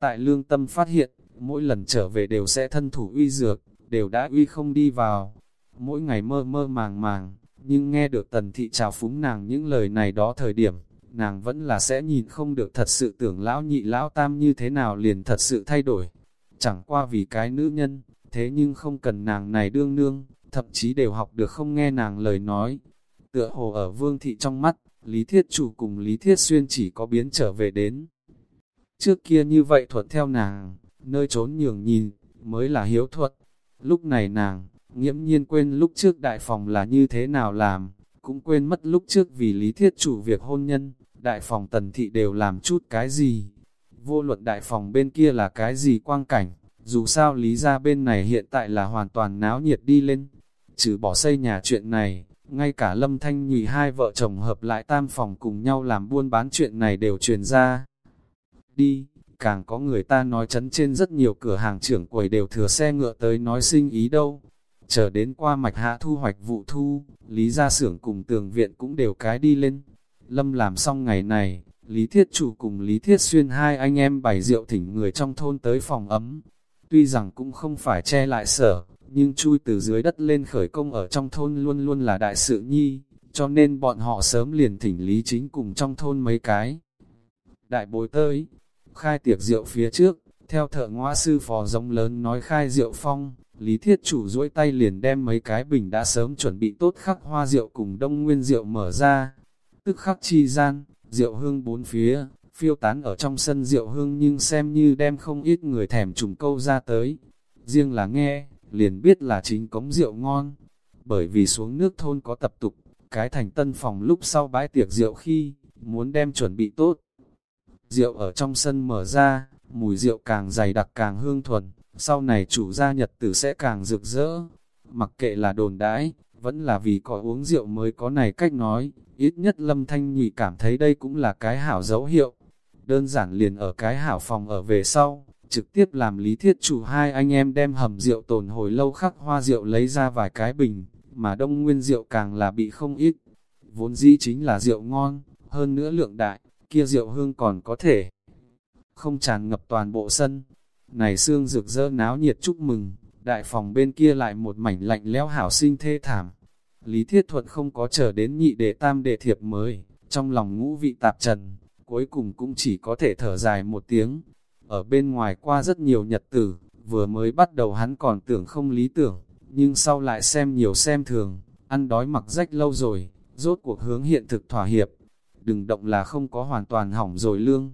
Tại lương tâm phát hiện, mỗi lần trở về đều sẽ thân thủ uy dược, đều đã uy không đi vào. Mỗi ngày mơ mơ màng màng, nhưng nghe được tần thị chào phúng nàng những lời này đó thời điểm, nàng vẫn là sẽ nhìn không được thật sự tưởng lão nhị lão tam như thế nào liền thật sự thay đổi. Chẳng qua vì cái nữ nhân, thế nhưng không cần nàng này đương nương, thậm chí đều học được không nghe nàng lời nói. Tựa hồ ở vương thị trong mắt, Lý Thiết Chủ cùng Lý Thiết Xuyên chỉ có biến trở về đến. Trước kia như vậy thuận theo nàng, nơi trốn nhường nhìn, mới là hiếu thuật. Lúc này nàng, nghiễm nhiên quên lúc trước đại phòng là như thế nào làm, cũng quên mất lúc trước vì lý thiết chủ việc hôn nhân, đại phòng tần thị đều làm chút cái gì. Vô luận đại phòng bên kia là cái gì quang cảnh, dù sao lý ra bên này hiện tại là hoàn toàn náo nhiệt đi lên. Trừ bỏ xây nhà chuyện này, ngay cả lâm thanh nhụy hai vợ chồng hợp lại tam phòng cùng nhau làm buôn bán chuyện này đều truyền ra. Đi, càng có người ta nói chấn trên rất nhiều cửa hàng trưởng quầy đều thừa xe ngựa tới nói sinh ý đâu. Chờ đến qua mạch hạ thu hoạch vụ thu, Lý ra xưởng cùng tường viện cũng đều cái đi lên. Lâm làm xong ngày này, Lý Thiết Chủ cùng Lý Thiết Xuyên hai anh em bày rượu thỉnh người trong thôn tới phòng ấm. Tuy rằng cũng không phải che lại sở, nhưng chui từ dưới đất lên khởi công ở trong thôn luôn luôn là đại sự nhi, cho nên bọn họ sớm liền thỉnh Lý Chính cùng trong thôn mấy cái. Đại bối tới, khai tiệc rượu phía trước, theo thợ ngoa sư phò giống lớn nói khai rượu phong, Lý Thiết Chủ duỗi tay liền đem mấy cái bình đã sớm chuẩn bị tốt khắc hoa rượu cùng đông nguyên rượu mở ra. Tức khắc chi gian, rượu hương bốn phía, phiêu tán ở trong sân rượu hương nhưng xem như đem không ít người thèm trùng câu ra tới. Riêng là nghe, liền biết là chính cống rượu ngon. Bởi vì xuống nước thôn có tập tục, cái thành tân phòng lúc sau bãi tiệc rượu khi, muốn đem chuẩn bị tốt, Rượu ở trong sân mở ra, mùi rượu càng dày đặc càng hương thuần, sau này chủ gia nhật tử sẽ càng rực rỡ. Mặc kệ là đồn đãi, vẫn là vì có uống rượu mới có này cách nói, ít nhất lâm thanh nhị cảm thấy đây cũng là cái hảo dấu hiệu. Đơn giản liền ở cái hảo phòng ở về sau, trực tiếp làm lý thiết chủ hai anh em đem hầm rượu tồn hồi lâu khắc hoa rượu lấy ra vài cái bình, mà đông nguyên rượu càng là bị không ít. Vốn dĩ chính là rượu ngon, hơn nữa lượng đại, kia rượu hương còn có thể không tràn ngập toàn bộ sân. Này xương rực rỡ náo nhiệt chúc mừng, đại phòng bên kia lại một mảnh lạnh lẽo hảo sinh thê thảm. Lý Thiết Thuận không có chờ đến nhị đệ tam đệ thiệp mới, trong lòng ngũ vị tạp trần, cuối cùng cũng chỉ có thể thở dài một tiếng. Ở bên ngoài qua rất nhiều nhật tử, vừa mới bắt đầu hắn còn tưởng không lý tưởng, nhưng sau lại xem nhiều xem thường, ăn đói mặc rách lâu rồi, rốt cuộc hướng hiện thực thỏa hiệp, đừng động là không có hoàn toàn hỏng rồi lương.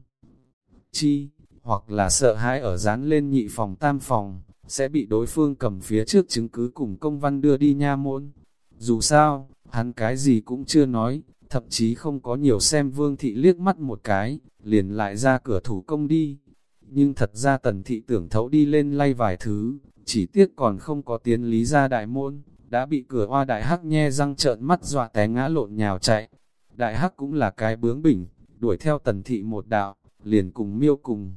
Chi, hoặc là sợ hãi ở dán lên nhị phòng tam phòng, sẽ bị đối phương cầm phía trước chứng cứ cùng công văn đưa đi nha môn. Dù sao, hắn cái gì cũng chưa nói, thậm chí không có nhiều xem vương thị liếc mắt một cái, liền lại ra cửa thủ công đi. Nhưng thật ra tần thị tưởng thấu đi lên lay vài thứ, chỉ tiếc còn không có tiến lý ra đại môn, đã bị cửa hoa đại hắc nhe răng trợn mắt dọa té ngã lộn nhào chạy. Đại hắc cũng là cái bướng bỉnh, đuổi theo tần thị một đạo, liền cùng miêu cùng.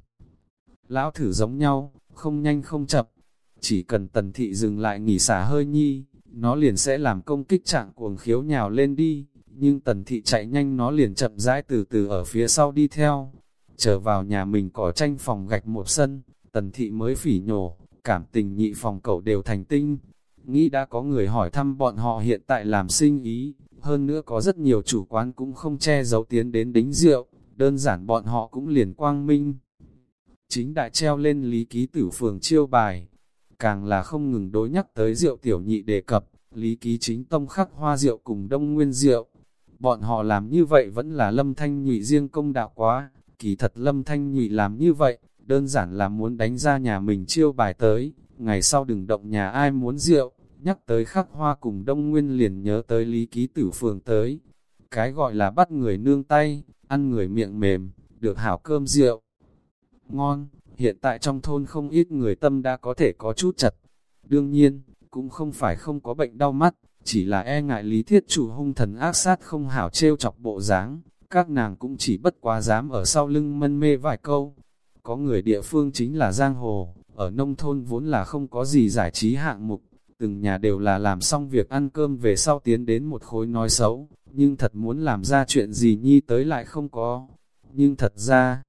Lão thử giống nhau, không nhanh không chậm. chỉ cần tần thị dừng lại nghỉ xả hơi nhi, nó liền sẽ làm công kích trạng cuồng khiếu nhào lên đi, nhưng tần thị chạy nhanh nó liền chậm rãi từ từ ở phía sau đi theo. Trở vào nhà mình cỏ tranh phòng gạch một sân, tần thị mới phỉ nhổ, cảm tình nhị phòng cậu đều thành tinh. Nghĩ đã có người hỏi thăm bọn họ hiện tại làm sinh ý, hơn nữa có rất nhiều chủ quán cũng không che giấu tiến đến đính rượu, đơn giản bọn họ cũng liền quang minh. Chính đại treo lên lý ký tử phường chiêu bài, càng là không ngừng đối nhắc tới rượu tiểu nhị đề cập, lý ký chính tông khắc hoa rượu cùng đông nguyên rượu. Bọn họ làm như vậy vẫn là lâm thanh nhụy riêng công đạo quá, kỳ thật lâm thanh nhụy làm như vậy, đơn giản là muốn đánh ra nhà mình chiêu bài tới, ngày sau đừng động nhà ai muốn rượu, nhắc tới khắc hoa cùng đông nguyên liền nhớ tới lý ký tử phường tới. Cái gọi là bắt người nương tay, ăn người miệng mềm, được hảo cơm rượu. Ngon, hiện tại trong thôn không ít người tâm đã có thể có chút chặt. Đương nhiên, cũng không phải không có bệnh đau mắt, chỉ là e ngại lý thiết chủ hung thần ác sát không hảo trêu chọc bộ dáng, các nàng cũng chỉ bất quá dám ở sau lưng mân mê vài câu. Có người địa phương chính là Giang Hồ, ở nông thôn vốn là không có gì giải trí hạng mục, từng nhà đều là làm xong việc ăn cơm về sau tiến đến một khối nói xấu, nhưng thật muốn làm ra chuyện gì nhi tới lại không có. Nhưng thật ra,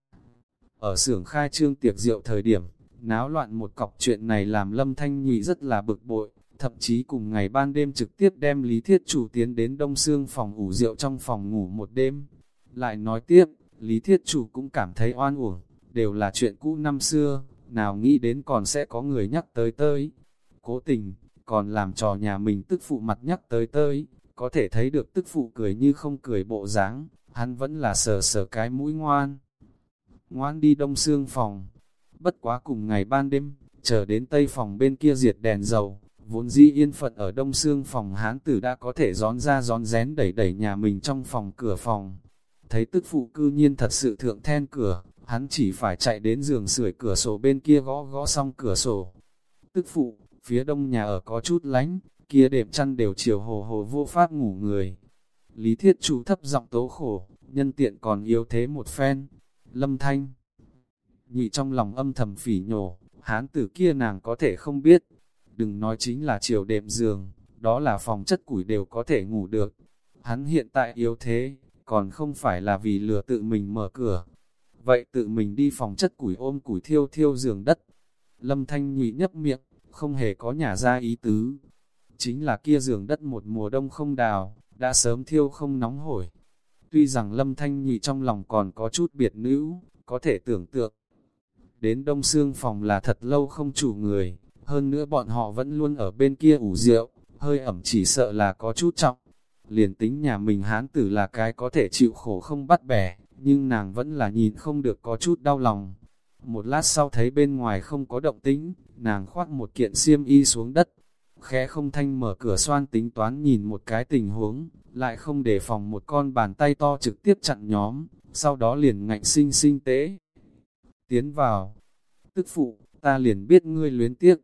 ở xưởng khai trương tiệc rượu thời điểm, náo loạn một cọc chuyện này làm Lâm Thanh Nhụy rất là bực bội, thậm chí cùng ngày ban đêm trực tiếp đem Lý Thiết Chủ tiến đến Đông Sương phòng ủ rượu trong phòng ngủ một đêm. Lại nói tiếp, Lý Thiết Chủ cũng cảm thấy oan uổng, đều là chuyện cũ năm xưa, nào nghĩ đến còn sẽ có người nhắc tới tới. Cố tình, còn làm trò nhà mình tức phụ mặt nhắc tới tới, có thể thấy được tức phụ cười như không cười bộ dáng, hắn vẫn là sờ sờ cái mũi ngoan. Ngoan đi đông xương phòng, bất quá cùng ngày ban đêm, chờ đến tây phòng bên kia diệt đèn dầu, vốn dĩ yên phận ở đông xương phòng hán tử đã có thể gión ra gión rén đẩy đẩy nhà mình trong phòng cửa phòng. Thấy tức phụ cư nhiên thật sự thượng then cửa, hắn chỉ phải chạy đến giường sưởi cửa sổ bên kia gõ gõ xong cửa sổ. Tức phụ, phía đông nhà ở có chút lánh, kia đệm chăn đều chiều hồ hồ vô pháp ngủ người. Lý thiết chủ thấp giọng tố khổ, nhân tiện còn yếu thế một phen. Lâm thanh, nhị trong lòng âm thầm phỉ nhổ, hán tử kia nàng có thể không biết. Đừng nói chính là chiều đệm giường, đó là phòng chất củi đều có thể ngủ được. Hắn hiện tại yếu thế, còn không phải là vì lừa tự mình mở cửa. Vậy tự mình đi phòng chất củi ôm củi thiêu thiêu giường đất. Lâm thanh nhụy nhấp miệng, không hề có nhà ra ý tứ. Chính là kia giường đất một mùa đông không đào, đã sớm thiêu không nóng hổi. Tuy rằng lâm thanh nhị trong lòng còn có chút biệt nữ, có thể tưởng tượng. Đến đông xương phòng là thật lâu không chủ người, hơn nữa bọn họ vẫn luôn ở bên kia ủ rượu, hơi ẩm chỉ sợ là có chút trọng. Liền tính nhà mình hán tử là cái có thể chịu khổ không bắt bẻ, nhưng nàng vẫn là nhìn không được có chút đau lòng. Một lát sau thấy bên ngoài không có động tĩnh, nàng khoác một kiện xiêm y xuống đất. Khẽ không thanh mở cửa xoan tính toán nhìn một cái tình huống, lại không để phòng một con bàn tay to trực tiếp chặn nhóm, sau đó liền ngạnh sinh sinh tế. Tiến vào, tức phụ, ta liền biết ngươi luyến tiếc,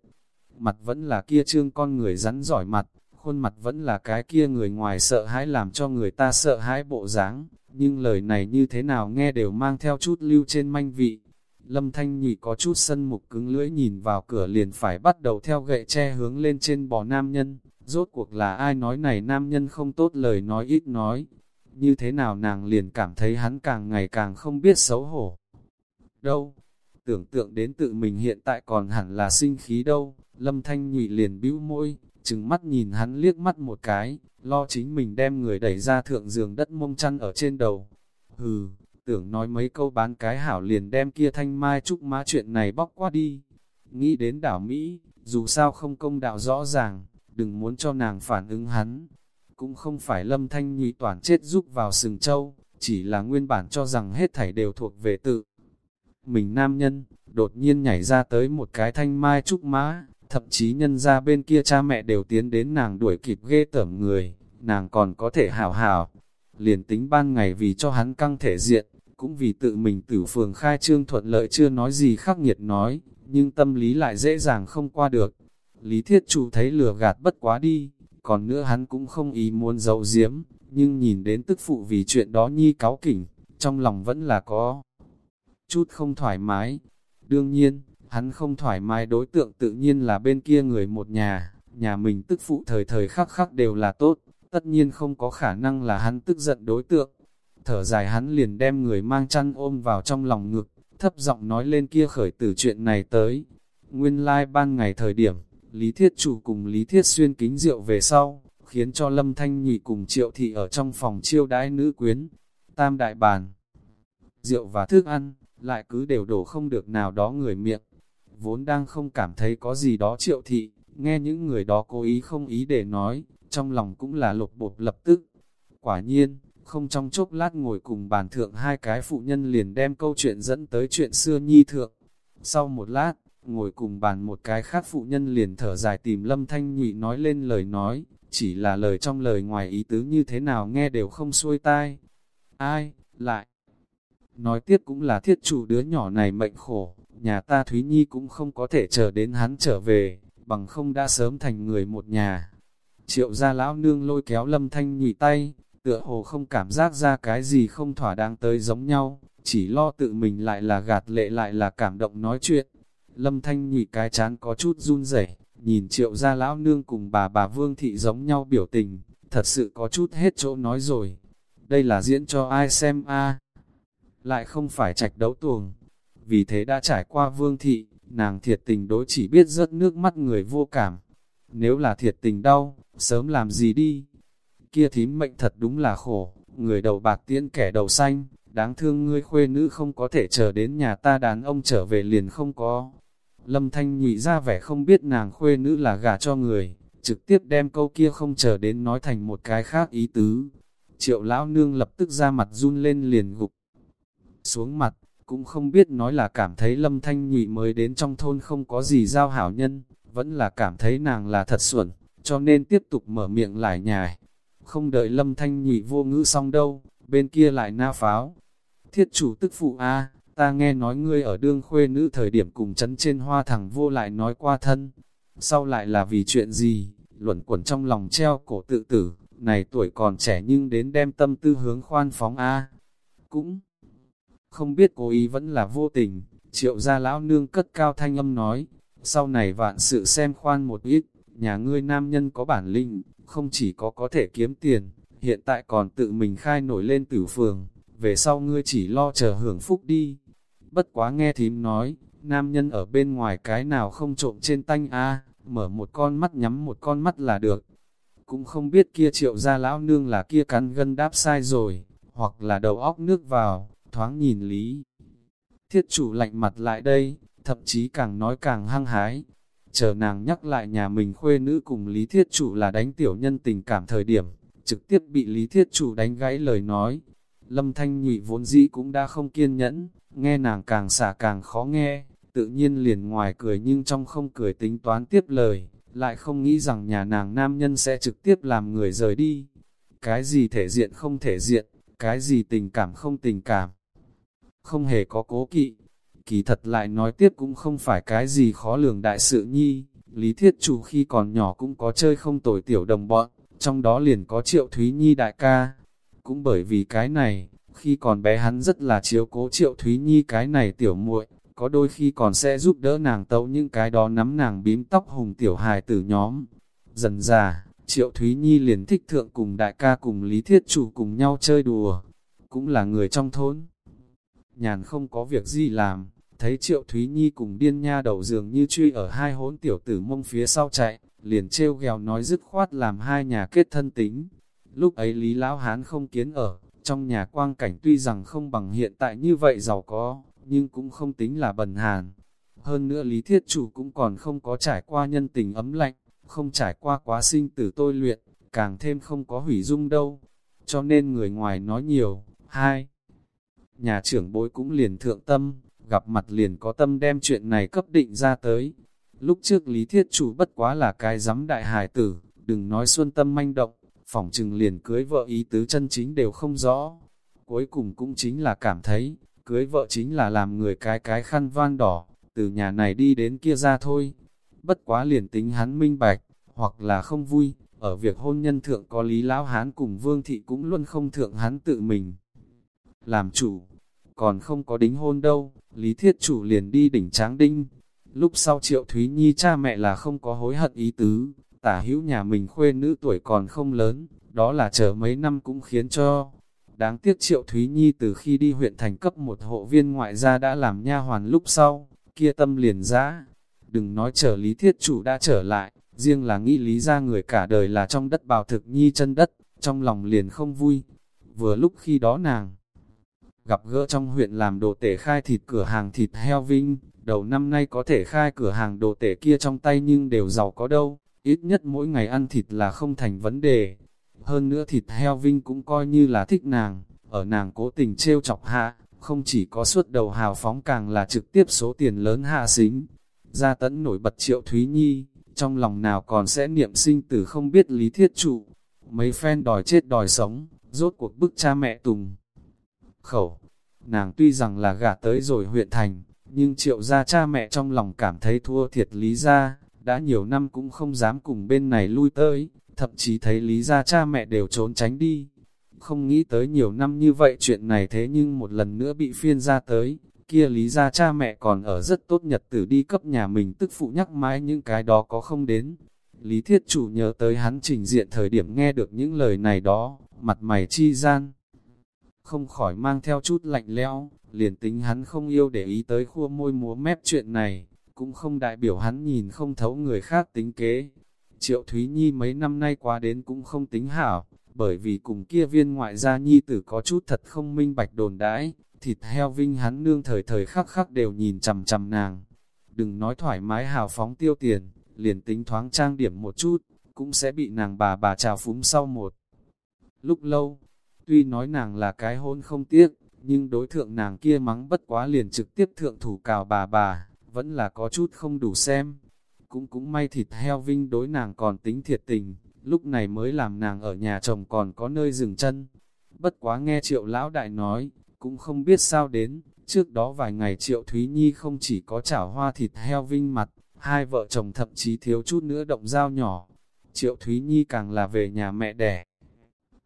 mặt vẫn là kia trương con người rắn giỏi mặt, khuôn mặt vẫn là cái kia người ngoài sợ hãi làm cho người ta sợ hãi bộ dáng, nhưng lời này như thế nào nghe đều mang theo chút lưu trên manh vị, Lâm Thanh Nhị có chút sân mục cứng lưỡi nhìn vào cửa liền phải bắt đầu theo gậy che hướng lên trên bò nam nhân. Rốt cuộc là ai nói này nam nhân không tốt lời nói ít nói. Như thế nào nàng liền cảm thấy hắn càng ngày càng không biết xấu hổ. Đâu? Tưởng tượng đến tự mình hiện tại còn hẳn là sinh khí đâu. Lâm Thanh Nhụy liền bĩu môi, chừng mắt nhìn hắn liếc mắt một cái, lo chính mình đem người đẩy ra thượng giường đất mông chăn ở trên đầu. Hừ, tưởng nói mấy câu bán cái hảo liền đem kia thanh mai trúc mã chuyện này bóc qua đi. Nghĩ đến đảo Mỹ, dù sao không công đạo rõ ràng, đừng muốn cho nàng phản ứng hắn. Cũng không phải lâm thanh nhụy toàn chết giúp vào sừng châu, chỉ là nguyên bản cho rằng hết thảy đều thuộc về tự. Mình nam nhân, đột nhiên nhảy ra tới một cái thanh mai trúc mã, thậm chí nhân ra bên kia cha mẹ đều tiến đến nàng đuổi kịp ghê tởm người, nàng còn có thể hảo hảo. Liền tính ban ngày vì cho hắn căng thể diện, cũng vì tự mình tử phường khai trương thuận lợi chưa nói gì khắc nghiệt nói, nhưng tâm lý lại dễ dàng không qua được. Lý thiết chủ thấy lừa gạt bất quá đi, còn nữa hắn cũng không ý muốn giấu giếm, nhưng nhìn đến tức phụ vì chuyện đó nhi cáo kỉnh, trong lòng vẫn là có chút không thoải mái. Đương nhiên, hắn không thoải mái đối tượng tự nhiên là bên kia người một nhà, nhà mình tức phụ thời thời khắc khắc đều là tốt, tất nhiên không có khả năng là hắn tức giận đối tượng. Thở dài hắn liền đem người mang chăn ôm vào trong lòng ngực, thấp giọng nói lên kia khởi từ chuyện này tới. Nguyên lai like ban ngày thời điểm, Lý Thiết Chủ cùng Lý Thiết Xuyên kính rượu về sau, khiến cho Lâm Thanh Nhị cùng Triệu Thị ở trong phòng chiêu đãi nữ quyến. Tam đại bàn, rượu và thức ăn, lại cứ đều đổ không được nào đó người miệng. Vốn đang không cảm thấy có gì đó Triệu Thị, nghe những người đó cố ý không ý để nói, trong lòng cũng là lột bột lập tức. Quả nhiên, không trong chốc lát ngồi cùng bàn thượng hai cái phụ nhân liền đem câu chuyện dẫn tới chuyện xưa nhi thượng. Sau một lát, ngồi cùng bàn một cái khác phụ nhân liền thở dài tìm lâm thanh nhụy nói lên lời nói, chỉ là lời trong lời ngoài ý tứ như thế nào nghe đều không xuôi tai. Ai, lại, nói tiếp cũng là thiết chủ đứa nhỏ này mệnh khổ, nhà ta Thúy Nhi cũng không có thể chờ đến hắn trở về, bằng không đã sớm thành người một nhà. Triệu gia lão nương lôi kéo lâm thanh nhụy tay, tựa hồ không cảm giác ra cái gì không thỏa đáng tới giống nhau, chỉ lo tự mình lại là gạt lệ lại là cảm động nói chuyện. Lâm thanh nhụy cái chán có chút run rẩy nhìn triệu gia lão nương cùng bà bà vương thị giống nhau biểu tình, thật sự có chút hết chỗ nói rồi. Đây là diễn cho ai xem a Lại không phải trạch đấu tuồng. Vì thế đã trải qua vương thị, nàng thiệt tình đối chỉ biết rớt nước mắt người vô cảm. Nếu là thiệt tình đau, sớm làm gì đi. Kia thím mệnh thật đúng là khổ, người đầu bạc tiễn kẻ đầu xanh, đáng thương ngươi khuê nữ không có thể chờ đến nhà ta đàn ông trở về liền không có. Lâm Thanh nhụy ra vẻ không biết nàng khuê nữ là gả cho người, trực tiếp đem câu kia không chờ đến nói thành một cái khác ý tứ. Triệu lão nương lập tức ra mặt run lên liền gục xuống mặt, cũng không biết nói là cảm thấy Lâm Thanh nhụy mới đến trong thôn không có gì giao hảo nhân, vẫn là cảm thấy nàng là thật xuẩn, cho nên tiếp tục mở miệng lại nhài. Không đợi Lâm Thanh nhụy vô ngữ xong đâu, bên kia lại na pháo. Thiết chủ tức phụ A, ta nghe nói ngươi ở đương khuê nữ thời điểm cùng chấn trên hoa thẳng vô lại nói qua thân. Sau lại là vì chuyện gì, luẩn quẩn trong lòng treo cổ tự tử, này tuổi còn trẻ nhưng đến đem tâm tư hướng khoan phóng A. Cũng không biết cố ý vẫn là vô tình, triệu gia lão nương cất cao thanh âm nói, sau này vạn sự xem khoan một ít, nhà ngươi nam nhân có bản lĩnh, không chỉ có có thể kiếm tiền, hiện tại còn tự mình khai nổi lên tử phường, về sau ngươi chỉ lo chờ hưởng phúc đi. Bất quá nghe thím nói, nam nhân ở bên ngoài cái nào không trộm trên tanh a mở một con mắt nhắm một con mắt là được. Cũng không biết kia triệu gia lão nương là kia cắn gân đáp sai rồi, hoặc là đầu óc nước vào, thoáng nhìn lý. Thiết chủ lạnh mặt lại đây, thậm chí càng nói càng hăng hái. Chờ nàng nhắc lại nhà mình khuê nữ cùng Lý Thiết Chủ là đánh tiểu nhân tình cảm thời điểm, trực tiếp bị Lý Thiết Chủ đánh gãy lời nói. Lâm Thanh Nhụy vốn dĩ cũng đã không kiên nhẫn, nghe nàng càng xả càng khó nghe, tự nhiên liền ngoài cười nhưng trong không cười tính toán tiếp lời, lại không nghĩ rằng nhà nàng nam nhân sẽ trực tiếp làm người rời đi. Cái gì thể diện không thể diện, cái gì tình cảm không tình cảm. Không hề có cố kỵ, kỳ thật lại nói tiếp cũng không phải cái gì khó lường đại sự nhi, Lý Thiết Chủ khi còn nhỏ cũng có chơi không tồi tiểu đồng bọn, trong đó liền có Triệu Thúy Nhi đại ca. Cũng bởi vì cái này, khi còn bé hắn rất là chiếu cố Triệu Thúy Nhi cái này tiểu muội, có đôi khi còn sẽ giúp đỡ nàng tấu những cái đó nắm nàng bím tóc hùng tiểu hài tử nhóm. Dần già, Triệu Thúy Nhi liền thích thượng cùng đại ca cùng Lý Thiết Chủ cùng nhau chơi đùa, cũng là người trong thôn. Nhàn không có việc gì làm, thấy Triệu Thúy Nhi cùng điên nha đầu giường như truy ở hai hốn tiểu tử mông phía sau chạy, liền trêu ghèo nói dứt khoát làm hai nhà kết thân tính. Lúc ấy Lý Lão Hán không kiến ở, trong nhà quang cảnh tuy rằng không bằng hiện tại như vậy giàu có, nhưng cũng không tính là bần hàn. Hơn nữa Lý Thiết Chủ cũng còn không có trải qua nhân tình ấm lạnh, không trải qua quá sinh tử tôi luyện, càng thêm không có hủy dung đâu. Cho nên người ngoài nói nhiều, hai, nhà trưởng bối cũng liền thượng tâm, gặp mặt liền có tâm đem chuyện này cấp định ra tới. Lúc trước Lý Thiết Chủ bất quá là cái giám đại hải tử, đừng nói xuân tâm manh động, phỏng trừng liền cưới vợ ý tứ chân chính đều không rõ. Cuối cùng cũng chính là cảm thấy, cưới vợ chính là làm người cái cái khăn van đỏ, từ nhà này đi đến kia ra thôi. Bất quá liền tính hắn minh bạch, hoặc là không vui, ở việc hôn nhân thượng có Lý Lão Hán cùng Vương Thị cũng luôn không thượng hắn tự mình. Làm chủ, còn không có đính hôn đâu, Lý Thiết Chủ liền đi đỉnh Tráng Đinh. Lúc sau Triệu Thúy Nhi cha mẹ là không có hối hận ý tứ, tả hữu nhà mình khuê nữ tuổi còn không lớn, đó là chờ mấy năm cũng khiến cho. Đáng tiếc Triệu Thúy Nhi từ khi đi huyện thành cấp một hộ viên ngoại gia đã làm nha hoàn lúc sau, kia tâm liền dã Đừng nói chờ lý thiết chủ đã trở lại, riêng là nghĩ lý ra người cả đời là trong đất bào thực nhi chân đất, trong lòng liền không vui. Vừa lúc khi đó nàng gặp gỡ trong huyện làm đồ tể khai thịt cửa hàng thịt heo vinh, đầu năm nay có thể khai cửa hàng đồ tể kia trong tay nhưng đều giàu có đâu, ít nhất mỗi ngày ăn thịt là không thành vấn đề. Hơn nữa thịt heo vinh cũng coi như là thích nàng, ở nàng cố tình trêu chọc hạ, không chỉ có suốt đầu hào phóng càng là trực tiếp số tiền lớn hạ xính. Gia tấn nổi bật triệu Thúy Nhi, trong lòng nào còn sẽ niệm sinh tử không biết lý thiết trụ. Mấy phen đòi chết đòi sống, rốt cuộc bức cha mẹ tùng. Khẩu, nàng tuy rằng là gả tới rồi huyện thành, nhưng triệu gia cha mẹ trong lòng cảm thấy thua thiệt lý gia, đã nhiều năm cũng không dám cùng bên này lui tới, thậm chí thấy lý gia cha mẹ đều trốn tránh đi. Không nghĩ tới nhiều năm như vậy chuyện này thế nhưng một lần nữa bị phiên ra tới, kia lý gia cha mẹ còn ở rất tốt nhật tử đi cấp nhà mình tức phụ nhắc mãi những cái đó có không đến. Lý thiết chủ nhớ tới hắn trình diện thời điểm nghe được những lời này đó, mặt mày chi gian. Không khỏi mang theo chút lạnh lẽo, liền tính hắn không yêu để ý tới khua môi múa mép chuyện này, cũng không đại biểu hắn nhìn không thấu người khác tính kế. Triệu Thúy Nhi mấy năm nay qua đến cũng không tính hảo, bởi vì cùng kia viên ngoại gia nhi tử có chút thật không minh bạch đồn đãi, thịt heo vinh hắn nương thời thời khắc khắc đều nhìn chằm chằm nàng. Đừng nói thoải mái hào phóng tiêu tiền, liền tính thoáng trang điểm một chút, cũng sẽ bị nàng bà bà trào phúng sau một. Lúc lâu, tuy nói nàng là cái hôn không tiếc, nhưng đối thượng nàng kia mắng bất quá liền trực tiếp thượng thủ cào bà bà, vẫn là có chút không đủ xem. Cũng cũng may thịt heo vinh đối nàng còn tính thiệt tình, lúc này mới làm nàng ở nhà chồng còn có nơi dừng chân. Bất quá nghe triệu lão đại nói, cũng không biết sao đến, trước đó vài ngày triệu Thúy Nhi không chỉ có chảo hoa thịt heo vinh mặt, hai vợ chồng thậm chí thiếu chút nữa động dao nhỏ. Triệu Thúy Nhi càng là về nhà mẹ đẻ.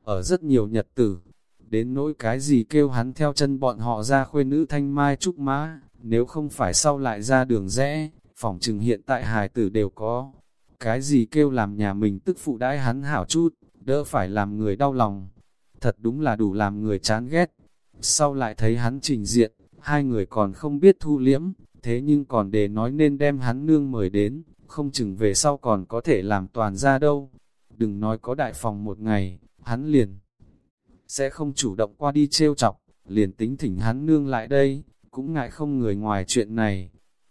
Ở rất nhiều nhật tử, đến nỗi cái gì kêu hắn theo chân bọn họ ra khuê nữ thanh mai trúc mã, nếu không phải sau lại ra đường rẽ, phỏng chừng hiện tại hài tử đều có. Cái gì kêu làm nhà mình tức phụ đãi hắn hảo chút, đỡ phải làm người đau lòng. Thật đúng là đủ làm người chán ghét. Sau lại thấy hắn trình diện, hai người còn không biết thu liễm, thế nhưng còn để nói nên đem hắn nương mời đến, không chừng về sau còn có thể làm toàn ra đâu. Đừng nói có đại phòng một ngày, hắn liền sẽ không chủ động qua đi trêu chọc, liền tính thỉnh hắn nương lại đây, cũng ngại không người ngoài chuyện này.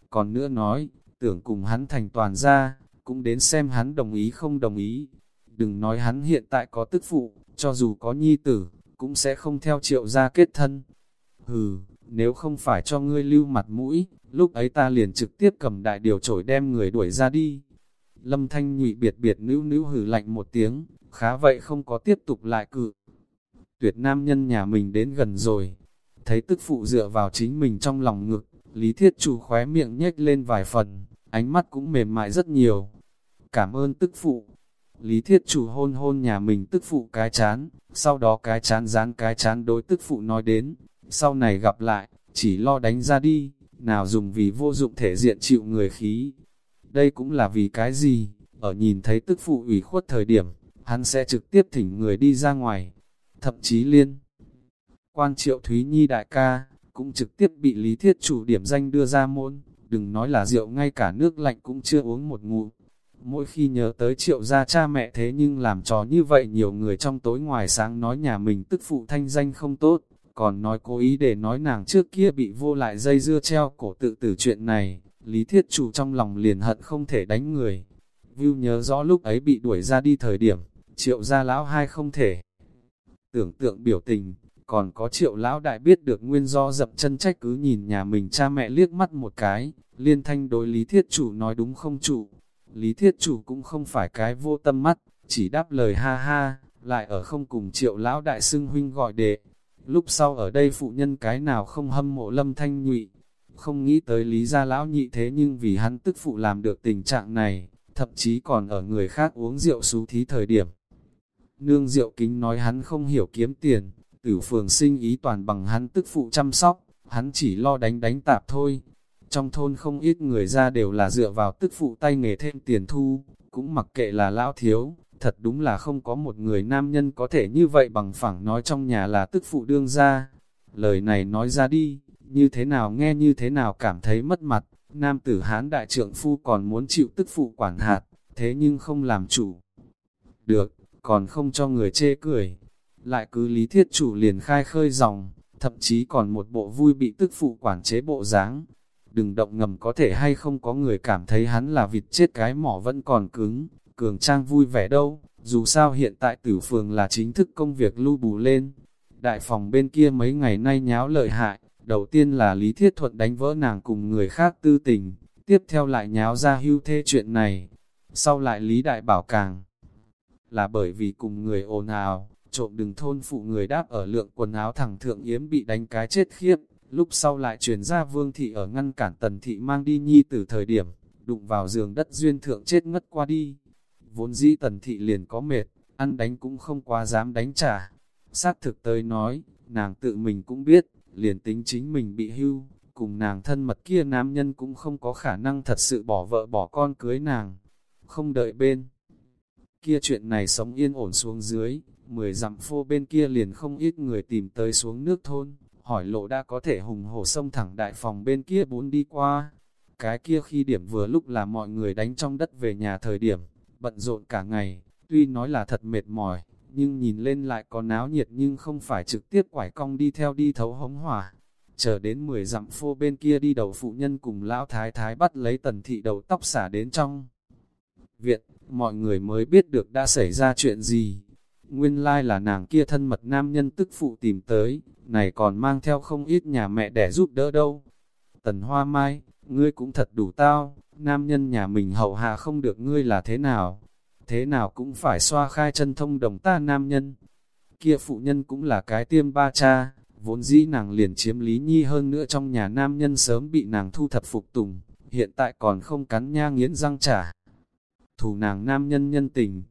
Còn nữa nói, tưởng cùng hắn thành toàn ra, cũng đến xem hắn đồng ý không đồng ý. Đừng nói hắn hiện tại có tức phụ, cho dù có nhi tử, cũng sẽ không theo triệu gia kết thân. Hừ, nếu không phải cho ngươi lưu mặt mũi, lúc ấy ta liền trực tiếp cầm đại điều trổi đem người đuổi ra đi. Lâm thanh nhụy biệt biệt nữ nữ hử lạnh một tiếng, khá vậy không có tiếp tục lại cự. Tuyệt nam nhân nhà mình đến gần rồi, thấy tức phụ dựa vào chính mình trong lòng ngực, lý thiết chủ khóe miệng nhếch lên vài phần, ánh mắt cũng mềm mại rất nhiều. Cảm ơn tức phụ. Lý thiết chủ hôn hôn nhà mình tức phụ cái chán, sau đó cái chán dán cái chán đối tức phụ nói đến, sau này gặp lại, chỉ lo đánh ra đi, nào dùng vì vô dụng thể diện chịu người khí. Đây cũng là vì cái gì, ở nhìn thấy tức phụ ủy khuất thời điểm, hắn sẽ trực tiếp thỉnh người đi ra ngoài, thậm chí liên. Quan triệu Thúy Nhi đại ca, cũng trực tiếp bị lý thiết chủ điểm danh đưa ra môn, đừng nói là rượu ngay cả nước lạnh cũng chưa uống một ngụm. Mỗi khi nhớ tới triệu gia cha mẹ thế nhưng làm trò như vậy nhiều người trong tối ngoài sáng nói nhà mình tức phụ thanh danh không tốt, còn nói cố ý để nói nàng trước kia bị vô lại dây dưa treo cổ tự tử chuyện này, lý thiết chủ trong lòng liền hận không thể đánh người. View nhớ rõ lúc ấy bị đuổi ra đi thời điểm, triệu gia lão hai không thể. Tưởng tượng biểu tình, còn có triệu lão đại biết được nguyên do dập chân trách cứ nhìn nhà mình cha mẹ liếc mắt một cái, liên thanh đối lý thiết chủ nói đúng không chủ. Lý thiết chủ cũng không phải cái vô tâm mắt, chỉ đáp lời ha ha, lại ở không cùng triệu lão đại xưng huynh gọi đệ. Lúc sau ở đây phụ nhân cái nào không hâm mộ lâm thanh nhụy, không nghĩ tới lý gia lão nhị thế nhưng vì hắn tức phụ làm được tình trạng này, thậm chí còn ở người khác uống rượu xú thí thời điểm. Nương rượu kính nói hắn không hiểu kiếm tiền, tử phường sinh ý toàn bằng hắn tức phụ chăm sóc, hắn chỉ lo đánh đánh tạp thôi. Trong thôn không ít người ra đều là dựa vào tức phụ tay nghề thêm tiền thu, cũng mặc kệ là lão thiếu, thật đúng là không có một người nam nhân có thể như vậy bằng phẳng nói trong nhà là tức phụ đương ra. Lời này nói ra đi, như thế nào nghe như thế nào cảm thấy mất mặt, nam tử hán đại trượng phu còn muốn chịu tức phụ quản hạt, thế nhưng không làm chủ. Được, còn không cho người chê cười. Lại cứ lý thiết chủ liền khai khơi dòng, thậm chí còn một bộ vui bị tức phụ quản chế bộ dáng Đừng động ngầm có thể hay không có người cảm thấy hắn là vịt chết cái mỏ vẫn còn cứng, cường trang vui vẻ đâu, dù sao hiện tại tử phường là chính thức công việc lưu bù lên. Đại phòng bên kia mấy ngày nay nháo lợi hại, đầu tiên là Lý Thiết Thuận đánh vỡ nàng cùng người khác tư tình, tiếp theo lại nháo ra hưu thê chuyện này, sau lại Lý Đại Bảo càng là bởi vì cùng người ồn ào, trộm đừng thôn phụ người đáp ở lượng quần áo thẳng thượng yếm bị đánh cái chết khiếp, lúc sau lại truyền ra vương thị ở ngăn cản tần thị mang đi nhi từ thời điểm, đụng vào giường đất duyên thượng chết ngất qua đi. Vốn dĩ tần thị liền có mệt, ăn đánh cũng không quá dám đánh trả. Xác thực tới nói, nàng tự mình cũng biết, liền tính chính mình bị hưu, cùng nàng thân mật kia nam nhân cũng không có khả năng thật sự bỏ vợ bỏ con cưới nàng. Không đợi bên. Kia chuyện này sống yên ổn xuống dưới, mười dặm phô bên kia liền không ít người tìm tới xuống nước thôn, hỏi lộ đã có thể hùng hổ sông thẳng đại phòng bên kia bốn đi qua. Cái kia khi điểm vừa lúc là mọi người đánh trong đất về nhà thời điểm, bận rộn cả ngày, tuy nói là thật mệt mỏi, nhưng nhìn lên lại có náo nhiệt nhưng không phải trực tiếp quải cong đi theo đi thấu hống hỏa. Chờ đến 10 dặm phô bên kia đi đầu phụ nhân cùng lão thái thái bắt lấy tần thị đầu tóc xả đến trong viện, mọi người mới biết được đã xảy ra chuyện gì. Nguyên lai là nàng kia thân mật nam nhân tức phụ tìm tới, này còn mang theo không ít nhà mẹ để giúp đỡ đâu. Tần Hoa Mai, ngươi cũng thật đủ tao, nam nhân nhà mình hậu hạ không được ngươi là thế nào? Thế nào cũng phải xoa khai chân thông đồng ta nam nhân. Kia phụ nhân cũng là cái tiêm ba cha, vốn dĩ nàng liền chiếm lý nhi hơn nữa trong nhà nam nhân sớm bị nàng thu thập phục tùng, hiện tại còn không cắn nha nghiến răng trả. Thủ nàng nam nhân nhân tình,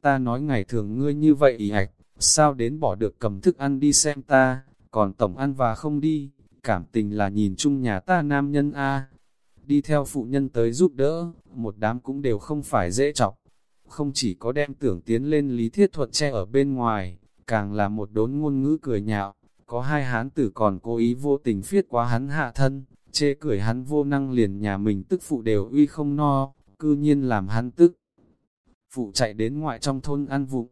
ta nói ngày thường ngươi như vậy ý ạch, sao đến bỏ được cầm thức ăn đi xem ta, còn tổng ăn và không đi, cảm tình là nhìn chung nhà ta nam nhân A. Đi theo phụ nhân tới giúp đỡ, một đám cũng đều không phải dễ chọc. Không chỉ có đem tưởng tiến lên lý thiết thuật che ở bên ngoài, càng là một đốn ngôn ngữ cười nhạo, có hai hán tử còn cố ý vô tình phiết quá hắn hạ thân, chê cười hắn vô năng liền nhà mình tức phụ đều uy không no, cư nhiên làm hắn tức. Phụ chạy đến ngoại trong thôn ăn vụng,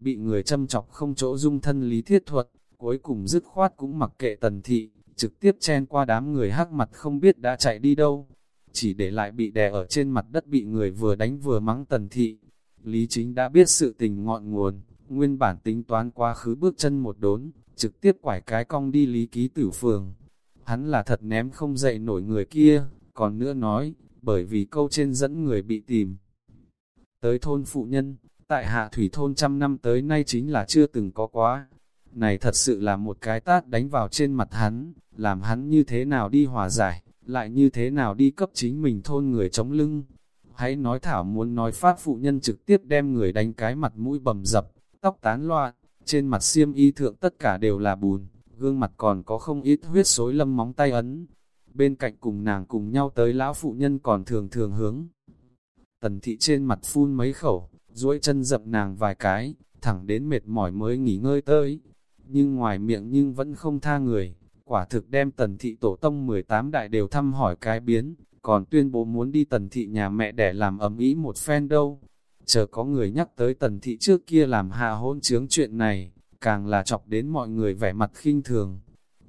bị người châm chọc không chỗ dung thân lý thiết thuật, cuối cùng dứt khoát cũng mặc kệ tần thị, trực tiếp chen qua đám người hắc mặt không biết đã chạy đi đâu, chỉ để lại bị đè ở trên mặt đất bị người vừa đánh vừa mắng tần thị. Lý chính đã biết sự tình ngọn nguồn, nguyên bản tính toán quá khứ bước chân một đốn, trực tiếp quải cái cong đi lý ký tử phường. Hắn là thật ném không dậy nổi người kia, còn nữa nói, bởi vì câu trên dẫn người bị tìm. Tới thôn phụ nhân, tại hạ thủy thôn trăm năm tới nay chính là chưa từng có quá. Này thật sự là một cái tát đánh vào trên mặt hắn, làm hắn như thế nào đi hòa giải, lại như thế nào đi cấp chính mình thôn người chống lưng. Hãy nói thảo muốn nói phát phụ nhân trực tiếp đem người đánh cái mặt mũi bầm dập, tóc tán loạn, trên mặt xiêm y thượng tất cả đều là bùn, gương mặt còn có không ít huyết xối lâm móng tay ấn. Bên cạnh cùng nàng cùng nhau tới lão phụ nhân còn thường thường hướng. Tần thị trên mặt phun mấy khẩu, duỗi chân dập nàng vài cái, thẳng đến mệt mỏi mới nghỉ ngơi tới. Nhưng ngoài miệng nhưng vẫn không tha người, quả thực đem tần thị tổ tông 18 đại đều thăm hỏi cái biến, còn tuyên bố muốn đi tần thị nhà mẹ để làm ấm ý một phen đâu. Chờ có người nhắc tới tần thị trước kia làm hạ hôn chướng chuyện này, càng là chọc đến mọi người vẻ mặt khinh thường.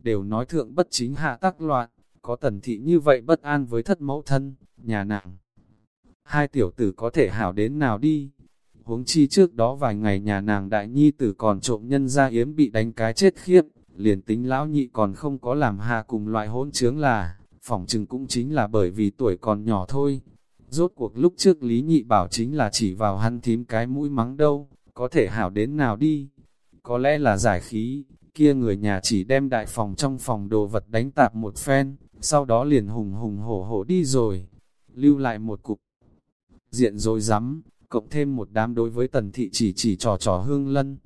Đều nói thượng bất chính hạ tắc loạn, có tần thị như vậy bất an với thất mẫu thân, nhà nặng. Hai tiểu tử có thể hảo đến nào đi, huống chi trước đó vài ngày nhà nàng đại nhi tử còn trộm nhân ra yếm bị đánh cái chết khiếp, liền tính lão nhị còn không có làm hà cùng loại hỗn chướng là, phỏng chừng cũng chính là bởi vì tuổi còn nhỏ thôi. Rốt cuộc lúc trước Lý Nhị bảo chính là chỉ vào hắn thím cái mũi mắng đâu, có thể hảo đến nào đi. Có lẽ là giải khí, kia người nhà chỉ đem đại phòng trong phòng đồ vật đánh tạp một phen, sau đó liền hùng hùng hổ hổ đi rồi, lưu lại một cục diện rồi rắm cộng thêm một đám đối với tần thị chỉ chỉ trò trò hương lân.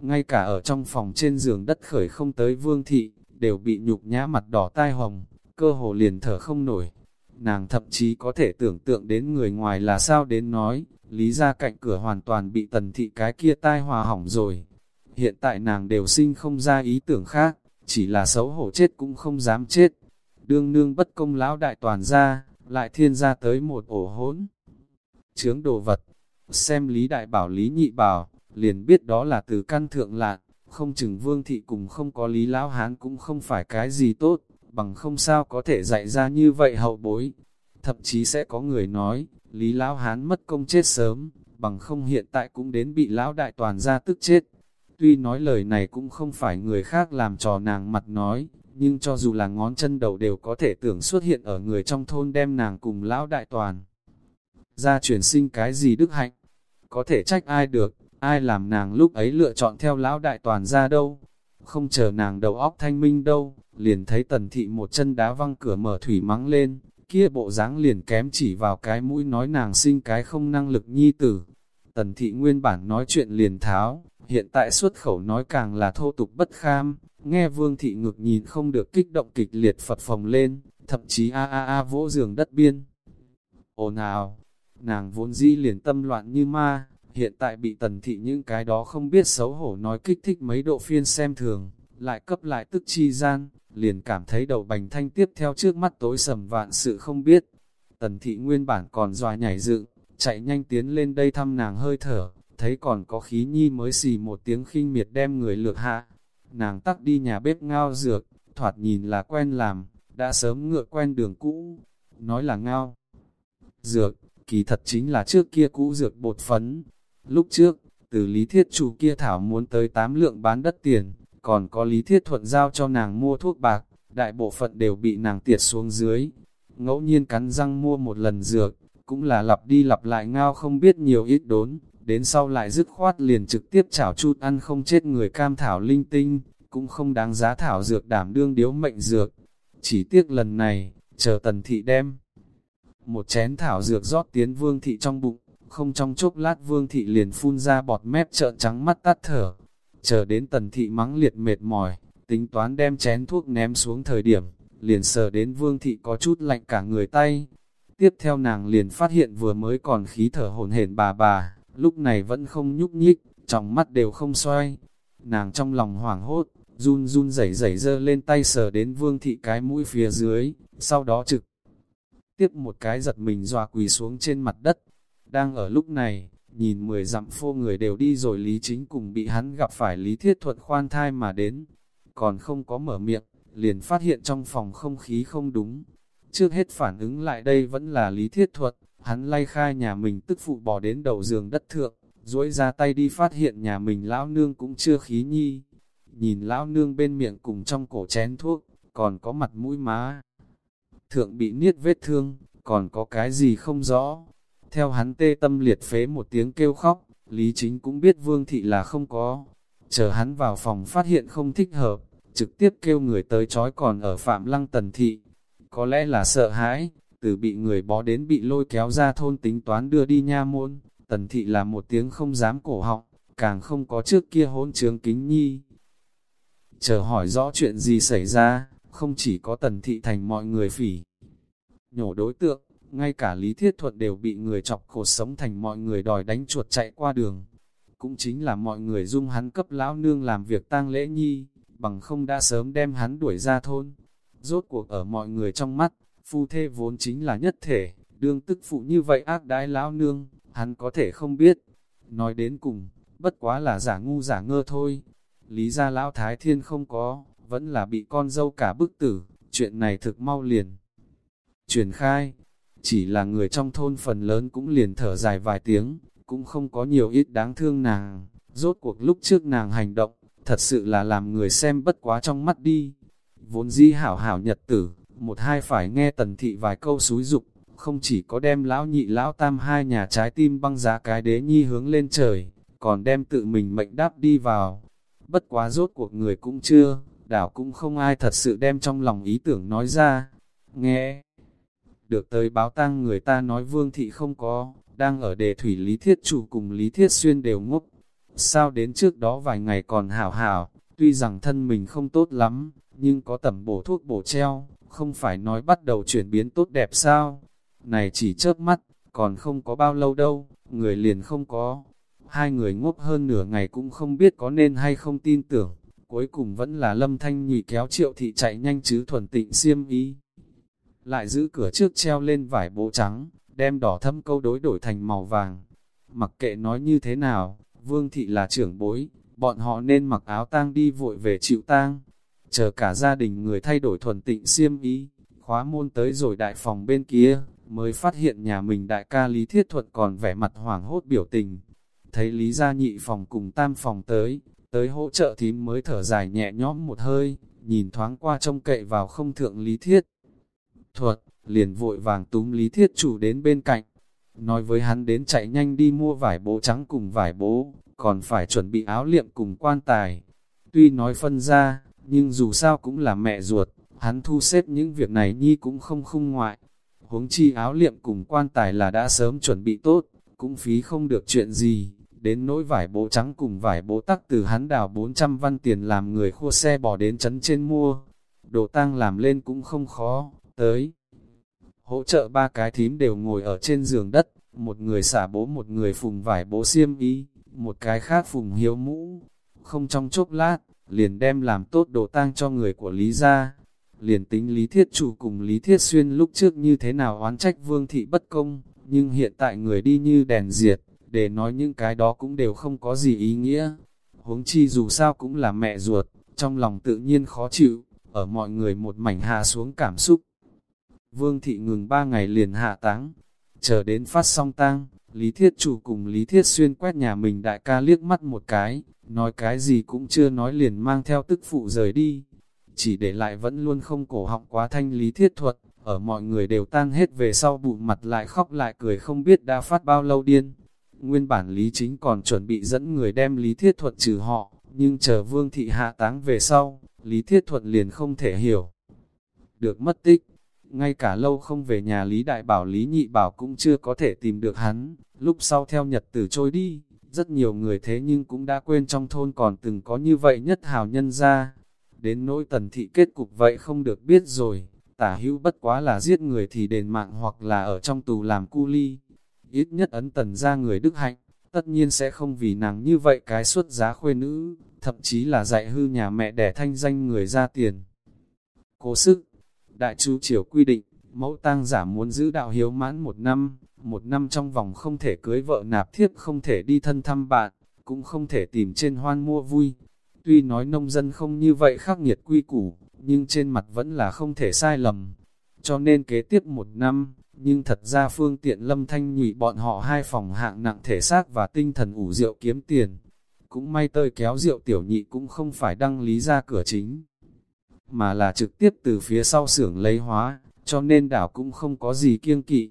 Ngay cả ở trong phòng trên giường đất khởi không tới vương thị, đều bị nhục nhã mặt đỏ tai hồng, cơ hồ liền thở không nổi, nàng thậm chí có thể tưởng tượng đến người ngoài là sao đến nói, lý ra cạnh cửa hoàn toàn bị tần thị cái kia tai hòa hỏng rồi. Hiện tại nàng đều sinh không ra ý tưởng khác, chỉ là xấu hổ chết cũng không dám chết. Đương nương bất công lão đại toàn ra, lại thiên ra tới một ổ hỗn. Chướng đồ vật, xem lý đại bảo lý nhị bảo, liền biết đó là từ căn thượng lạn, không chừng vương thị cùng không có lý lão hán cũng không phải cái gì tốt, bằng không sao có thể dạy ra như vậy hậu bối. Thậm chí sẽ có người nói, lý lão hán mất công chết sớm, bằng không hiện tại cũng đến bị lão đại toàn ra tức chết. Tuy nói lời này cũng không phải người khác làm trò nàng mặt nói, nhưng cho dù là ngón chân đầu đều có thể tưởng xuất hiện ở người trong thôn đem nàng cùng lão đại toàn. Ra chuyển sinh cái gì đức hạnh, có thể trách ai được, ai làm nàng lúc ấy lựa chọn theo lão đại toàn ra đâu, không chờ nàng đầu óc thanh minh đâu, liền thấy tần thị một chân đá văng cửa mở thủy mắng lên, kia bộ dáng liền kém chỉ vào cái mũi nói nàng sinh cái không năng lực nhi tử. Tần thị nguyên bản nói chuyện liền tháo, hiện tại xuất khẩu nói càng là thô tục bất kham, nghe vương thị ngực nhìn không được kích động kịch liệt phật phồng lên, thậm chí a a a vỗ giường đất biên. Ồ nào, nàng vốn dĩ liền tâm loạn như ma, hiện tại bị tần thị những cái đó không biết xấu hổ nói kích thích mấy độ phiên xem thường, lại cấp lại tức chi gian, liền cảm thấy đầu bành thanh tiếp theo trước mắt tối sầm vạn sự không biết. Tần thị nguyên bản còn dòa nhảy dựng, chạy nhanh tiến lên đây thăm nàng hơi thở, thấy còn có khí nhi mới xì một tiếng khinh miệt đem người lược hạ. Nàng tắt đi nhà bếp ngao dược, thoạt nhìn là quen làm, đã sớm ngựa quen đường cũ, nói là ngao. Dược, kỳ thật chính là trước kia cũ dược bột phấn. Lúc trước, từ lý thiết chủ kia thảo muốn tới 8 lượng bán đất tiền, còn có lý thiết thuận giao cho nàng mua thuốc bạc, đại bộ phận đều bị nàng tiệt xuống dưới. Ngẫu nhiên cắn răng mua một lần dược, cũng là lặp đi lặp lại ngao không biết nhiều ít đốn, đến sau lại dứt khoát liền trực tiếp chảo chút ăn không chết người cam thảo linh tinh, cũng không đáng giá thảo dược đảm đương điếu mệnh dược. Chỉ tiếc lần này, chờ tần thị đem. Một chén thảo dược rót tiến vương thị trong bụng, không trong chốc lát vương thị liền phun ra bọt mép trợn trắng mắt tắt thở, Chờ đến tần thị mắng liệt mệt mỏi, tính toán đem chén thuốc ném xuống thời điểm, liền sờ đến vương thị có chút lạnh cả người tay. Tiếp theo nàng liền phát hiện vừa mới còn khí thở hồn hển bà bà, lúc này vẫn không nhúc nhích, trong mắt đều không xoay. Nàng trong lòng hoảng hốt, run run rẩy rẩy dơ lên tay sờ đến vương thị cái mũi phía dưới, sau đó trực tiếp một cái giật mình dòa quỳ xuống trên mặt đất. Đang ở lúc này, Nhìn mười dặm phô người đều đi rồi Lý Chính cùng bị hắn gặp phải Lý Thiết thuật khoan thai mà đến. Còn không có mở miệng, liền phát hiện trong phòng không khí không đúng. Trước hết phản ứng lại đây vẫn là Lý Thiết Thuật, hắn lay khai nhà mình tức phụ bỏ đến đầu giường đất thượng, duỗi ra tay đi phát hiện nhà mình lão nương cũng chưa khí nhi. Nhìn lão nương bên miệng cùng trong cổ chén thuốc, còn có mặt mũi má. Thượng bị niết vết thương, còn có cái gì không rõ, theo hắn tê tâm liệt phế một tiếng kêu khóc, Lý Chính cũng biết Vương Thị là không có. Chờ hắn vào phòng phát hiện không thích hợp, trực tiếp kêu người tới chói còn ở Phạm Lăng Tần Thị. Có lẽ là sợ hãi, từ bị người bó đến bị lôi kéo ra thôn tính toán đưa đi nha môn. Tần Thị là một tiếng không dám cổ họng, càng không có trước kia hôn trướng kính nhi. Chờ hỏi rõ chuyện gì xảy ra, không chỉ có Tần Thị thành mọi người phỉ. Nhổ đối tượng, ngay cả Lý Thiết Thuận đều bị người chọc khổ sống thành mọi người đòi đánh chuột chạy qua đường. Cũng chính là mọi người dung hắn cấp lão nương làm việc tang lễ nhi, bằng không đã sớm đem hắn đuổi ra thôn. Rốt cuộc ở mọi người trong mắt, phu thê vốn chính là nhất thể, đương tức phụ như vậy ác đái lão nương, hắn có thể không biết. Nói đến cùng, bất quá là giả ngu giả ngơ thôi. Lý ra lão thái thiên không có, vẫn là bị con dâu cả bức tử, chuyện này thực mau liền. Truyền khai, chỉ là người trong thôn phần lớn cũng liền thở dài vài tiếng, cũng không có nhiều ít đáng thương nàng. Rốt cuộc lúc trước nàng hành động, thật sự là làm người xem bất quá trong mắt đi. Vốn di hảo hảo nhật tử, một hai phải nghe tần thị vài câu xúi dục không chỉ có đem lão nhị lão tam hai nhà trái tim băng giá cái đế nhi hướng lên trời, còn đem tự mình mệnh đáp đi vào. Bất quá rốt cuộc người cũng chưa, đảo cũng không ai thật sự đem trong lòng ý tưởng nói ra. Nghe, được tới báo tang người ta nói vương thị không có, đang ở đề thủy Lý Thiết Chủ cùng Lý Thiết Xuyên đều ngốc. Sao đến trước đó vài ngày còn hảo hảo, tuy rằng thân mình không tốt lắm, nhưng có tẩm bổ thuốc bổ treo, không phải nói bắt đầu chuyển biến tốt đẹp sao? Này chỉ chớp mắt, còn không có bao lâu đâu, người liền không có. Hai người ngốc hơn nửa ngày cũng không biết có nên hay không tin tưởng, cuối cùng vẫn là lâm thanh nhụy kéo triệu thị chạy nhanh chứ thuần tịnh xiêm ý. Lại giữ cửa trước treo lên vải bộ trắng, đem đỏ thâm câu đối đổi thành màu vàng. Mặc kệ nói như thế nào, vương thị là trưởng bối, bọn họ nên mặc áo tang đi vội về chịu tang. Chờ cả gia đình người thay đổi thuần tịnh xiêm ý, khóa môn tới rồi đại phòng bên kia, mới phát hiện nhà mình đại ca Lý Thiết Thuận còn vẻ mặt hoảng hốt biểu tình. Thấy Lý gia nhị phòng cùng tam phòng tới, tới hỗ trợ thím mới thở dài nhẹ nhõm một hơi, nhìn thoáng qua trông cậy vào không thượng Lý Thiết. Thuật, liền vội vàng túm Lý Thiết chủ đến bên cạnh, nói với hắn đến chạy nhanh đi mua vải bố trắng cùng vải bố, còn phải chuẩn bị áo liệm cùng quan tài. Tuy nói phân ra, nhưng dù sao cũng là mẹ ruột, hắn thu xếp những việc này nhi cũng không khung ngoại. Huống chi áo liệm cùng quan tài là đã sớm chuẩn bị tốt, cũng phí không được chuyện gì. Đến nỗi vải bố trắng cùng vải bố tắc từ hắn đào 400 văn tiền làm người khua xe bỏ đến chấn trên mua. Đồ tang làm lên cũng không khó, tới. Hỗ trợ ba cái thím đều ngồi ở trên giường đất, một người xả bố một người phùng vải bố xiêm y, một cái khác phùng hiếu mũ. Không trong chốc lát, liền đem làm tốt đồ tang cho người của Lý gia. Liền tính Lý Thiết Chủ cùng Lý Thiết Xuyên lúc trước như thế nào oán trách vương thị bất công, nhưng hiện tại người đi như đèn diệt, để nói những cái đó cũng đều không có gì ý nghĩa. Huống chi dù sao cũng là mẹ ruột, trong lòng tự nhiên khó chịu, ở mọi người một mảnh hạ xuống cảm xúc. Vương thị ngừng ba ngày liền hạ táng, chờ đến phát song tang, Lý Thiết Chủ cùng Lý Thiết Xuyên quét nhà mình đại ca liếc mắt một cái, nói cái gì cũng chưa nói liền mang theo tức phụ rời đi. Chỉ để lại vẫn luôn không cổ họng quá thanh Lý Thiết Thuật, ở mọi người đều tan hết về sau bụng mặt lại khóc lại cười không biết đã phát bao lâu điên. Nguyên bản Lý Chính còn chuẩn bị dẫn người đem Lý Thiết Thuật trừ họ, nhưng chờ Vương Thị hạ táng về sau, Lý Thiết Thuật liền không thể hiểu. Được mất tích, ngay cả lâu không về nhà Lý Đại Bảo Lý Nhị Bảo cũng chưa có thể tìm được hắn, lúc sau theo nhật tử trôi đi, rất nhiều người thế nhưng cũng đã quên trong thôn còn từng có như vậy nhất hào nhân ra. Đến nỗi tần thị kết cục vậy không được biết rồi, tả hữu bất quá là giết người thì đền mạng hoặc là ở trong tù làm cu ly. Ít nhất ấn tần ra người đức hạnh, tất nhiên sẽ không vì nàng như vậy cái xuất giá khuê nữ, thậm chí là dạy hư nhà mẹ đẻ thanh danh người ra tiền. Cố sức, đại chú triều quy định, mẫu tang giả muốn giữ đạo hiếu mãn một năm, một năm trong vòng không thể cưới vợ nạp thiếp không thể đi thân thăm bạn, cũng không thể tìm trên hoan mua vui. Tuy nói nông dân không như vậy khắc nghiệt quy củ, nhưng trên mặt vẫn là không thể sai lầm. Cho nên kế tiếp một năm, nhưng thật ra phương tiện lâm thanh nhụy bọn họ hai phòng hạng nặng thể xác và tinh thần ủ rượu kiếm tiền. Cũng may tơi kéo rượu tiểu nhị cũng không phải đăng lý ra cửa chính, mà là trực tiếp từ phía sau xưởng lấy hóa, cho nên đảo cũng không có gì kiêng kỵ.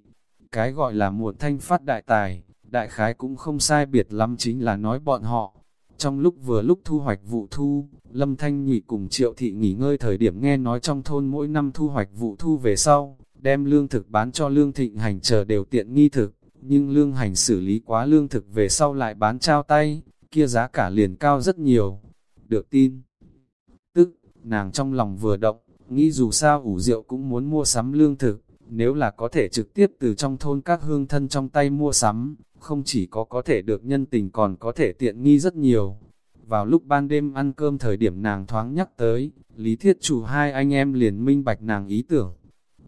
Cái gọi là muộn thanh phát đại tài, đại khái cũng không sai biệt lắm chính là nói bọn họ. Trong lúc vừa lúc thu hoạch vụ thu, Lâm Thanh Nhụy cùng Triệu Thị nghỉ ngơi thời điểm nghe nói trong thôn mỗi năm thu hoạch vụ thu về sau, đem lương thực bán cho lương thịnh hành chờ đều tiện nghi thực, nhưng lương hành xử lý quá lương thực về sau lại bán trao tay, kia giá cả liền cao rất nhiều. Được tin. Tức, nàng trong lòng vừa động, nghĩ dù sao ủ rượu cũng muốn mua sắm lương thực, nếu là có thể trực tiếp từ trong thôn các hương thân trong tay mua sắm, không chỉ có có thể được nhân tình còn có thể tiện nghi rất nhiều. Vào lúc ban đêm ăn cơm thời điểm nàng thoáng nhắc tới, Lý Thiết Chủ hai anh em liền minh bạch nàng ý tưởng.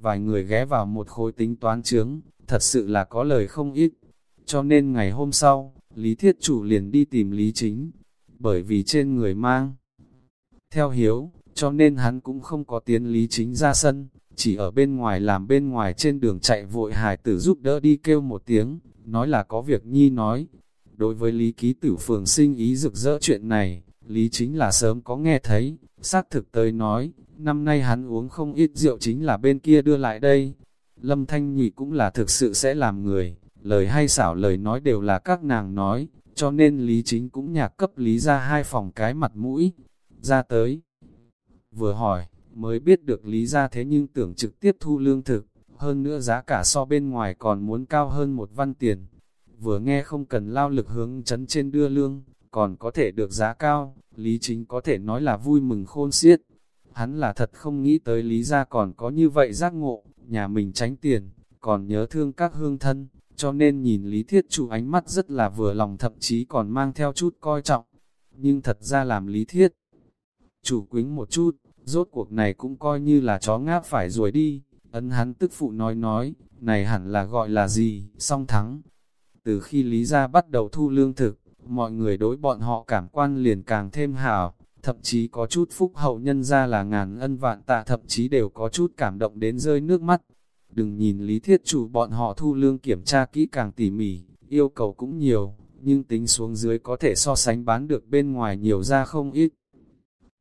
Vài người ghé vào một khối tính toán chướng, thật sự là có lời không ít. Cho nên ngày hôm sau, Lý Thiết Chủ liền đi tìm Lý Chính, bởi vì trên người mang. Theo hiếu, cho nên hắn cũng không có tiến Lý Chính ra sân, chỉ ở bên ngoài làm bên ngoài trên đường chạy vội hài tử giúp đỡ đi kêu một tiếng, nói là có việc nhi nói. Đối với Lý Ký Tử Phường sinh ý rực rỡ chuyện này, Lý chính là sớm có nghe thấy, xác thực tới nói, năm nay hắn uống không ít rượu chính là bên kia đưa lại đây. Lâm Thanh Nhụy cũng là thực sự sẽ làm người, lời hay xảo lời nói đều là các nàng nói, cho nên Lý chính cũng nhạc cấp Lý ra hai phòng cái mặt mũi, ra tới. Vừa hỏi, mới biết được lý ra thế nhưng tưởng trực tiếp thu lương thực, hơn nữa giá cả so bên ngoài còn muốn cao hơn một văn tiền. Vừa nghe không cần lao lực hướng chấn trên đưa lương, còn có thể được giá cao, lý chính có thể nói là vui mừng khôn xiết. Hắn là thật không nghĩ tới lý ra còn có như vậy giác ngộ, nhà mình tránh tiền, còn nhớ thương các hương thân, cho nên nhìn lý thiết chủ ánh mắt rất là vừa lòng thậm chí còn mang theo chút coi trọng. Nhưng thật ra làm lý thiết, chủ quính một chút, rốt cuộc này cũng coi như là chó ngáp phải rồi đi, ấn hắn tức phụ nói nói, này hẳn là gọi là gì, song thắng. Từ khi Lý Gia bắt đầu thu lương thực, mọi người đối bọn họ cảm quan liền càng thêm hảo, thậm chí có chút phúc hậu nhân ra là ngàn ân vạn tạ thậm chí đều có chút cảm động đến rơi nước mắt. Đừng nhìn lý thiết chủ bọn họ thu lương kiểm tra kỹ càng tỉ mỉ, yêu cầu cũng nhiều, nhưng tính xuống dưới có thể so sánh bán được bên ngoài nhiều ra không ít.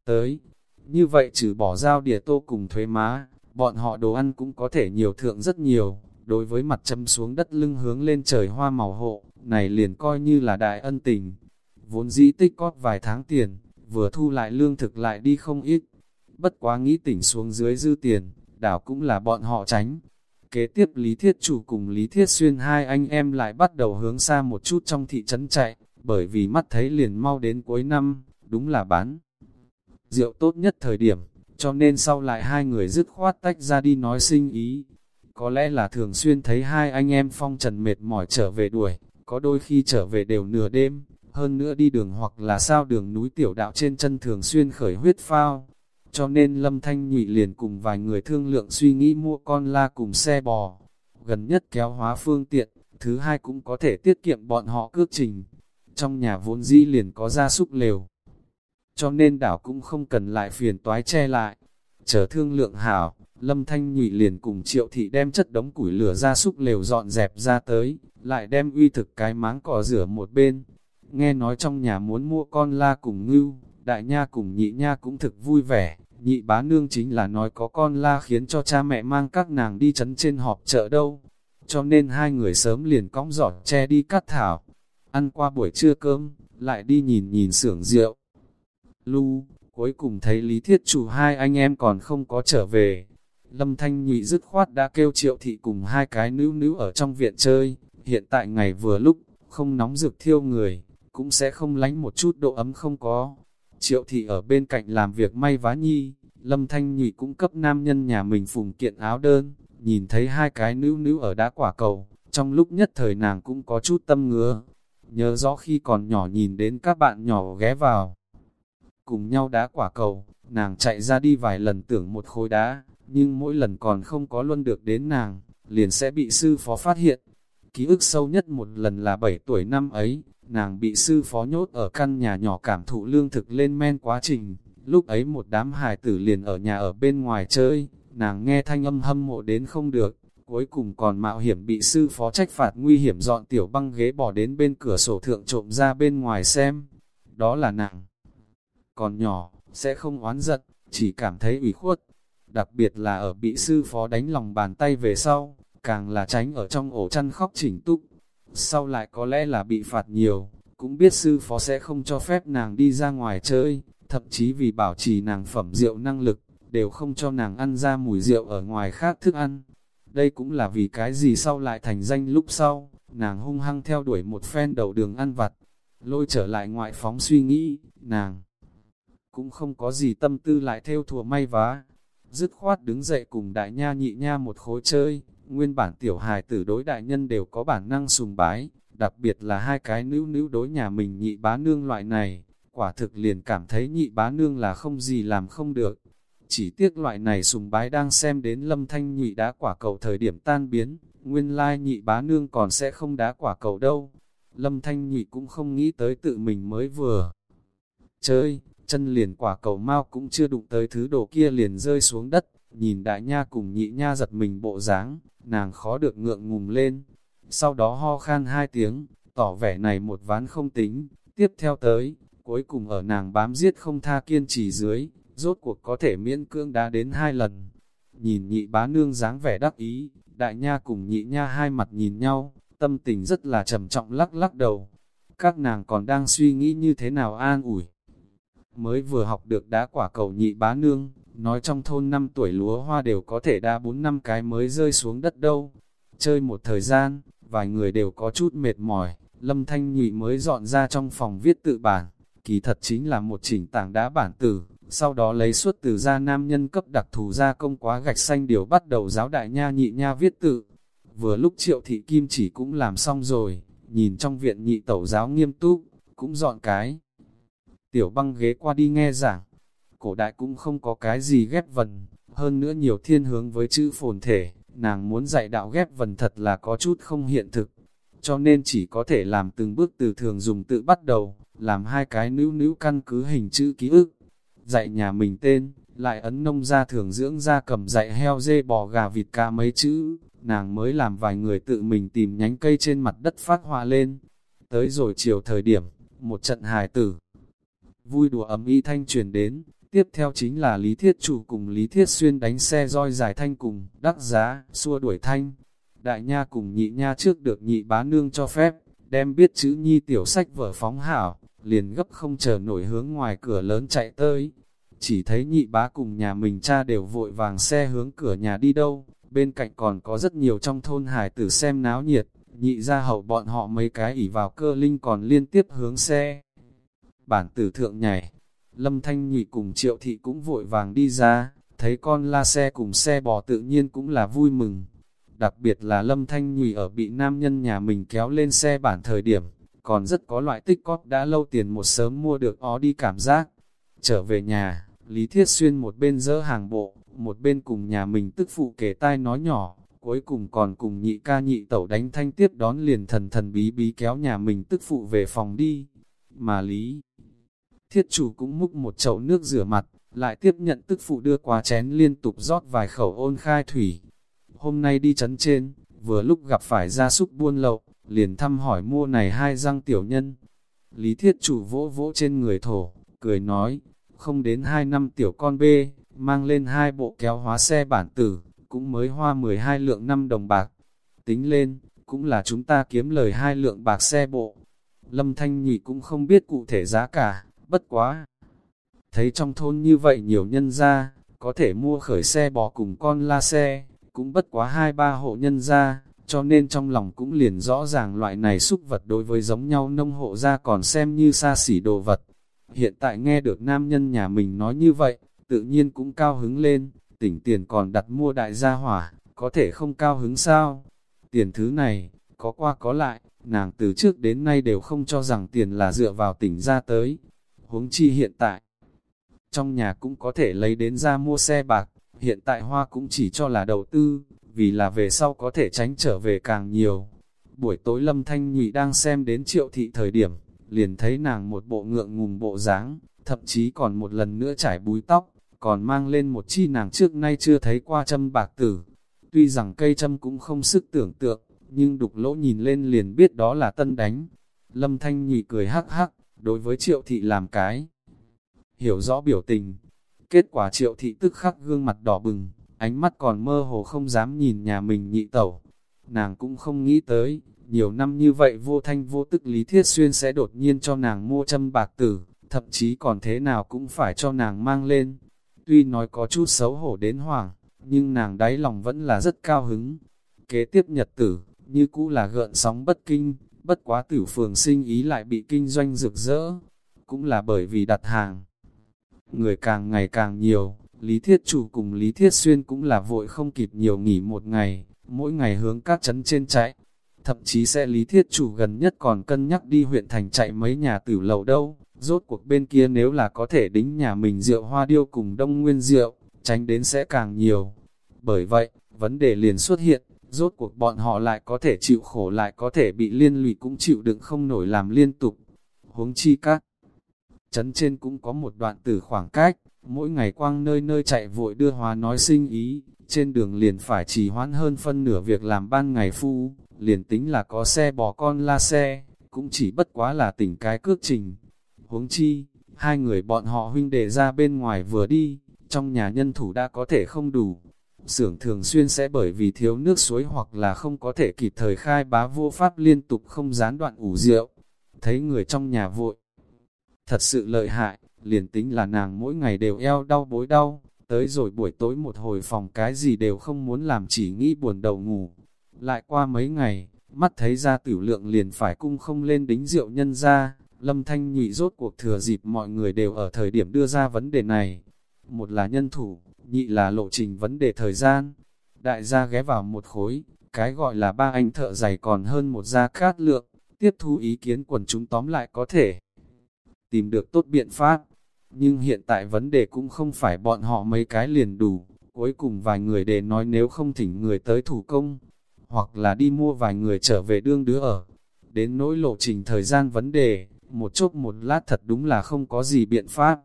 Tới, như vậy trừ bỏ giao đìa tô cùng thuế má, bọn họ đồ ăn cũng có thể nhiều thượng rất nhiều, đối với mặt châm xuống đất lưng hướng lên trời hoa màu hộ, này liền coi như là đại ân tình. Vốn dĩ tích cót vài tháng tiền, vừa thu lại lương thực lại đi không ít. Bất quá nghĩ tỉnh xuống dưới dư tiền, đảo cũng là bọn họ tránh. Kế tiếp Lý Thiết Chủ cùng Lý Thiết Xuyên hai anh em lại bắt đầu hướng xa một chút trong thị trấn chạy, bởi vì mắt thấy liền mau đến cuối năm, đúng là bán. Rượu tốt nhất thời điểm, cho nên sau lại hai người dứt khoát tách ra đi nói sinh ý. Có lẽ là thường xuyên thấy hai anh em phong trần mệt mỏi trở về đuổi, có đôi khi trở về đều nửa đêm, hơn nữa đi đường hoặc là sao đường núi tiểu đạo trên chân thường xuyên khởi huyết phao. Cho nên Lâm Thanh Nhụy liền cùng vài người thương lượng suy nghĩ mua con la cùng xe bò. Gần nhất kéo hóa phương tiện, thứ hai cũng có thể tiết kiệm bọn họ cước trình. Trong nhà vốn dĩ liền có gia súc lều. Cho nên đảo cũng không cần lại phiền toái che lại. Chờ thương lượng hảo, Lâm Thanh Nhụy liền cùng triệu thị đem chất đống củi lửa ra súc lều dọn dẹp ra tới, lại đem uy thực cái máng cỏ rửa một bên, Nghe nói trong nhà muốn mua con la cùng ngưu, đại nha cùng nhị nha cũng thực vui vẻ. Nhị bá nương chính là nói có con la khiến cho cha mẹ mang các nàng đi chấn trên họp chợ đâu. Cho nên hai người sớm liền cõng giỏ che đi cắt thảo. Ăn qua buổi trưa cơm, lại đi nhìn nhìn xưởng rượu. Lu, cuối cùng thấy lý thiết chủ hai anh em còn không có trở về. Lâm Thanh Nhụy dứt khoát đã kêu triệu thị cùng hai cái nữ nữ ở trong viện chơi. Hiện tại ngày vừa lúc, không nóng rực thiêu người, cũng sẽ không lánh một chút độ ấm không có. Triệu thị ở bên cạnh làm việc may vá nhi, lâm thanh nhụy cũng cấp nam nhân nhà mình phùng kiện áo đơn, nhìn thấy hai cái nữ nữ ở đá quả cầu, trong lúc nhất thời nàng cũng có chút tâm ngứa. Nhớ rõ khi còn nhỏ nhìn đến các bạn nhỏ ghé vào, cùng nhau đá quả cầu, nàng chạy ra đi vài lần tưởng một khối đá, nhưng mỗi lần còn không có luân được đến nàng, liền sẽ bị sư phó phát hiện. Ký ức sâu nhất một lần là 7 tuổi năm ấy, nàng bị sư phó nhốt ở căn nhà nhỏ cảm thụ lương thực lên men quá trình. Lúc ấy một đám hài tử liền ở nhà ở bên ngoài chơi, nàng nghe thanh âm hâm mộ đến không được, cuối cùng còn mạo hiểm bị sư phó trách phạt nguy hiểm dọn tiểu băng ghế bỏ đến bên cửa sổ thượng trộm ra bên ngoài xem. Đó là nàng. Còn nhỏ, sẽ không oán giận, chỉ cảm thấy ủy khuất. Đặc biệt là ở bị sư phó đánh lòng bàn tay về sau, càng là tránh ở trong ổ chăn khóc chỉnh túc, sau lại có lẽ là bị phạt nhiều, cũng biết sư phó sẽ không cho phép nàng đi ra ngoài chơi, thậm chí vì bảo trì nàng phẩm rượu năng lực, đều không cho nàng ăn ra mùi rượu ở ngoài khác thức ăn. Đây cũng là vì cái gì sau lại thành danh lúc sau, nàng hung hăng theo đuổi một phen đầu đường ăn vặt, lôi trở lại ngoại phóng suy nghĩ, nàng cũng không có gì tâm tư lại theo thùa may vá. Dứt khoát đứng dậy cùng đại nha nhị nha một khối chơi, Nguyên bản tiểu hài tử đối đại nhân đều có bản năng sùng bái, đặc biệt là hai cái nữ nữ đối nhà mình nhị bá nương loại này, quả thực liền cảm thấy nhị bá nương là không gì làm không được. Chỉ tiếc loại này sùng bái đang xem đến lâm thanh nhị đá quả cầu thời điểm tan biến, nguyên lai nhị bá nương còn sẽ không đá quả cầu đâu. Lâm thanh nhị cũng không nghĩ tới tự mình mới vừa chơi, chân liền quả cầu mau cũng chưa đụng tới thứ đồ kia liền rơi xuống đất, nhìn đại nha cùng nhị nha giật mình bộ dáng nàng khó được ngượng ngùng lên. Sau đó ho khan hai tiếng, tỏ vẻ này một ván không tính, tiếp theo tới, cuối cùng ở nàng bám giết không tha kiên trì dưới, rốt cuộc có thể miễn cưỡng đá đến hai lần. Nhìn nhị bá nương dáng vẻ đắc ý, đại nha cùng nhị nha hai mặt nhìn nhau, tâm tình rất là trầm trọng lắc lắc đầu. Các nàng còn đang suy nghĩ như thế nào an ủi. Mới vừa học được đá quả cầu nhị bá nương, nói trong thôn năm tuổi lúa hoa đều có thể đa bốn năm cái mới rơi xuống đất đâu. Chơi một thời gian, vài người đều có chút mệt mỏi, Lâm Thanh Nhụy mới dọn ra trong phòng viết tự bản, kỳ thật chính là một chỉnh tảng đá bản tử, sau đó lấy suốt từ ra nam nhân cấp đặc thù ra công quá gạch xanh điều bắt đầu giáo đại nha nhị nha viết tự. Vừa lúc triệu thị kim chỉ cũng làm xong rồi, nhìn trong viện nhị tẩu giáo nghiêm túc, cũng dọn cái. Tiểu băng ghế qua đi nghe giảng, cổ đại cũng không có cái gì ghép vần, hơn nữa nhiều thiên hướng với chữ phồn thể, nàng muốn dạy đạo ghép vần thật là có chút không hiện thực, cho nên chỉ có thể làm từng bước từ thường dùng tự bắt đầu, làm hai cái nữ nữ căn cứ hình chữ ký ức, dạy nhà mình tên, lại ấn nông ra thường dưỡng ra cầm dạy heo dê bò gà vịt cá mấy chữ, nàng mới làm vài người tự mình tìm nhánh cây trên mặt đất phát hoa lên. Tới rồi chiều thời điểm, một trận hài tử. Vui đùa ấm y thanh truyền đến, tiếp theo chính là Lý Thiết Chủ cùng Lý Thiết Xuyên đánh xe roi giải thanh cùng, đắc giá, xua đuổi thanh. Đại nha cùng nhị nha trước được nhị bá nương cho phép, đem biết chữ nhi tiểu sách vở phóng hảo, liền gấp không chờ nổi hướng ngoài cửa lớn chạy tới. Chỉ thấy nhị bá cùng nhà mình cha đều vội vàng xe hướng cửa nhà đi đâu, bên cạnh còn có rất nhiều trong thôn hải tử xem náo nhiệt, nhị ra hậu bọn họ mấy cái ỉ vào cơ linh còn liên tiếp hướng xe. Bản tử thượng nhảy, lâm thanh nhụy cùng triệu thị cũng vội vàng đi ra, thấy con la xe cùng xe bò tự nhiên cũng là vui mừng. Đặc biệt là lâm thanh nhụy ở bị nam nhân nhà mình kéo lên xe bản thời điểm, còn rất có loại tích cóp đã lâu tiền một sớm mua được ó đi cảm giác. Trở về nhà, Lý Thiết Xuyên một bên dỡ hàng bộ, một bên cùng nhà mình tức phụ kể tai nói nhỏ, cuối cùng còn cùng nhị ca nhị tẩu đánh thanh tiếp đón liền thần thần bí bí kéo nhà mình tức phụ về phòng đi. Mà Lý Thiết chủ cũng múc một chậu nước rửa mặt, lại tiếp nhận tức phụ đưa qua chén liên tục rót vài khẩu ôn khai thủy. Hôm nay đi chấn trên, vừa lúc gặp phải gia súc buôn lậu, liền thăm hỏi mua này hai răng tiểu nhân. Lý thiết chủ vỗ vỗ trên người thổ, cười nói, không đến hai năm tiểu con bê, mang lên hai bộ kéo hóa xe bản tử, cũng mới hoa 12 lượng năm đồng bạc. Tính lên, cũng là chúng ta kiếm lời hai lượng bạc xe bộ. Lâm Thanh Nhị cũng không biết cụ thể giá cả, bất quá. Thấy trong thôn như vậy nhiều nhân gia có thể mua khởi xe bò cùng con la xe, cũng bất quá hai ba hộ nhân gia cho nên trong lòng cũng liền rõ ràng loại này xúc vật đối với giống nhau nông hộ ra còn xem như xa xỉ đồ vật. Hiện tại nghe được nam nhân nhà mình nói như vậy, tự nhiên cũng cao hứng lên, tỉnh tiền còn đặt mua đại gia hỏa, có thể không cao hứng sao? Tiền thứ này, có qua có lại, nàng từ trước đến nay đều không cho rằng tiền là dựa vào tỉnh ra tới. Huống chi hiện tại, trong nhà cũng có thể lấy đến ra mua xe bạc, hiện tại hoa cũng chỉ cho là đầu tư, vì là về sau có thể tránh trở về càng nhiều. Buổi tối lâm thanh nhụy đang xem đến triệu thị thời điểm, liền thấy nàng một bộ ngượng ngùng bộ dáng, thậm chí còn một lần nữa trải búi tóc, còn mang lên một chi nàng trước nay chưa thấy qua châm bạc tử. Tuy rằng cây châm cũng không sức tưởng tượng, nhưng đục lỗ nhìn lên liền biết đó là tân đánh. Lâm Thanh nhụy cười hắc hắc, đối với triệu thị làm cái. Hiểu rõ biểu tình. Kết quả triệu thị tức khắc gương mặt đỏ bừng, ánh mắt còn mơ hồ không dám nhìn nhà mình nhị tẩu. Nàng cũng không nghĩ tới, nhiều năm như vậy vô thanh vô tức Lý Thiết Xuyên sẽ đột nhiên cho nàng mua châm bạc tử, thậm chí còn thế nào cũng phải cho nàng mang lên. Tuy nói có chút xấu hổ đến hoảng, nhưng nàng đáy lòng vẫn là rất cao hứng. Kế tiếp nhật tử, như cũ là gợn sóng bất kinh, bất quá tử phường sinh ý lại bị kinh doanh rực rỡ. Cũng là bởi vì đặt hàng. Người càng ngày càng nhiều, Lý Thiết Chủ cùng Lý Thiết Xuyên cũng là vội không kịp nhiều nghỉ một ngày, mỗi ngày hướng các trấn trên chạy. Thậm chí sẽ Lý Thiết Chủ gần nhất còn cân nhắc đi huyện thành chạy mấy nhà tử lầu đâu, rốt cuộc bên kia nếu là có thể đính nhà mình rượu hoa điêu cùng đông nguyên rượu, tránh đến sẽ càng nhiều. Bởi vậy, vấn đề liền xuất hiện, rốt cuộc bọn họ lại có thể chịu khổ lại có thể bị liên lụy cũng chịu đựng không nổi làm liên tục. Huống chi các chấn trên cũng có một đoạn tử khoảng cách, mỗi ngày quang nơi nơi chạy vội đưa hóa nói sinh ý, trên đường liền phải trì hoãn hơn phân nửa việc làm ban ngày phu, liền tính là có xe bò con la xe, cũng chỉ bất quá là tỉnh cái cước trình. Huống chi, hai người bọn họ huynh đệ ra bên ngoài vừa đi, trong nhà nhân thủ đã có thể không đủ. Xưởng thường xuyên sẽ bởi vì thiếu nước suối hoặc là không có thể kịp thời khai bá vô pháp liên tục không gián đoạn ủ rượu. Thấy người trong nhà vội, thật sự lợi hại, liền tính là nàng mỗi ngày đều eo đau bối đau, tới rồi buổi tối một hồi phòng cái gì đều không muốn làm chỉ nghĩ buồn đầu ngủ. Lại qua mấy ngày, mắt thấy ra tử lượng liền phải cung không lên đính rượu nhân ra, Lâm Thanh Nhụy rốt cuộc thừa dịp mọi người đều ở thời điểm đưa ra vấn đề này. Một là nhân thủ, nhị là lộ trình vấn đề thời gian. Đại gia ghé vào một khối, cái gọi là ba anh thợ giày còn hơn một gia cát lượng, tiếp thu ý kiến quần chúng tóm lại có thể tìm được tốt biện pháp. Nhưng hiện tại vấn đề cũng không phải bọn họ mấy cái liền đủ, cuối cùng vài người để nói nếu không thỉnh người tới thủ công, hoặc là đi mua vài người trở về đương đứa ở. Đến nỗi lộ trình thời gian vấn đề, một chốc một lát thật đúng là không có gì biện pháp.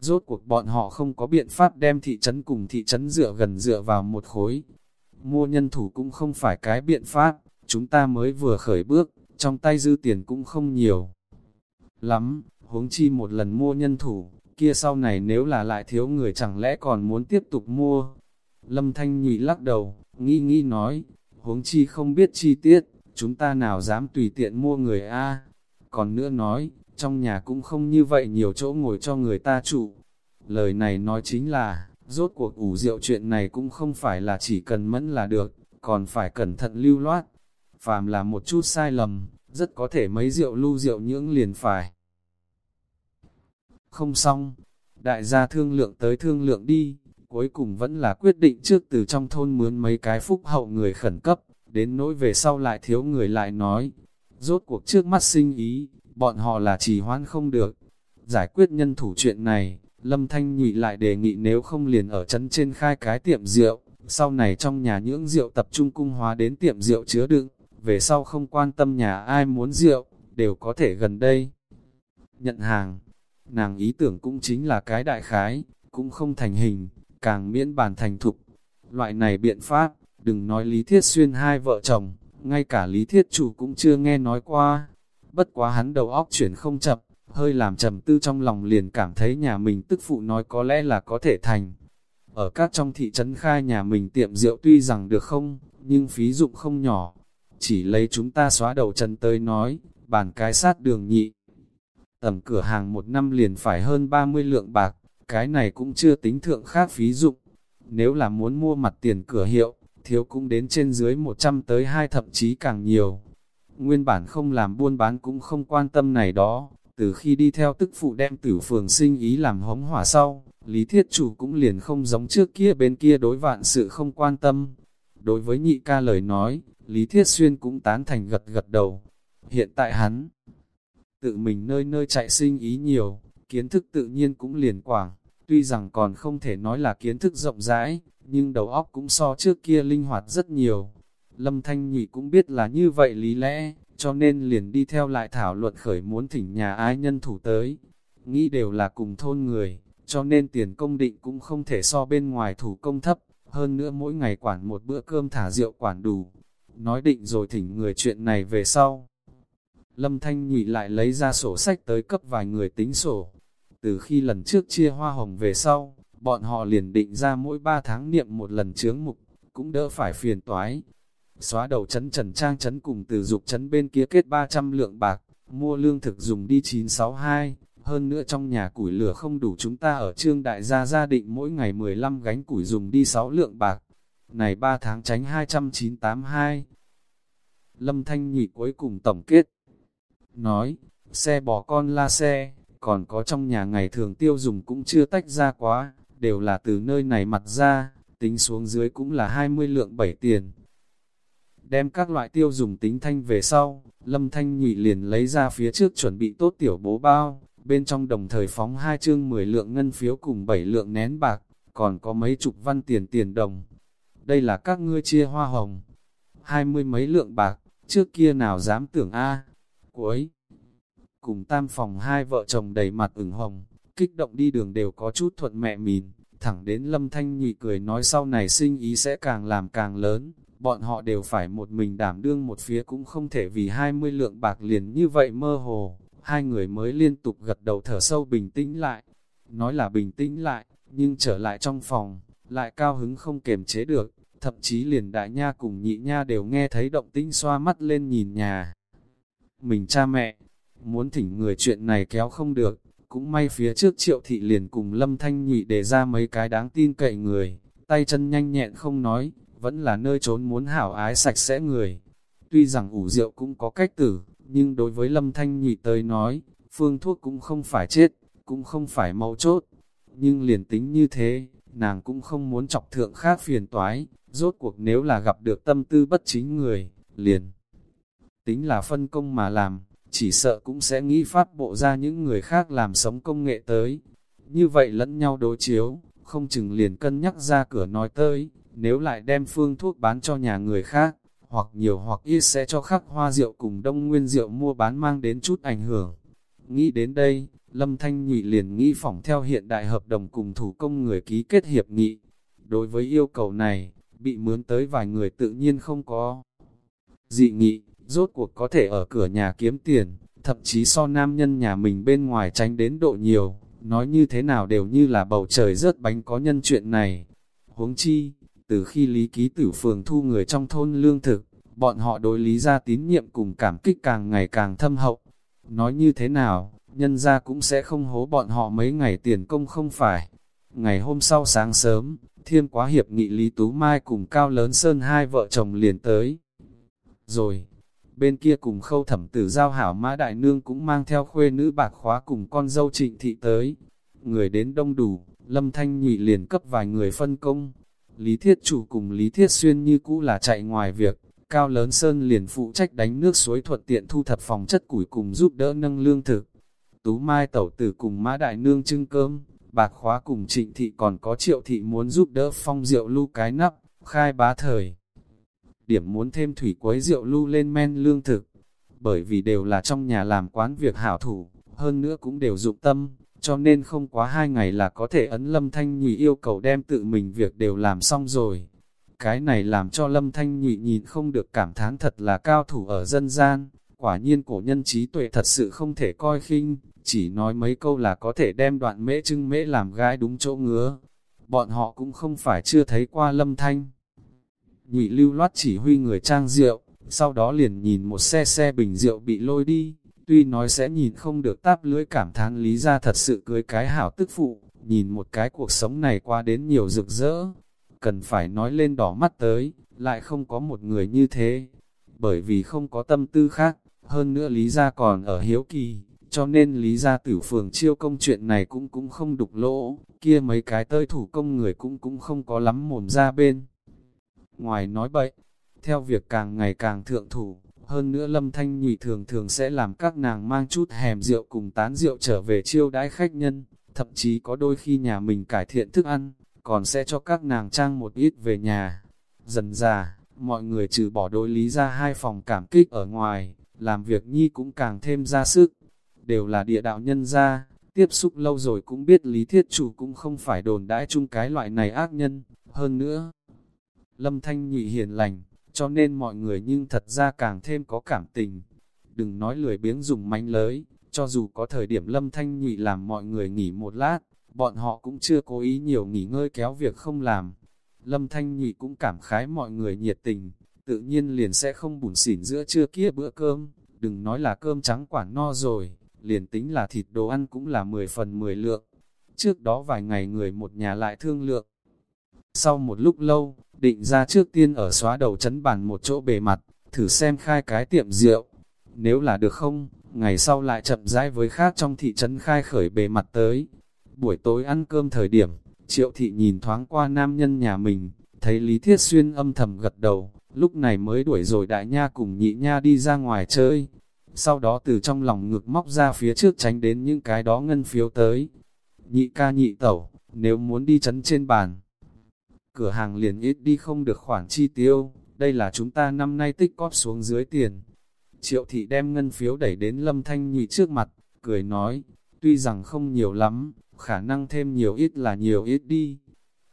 Rốt cuộc bọn họ không có biện pháp đem thị trấn cùng thị trấn dựa gần dựa vào một khối. Mua nhân thủ cũng không phải cái biện pháp, chúng ta mới vừa khởi bước, trong tay dư tiền cũng không nhiều. Lắm, huống chi một lần mua nhân thủ, kia sau này nếu là lại thiếu người chẳng lẽ còn muốn tiếp tục mua. Lâm Thanh nhụy lắc đầu, nghĩ nghĩ nói, huống chi không biết chi tiết, chúng ta nào dám tùy tiện mua người A. Còn nữa nói, trong nhà cũng không như vậy nhiều chỗ ngồi cho người ta trụ. Lời này nói chính là, rốt cuộc ủ rượu chuyện này cũng không phải là chỉ cần mẫn là được, còn phải cẩn thận lưu loát. Phàm là một chút sai lầm, rất có thể mấy rượu lưu rượu nhưỡng liền phải. Không xong, đại gia thương lượng tới thương lượng đi, cuối cùng vẫn là quyết định trước từ trong thôn mướn mấy cái phúc hậu người khẩn cấp, đến nỗi về sau lại thiếu người lại nói. Rốt cuộc trước mắt sinh ý, bọn họ là trì hoãn không được. Giải quyết nhân thủ chuyện này, Lâm Thanh nhụy lại đề nghị nếu không liền ở trấn trên khai cái tiệm rượu, sau này trong nhà nhưỡng rượu tập trung cung hóa đến tiệm rượu chứa đựng, về sau không quan tâm nhà ai muốn rượu, đều có thể gần đây. Nhận hàng, nàng ý tưởng cũng chính là cái đại khái, cũng không thành hình, càng miễn bàn thành thục. Loại này biện pháp, đừng nói Lý Thiết Xuyên hai vợ chồng, ngay cả Lý Thiết Chủ cũng chưa nghe nói qua. Bất quá hắn đầu óc chuyển không chậm, hơi làm trầm tư trong lòng liền cảm thấy nhà mình tức phụ nói có lẽ là có thể thành. Ở các trong thị trấn khai nhà mình tiệm rượu tuy rằng được không, nhưng phí dụng không nhỏ. Chỉ lấy chúng ta xóa đầu trần tới nói, bàn cái sát đường nhị. Tầm cửa hàng một năm liền phải hơn 30 lượng bạc, cái này cũng chưa tính thượng khác phí dụng. Nếu là muốn mua mặt tiền cửa hiệu, thiếu cũng đến trên dưới 100 tới hai thậm chí càng nhiều. Nguyên bản không làm buôn bán cũng không quan tâm này đó, từ khi đi theo tức phụ đem tử phường sinh ý làm hống hỏa sau, Lý Thiết Chủ cũng liền không giống trước kia bên kia đối vạn sự không quan tâm. Đối với nhị ca lời nói, Lý Thiết Xuyên cũng tán thành gật gật đầu. Hiện tại hắn, tự mình nơi nơi chạy sinh ý nhiều, kiến thức tự nhiên cũng liền quảng, tuy rằng còn không thể nói là kiến thức rộng rãi, nhưng đầu óc cũng so trước kia linh hoạt rất nhiều. Lâm Thanh Nhụy cũng biết là như vậy lý lẽ, cho nên liền đi theo lại thảo luận khởi muốn thỉnh nhà ai nhân thủ tới. Nghĩ đều là cùng thôn người, cho nên tiền công định cũng không thể so bên ngoài thủ công thấp, hơn nữa mỗi ngày quản một bữa cơm thả rượu quản đủ. Nói định rồi thỉnh người chuyện này về sau. Lâm Thanh Nhụy lại lấy ra sổ sách tới cấp vài người tính sổ. Từ khi lần trước chia hoa hồng về sau, bọn họ liền định ra mỗi 3 tháng niệm một lần chướng mục, cũng đỡ phải phiền toái. Xóa đầu chấn trần trang chấn cùng từ dục chấn bên kia kết 300 lượng bạc, mua lương thực dùng đi 962, hơn nữa trong nhà củi lửa không đủ chúng ta ở trương đại gia gia định mỗi ngày 15 gánh củi dùng đi 6 lượng bạc, này 3 tháng tránh 282. Lâm Thanh nhị cuối cùng tổng kết, nói, xe bò con la xe, còn có trong nhà ngày thường tiêu dùng cũng chưa tách ra quá, đều là từ nơi này mặt ra, tính xuống dưới cũng là 20 lượng 7 tiền. Đem các loại tiêu dùng tính thanh về sau, Lâm Thanh nhụy liền lấy ra phía trước chuẩn bị tốt tiểu bố bao, bên trong đồng thời phóng hai chương 10 lượng ngân phiếu cùng 7 lượng nén bạc, còn có mấy chục văn tiền tiền đồng. Đây là các ngươi chia hoa hồng. Hai mươi mấy lượng bạc, trước kia nào dám tưởng A. Cuối, cùng tam phòng hai vợ chồng đầy mặt ửng hồng, kích động đi đường đều có chút thuận mẹ mìn, thẳng đến lâm thanh nhụy cười nói sau này sinh ý sẽ càng làm càng lớn, bọn họ đều phải một mình đảm đương một phía cũng không thể vì 20 lượng bạc liền như vậy mơ hồ, hai người mới liên tục gật đầu thở sâu bình tĩnh lại, nói là bình tĩnh lại, nhưng trở lại trong phòng, lại cao hứng không kềm chế được, thậm chí liền đại nha cùng nhị nha đều nghe thấy động tĩnh xoa mắt lên nhìn nhà. Mình cha mẹ, muốn thỉnh người chuyện này kéo không được, cũng may phía trước triệu thị liền cùng lâm thanh nhụy đề ra mấy cái đáng tin cậy người, tay chân nhanh nhẹn không nói, vẫn là nơi trốn muốn hảo ái sạch sẽ người. Tuy rằng ủ rượu cũng có cách tử, nhưng đối với lâm thanh nhụy tới nói, phương thuốc cũng không phải chết, cũng không phải mau chốt. Nhưng liền tính như thế, nàng cũng không muốn chọc thượng khác phiền toái, rốt cuộc nếu là gặp được tâm tư bất chính người, liền. Tính là phân công mà làm, chỉ sợ cũng sẽ nghĩ phát bộ ra những người khác làm sống công nghệ tới. Như vậy lẫn nhau đối chiếu, không chừng liền cân nhắc ra cửa nói tới, nếu lại đem phương thuốc bán cho nhà người khác, hoặc nhiều hoặc ít sẽ cho khắc hoa rượu cùng đông nguyên rượu mua bán mang đến chút ảnh hưởng. Nghĩ đến đây, Lâm Thanh Nhụy liền nghĩ phỏng theo hiện đại hợp đồng cùng thủ công người ký kết hiệp nghị. Đối với yêu cầu này, bị mướn tới vài người tự nhiên không có. Dị nghị, rốt cuộc có thể ở cửa nhà kiếm tiền, thậm chí so nam nhân nhà mình bên ngoài tránh đến độ nhiều, nói như thế nào đều như là bầu trời rớt bánh có nhân chuyện này. Huống chi, từ khi Lý Ký Tử Phường thu người trong thôn lương thực, bọn họ đối lý ra tín nhiệm cùng cảm kích càng ngày càng thâm hậu. Nói như thế nào, nhân ra cũng sẽ không hố bọn họ mấy ngày tiền công không phải. Ngày hôm sau sáng sớm, thiên quá hiệp nghị Lý Tú Mai cùng Cao Lớn Sơn hai vợ chồng liền tới. Rồi, bên kia cùng khâu thẩm tử giao hảo mã đại nương cũng mang theo khuê nữ bạc khóa cùng con dâu trịnh thị tới. Người đến đông đủ, lâm thanh nhụy liền cấp vài người phân công. Lý Thiết Chủ cùng Lý Thiết Xuyên như cũ là chạy ngoài việc, Cao Lớn Sơn liền phụ trách đánh nước suối thuận tiện thu thập phòng chất củi cùng giúp đỡ nâng lương thực. Tú Mai Tẩu Tử cùng Mã Đại Nương trưng cơm, bạc khóa cùng trịnh thị còn có triệu thị muốn giúp đỡ phong rượu lưu cái nắp, khai bá thời. Điểm muốn thêm thủy quấy rượu lưu lên men lương thực, bởi vì đều là trong nhà làm quán việc hảo thủ, hơn nữa cũng đều dụng tâm, cho nên không quá hai ngày là có thể ấn Lâm Thanh Nhụy yêu cầu đem tự mình việc đều làm xong rồi. Cái này làm cho Lâm Thanh Nhụy nhìn không được cảm thán thật là cao thủ ở dân gian, quả nhiên cổ nhân trí tuệ thật sự không thể coi khinh, chỉ nói mấy câu là có thể đem đoạn mễ trưng mễ làm gái đúng chỗ ngứa. Bọn họ cũng không phải chưa thấy qua Lâm Thanh. Nhụy lưu loát chỉ huy người trang rượu, sau đó liền nhìn một xe xe bình rượu bị lôi đi, tuy nói sẽ nhìn không được táp lưỡi cảm thán lý ra thật sự cưới cái hảo tức phụ, nhìn một cái cuộc sống này qua đến nhiều rực rỡ, cần phải nói lên đỏ mắt tới, lại không có một người như thế, bởi vì không có tâm tư khác, hơn nữa lý ra còn ở hiếu kỳ, cho nên lý ra tử phường chiêu công chuyện này cũng cũng không đục lỗ, kia mấy cái tơi thủ công người cũng cũng không có lắm mồm ra bên. Ngoài nói bậy, theo việc càng ngày càng thượng thủ, hơn nữa lâm thanh nhụy thường thường sẽ làm các nàng mang chút hèm rượu cùng tán rượu trở về chiêu đãi khách nhân, thậm chí có đôi khi nhà mình cải thiện thức ăn, còn sẽ cho các nàng trang một ít về nhà. Dần già, mọi người trừ bỏ đối lý ra hai phòng cảm kích ở ngoài, làm việc nhi cũng càng thêm ra sức. Đều là địa đạo nhân ra, tiếp xúc lâu rồi cũng biết lý thiết chủ cũng không phải đồn đãi chung cái loại này ác nhân, hơn nữa. Lâm Thanh nhụy hiền lành, cho nên mọi người nhưng thật ra càng thêm có cảm tình. Đừng nói lười biếng dùng mánh lới, cho dù có thời điểm Lâm Thanh nhụy làm mọi người nghỉ một lát, bọn họ cũng chưa cố ý nhiều nghỉ ngơi kéo việc không làm. Lâm Thanh nhụy cũng cảm khái mọi người nhiệt tình, tự nhiên liền sẽ không bùn xỉn giữa trưa kia bữa cơm, đừng nói là cơm trắng quản no rồi, liền tính là thịt đồ ăn cũng là 10 phần 10 lượng. Trước đó vài ngày người một nhà lại thương lượng. Sau một lúc lâu, định ra trước tiên ở xóa đầu chấn bàn một chỗ bề mặt, thử xem khai cái tiệm rượu. Nếu là được không, ngày sau lại chậm rãi với khác trong thị trấn khai khởi bề mặt tới. Buổi tối ăn cơm thời điểm, triệu thị nhìn thoáng qua nam nhân nhà mình, thấy Lý Thiết Xuyên âm thầm gật đầu, lúc này mới đuổi rồi đại nha cùng nhị nha đi ra ngoài chơi. Sau đó từ trong lòng ngực móc ra phía trước tránh đến những cái đó ngân phiếu tới. Nhị ca nhị tẩu, nếu muốn đi chấn trên bàn, cửa hàng liền ít đi không được khoản chi tiêu, đây là chúng ta năm nay tích cóp xuống dưới tiền. Triệu thị đem ngân phiếu đẩy đến lâm thanh nhụy trước mặt, cười nói, tuy rằng không nhiều lắm, khả năng thêm nhiều ít là nhiều ít đi.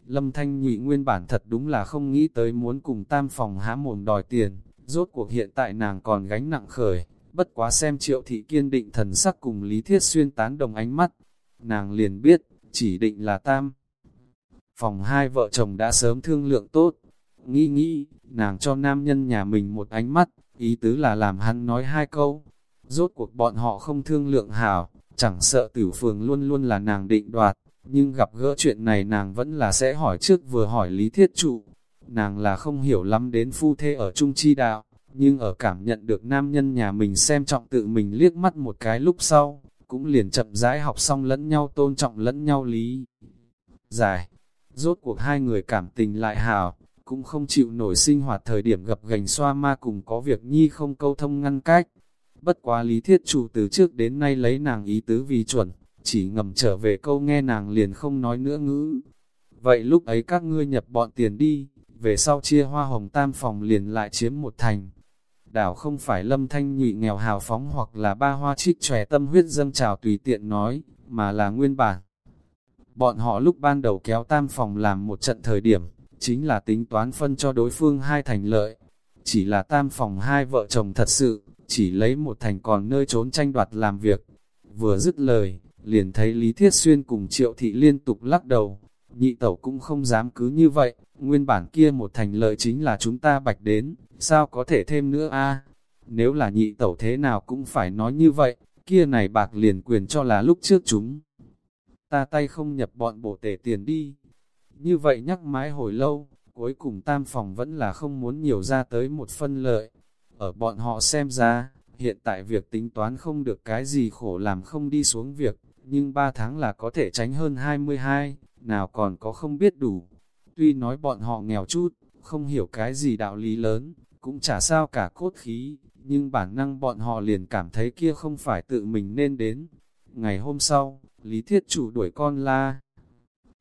Lâm thanh nhụy nguyên bản thật đúng là không nghĩ tới muốn cùng tam phòng há mồm đòi tiền, rốt cuộc hiện tại nàng còn gánh nặng khởi, bất quá xem triệu thị kiên định thần sắc cùng Lý Thiết Xuyên tán đồng ánh mắt. Nàng liền biết, chỉ định là tam. Phòng hai vợ chồng đã sớm thương lượng tốt. Nghĩ nghĩ, nàng cho nam nhân nhà mình một ánh mắt, ý tứ là làm hắn nói hai câu. Rốt cuộc bọn họ không thương lượng hảo, chẳng sợ tử phường luôn luôn là nàng định đoạt, nhưng gặp gỡ chuyện này nàng vẫn là sẽ hỏi trước vừa hỏi lý thiết trụ. Nàng là không hiểu lắm đến phu thê ở trung chi đạo, nhưng ở cảm nhận được nam nhân nhà mình xem trọng tự mình liếc mắt một cái lúc sau, cũng liền chậm rãi học xong lẫn nhau tôn trọng lẫn nhau lý. Giải, rốt cuộc hai người cảm tình lại hào, cũng không chịu nổi sinh hoạt thời điểm gặp gành xoa ma cùng có việc nhi không câu thông ngăn cách. Bất quá lý thiết chủ từ trước đến nay lấy nàng ý tứ vì chuẩn, chỉ ngầm trở về câu nghe nàng liền không nói nữa ngữ. Vậy lúc ấy các ngươi nhập bọn tiền đi, về sau chia hoa hồng tam phòng liền lại chiếm một thành. Đảo không phải lâm thanh nhụy nghèo hào phóng hoặc là ba hoa trích trẻ tâm huyết dâng trào tùy tiện nói, mà là nguyên bản. Bọn họ lúc ban đầu kéo tam phòng làm một trận thời điểm, chính là tính toán phân cho đối phương hai thành lợi. Chỉ là tam phòng hai vợ chồng thật sự, chỉ lấy một thành còn nơi trốn tranh đoạt làm việc. Vừa dứt lời, liền thấy Lý Thiết Xuyên cùng Triệu Thị liên tục lắc đầu. Nhị tẩu cũng không dám cứ như vậy, nguyên bản kia một thành lợi chính là chúng ta bạch đến, sao có thể thêm nữa a Nếu là nhị tẩu thế nào cũng phải nói như vậy, kia này bạc liền quyền cho là lúc trước chúng. Ta tay không nhập bọn bổ tể tiền đi. Như vậy nhắc mãi hồi lâu, cuối cùng tam phòng vẫn là không muốn nhiều ra tới một phân lợi. Ở bọn họ xem ra, hiện tại việc tính toán không được cái gì khổ làm không đi xuống việc, nhưng 3 tháng là có thể tránh hơn 22, nào còn có không biết đủ. Tuy nói bọn họ nghèo chút, không hiểu cái gì đạo lý lớn, cũng chả sao cả cốt khí, nhưng bản năng bọn họ liền cảm thấy kia không phải tự mình nên đến. Ngày hôm sau, Lý Thiết Chủ đuổi con la,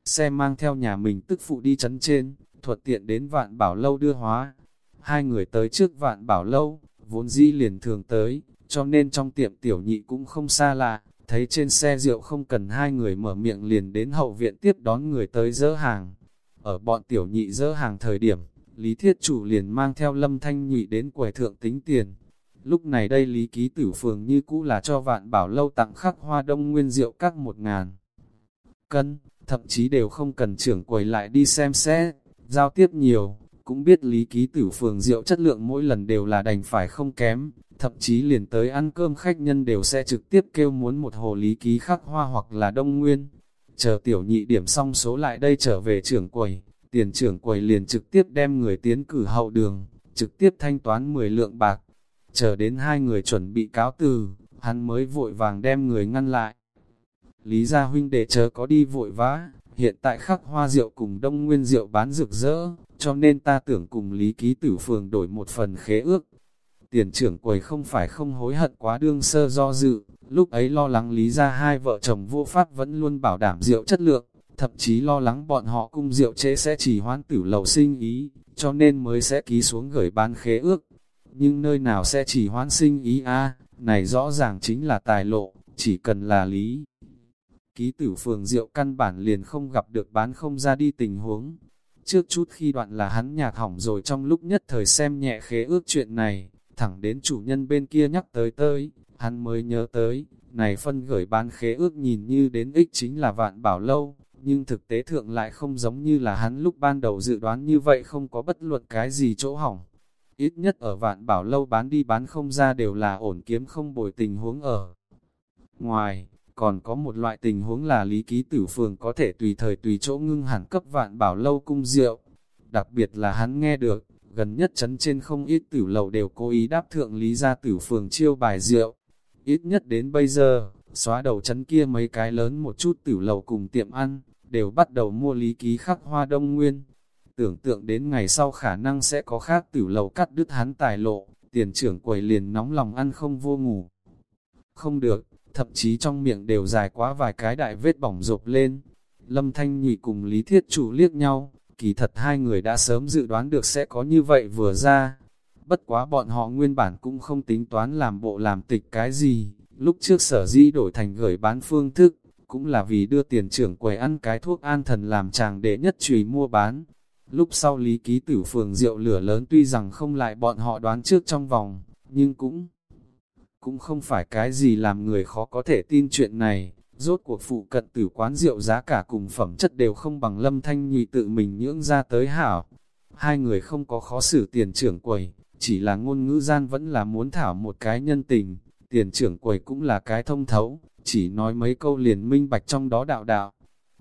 xe mang theo nhà mình tức phụ đi chấn trên, thuật tiện đến vạn bảo lâu đưa hóa. Hai người tới trước vạn bảo lâu, vốn di liền thường tới, cho nên trong tiệm tiểu nhị cũng không xa lạ, thấy trên xe rượu không cần hai người mở miệng liền đến hậu viện tiếp đón người tới dỡ hàng. Ở bọn tiểu nhị dỡ hàng thời điểm, Lý Thiết Chủ liền mang theo lâm thanh nhụy đến quầy thượng tính tiền. Lúc này đây Lý Ký Tử Phường như cũ là cho vạn bảo lâu tặng khắc hoa đông nguyên rượu các một ngàn cân, thậm chí đều không cần trưởng quầy lại đi xem xét, giao tiếp nhiều, cũng biết Lý Ký Tử Phường rượu chất lượng mỗi lần đều là đành phải không kém, thậm chí liền tới ăn cơm khách nhân đều sẽ trực tiếp kêu muốn một hồ Lý Ký khắc hoa hoặc là đông nguyên. Chờ tiểu nhị điểm xong số lại đây trở về trưởng quầy, tiền trưởng quầy liền trực tiếp đem người tiến cử hậu đường, trực tiếp thanh toán 10 lượng bạc. Chờ đến hai người chuẩn bị cáo từ, hắn mới vội vàng đem người ngăn lại. Lý gia huynh đệ chờ có đi vội vã, hiện tại khắc hoa rượu cùng đông nguyên rượu bán rực rỡ, cho nên ta tưởng cùng Lý Ký Tử Phường đổi một phần khế ước. Tiền trưởng quầy không phải không hối hận quá đương sơ do dự, lúc ấy lo lắng Lý gia hai vợ chồng vô pháp vẫn luôn bảo đảm rượu chất lượng, thậm chí lo lắng bọn họ cung rượu chế sẽ chỉ hoán tử lầu sinh ý, cho nên mới sẽ ký xuống gửi bán khế ước. Nhưng nơi nào sẽ chỉ hoán sinh ý a này rõ ràng chính là tài lộ, chỉ cần là lý. Ký tử phường rượu căn bản liền không gặp được bán không ra đi tình huống. Trước chút khi đoạn là hắn nhạc hỏng rồi trong lúc nhất thời xem nhẹ khế ước chuyện này, thẳng đến chủ nhân bên kia nhắc tới tới, hắn mới nhớ tới, này phân gửi bán khế ước nhìn như đến ích chính là vạn bảo lâu, nhưng thực tế thượng lại không giống như là hắn lúc ban đầu dự đoán như vậy không có bất luận cái gì chỗ hỏng. Ít nhất ở vạn bảo lâu bán đi bán không ra đều là ổn kiếm không bồi tình huống ở. Ngoài, còn có một loại tình huống là lý ký tử phường có thể tùy thời tùy chỗ ngưng hẳn cấp vạn bảo lâu cung rượu. Đặc biệt là hắn nghe được, gần nhất chấn trên không ít tử lầu đều cố ý đáp thượng lý ra tử phường chiêu bài rượu. Ít nhất đến bây giờ, xóa đầu chấn kia mấy cái lớn một chút tử lầu cùng tiệm ăn, đều bắt đầu mua lý ký khắc hoa đông nguyên. Tưởng tượng đến ngày sau khả năng sẽ có khác tử lầu cắt đứt hắn tài lộ, tiền trưởng quầy liền nóng lòng ăn không vô ngủ. Không được, thậm chí trong miệng đều dài quá vài cái đại vết bỏng rộp lên. Lâm Thanh Nhụy cùng Lý Thiết Chủ liếc nhau, kỳ thật hai người đã sớm dự đoán được sẽ có như vậy vừa ra. Bất quá bọn họ nguyên bản cũng không tính toán làm bộ làm tịch cái gì, lúc trước sở dĩ đổi thành gửi bán phương thức, cũng là vì đưa tiền trưởng quầy ăn cái thuốc an thần làm chàng để nhất trùy mua bán. Lúc sau lý ký tử phường rượu lửa lớn tuy rằng không lại bọn họ đoán trước trong vòng, nhưng cũng cũng không phải cái gì làm người khó có thể tin chuyện này. Rốt cuộc phụ cận tử quán rượu giá cả cùng phẩm chất đều không bằng lâm thanh nhụy tự mình nhưỡng ra tới hảo. Hai người không có khó xử tiền trưởng quầy, chỉ là ngôn ngữ gian vẫn là muốn thảo một cái nhân tình. Tiền trưởng quầy cũng là cái thông thấu, chỉ nói mấy câu liền minh bạch trong đó đạo đạo.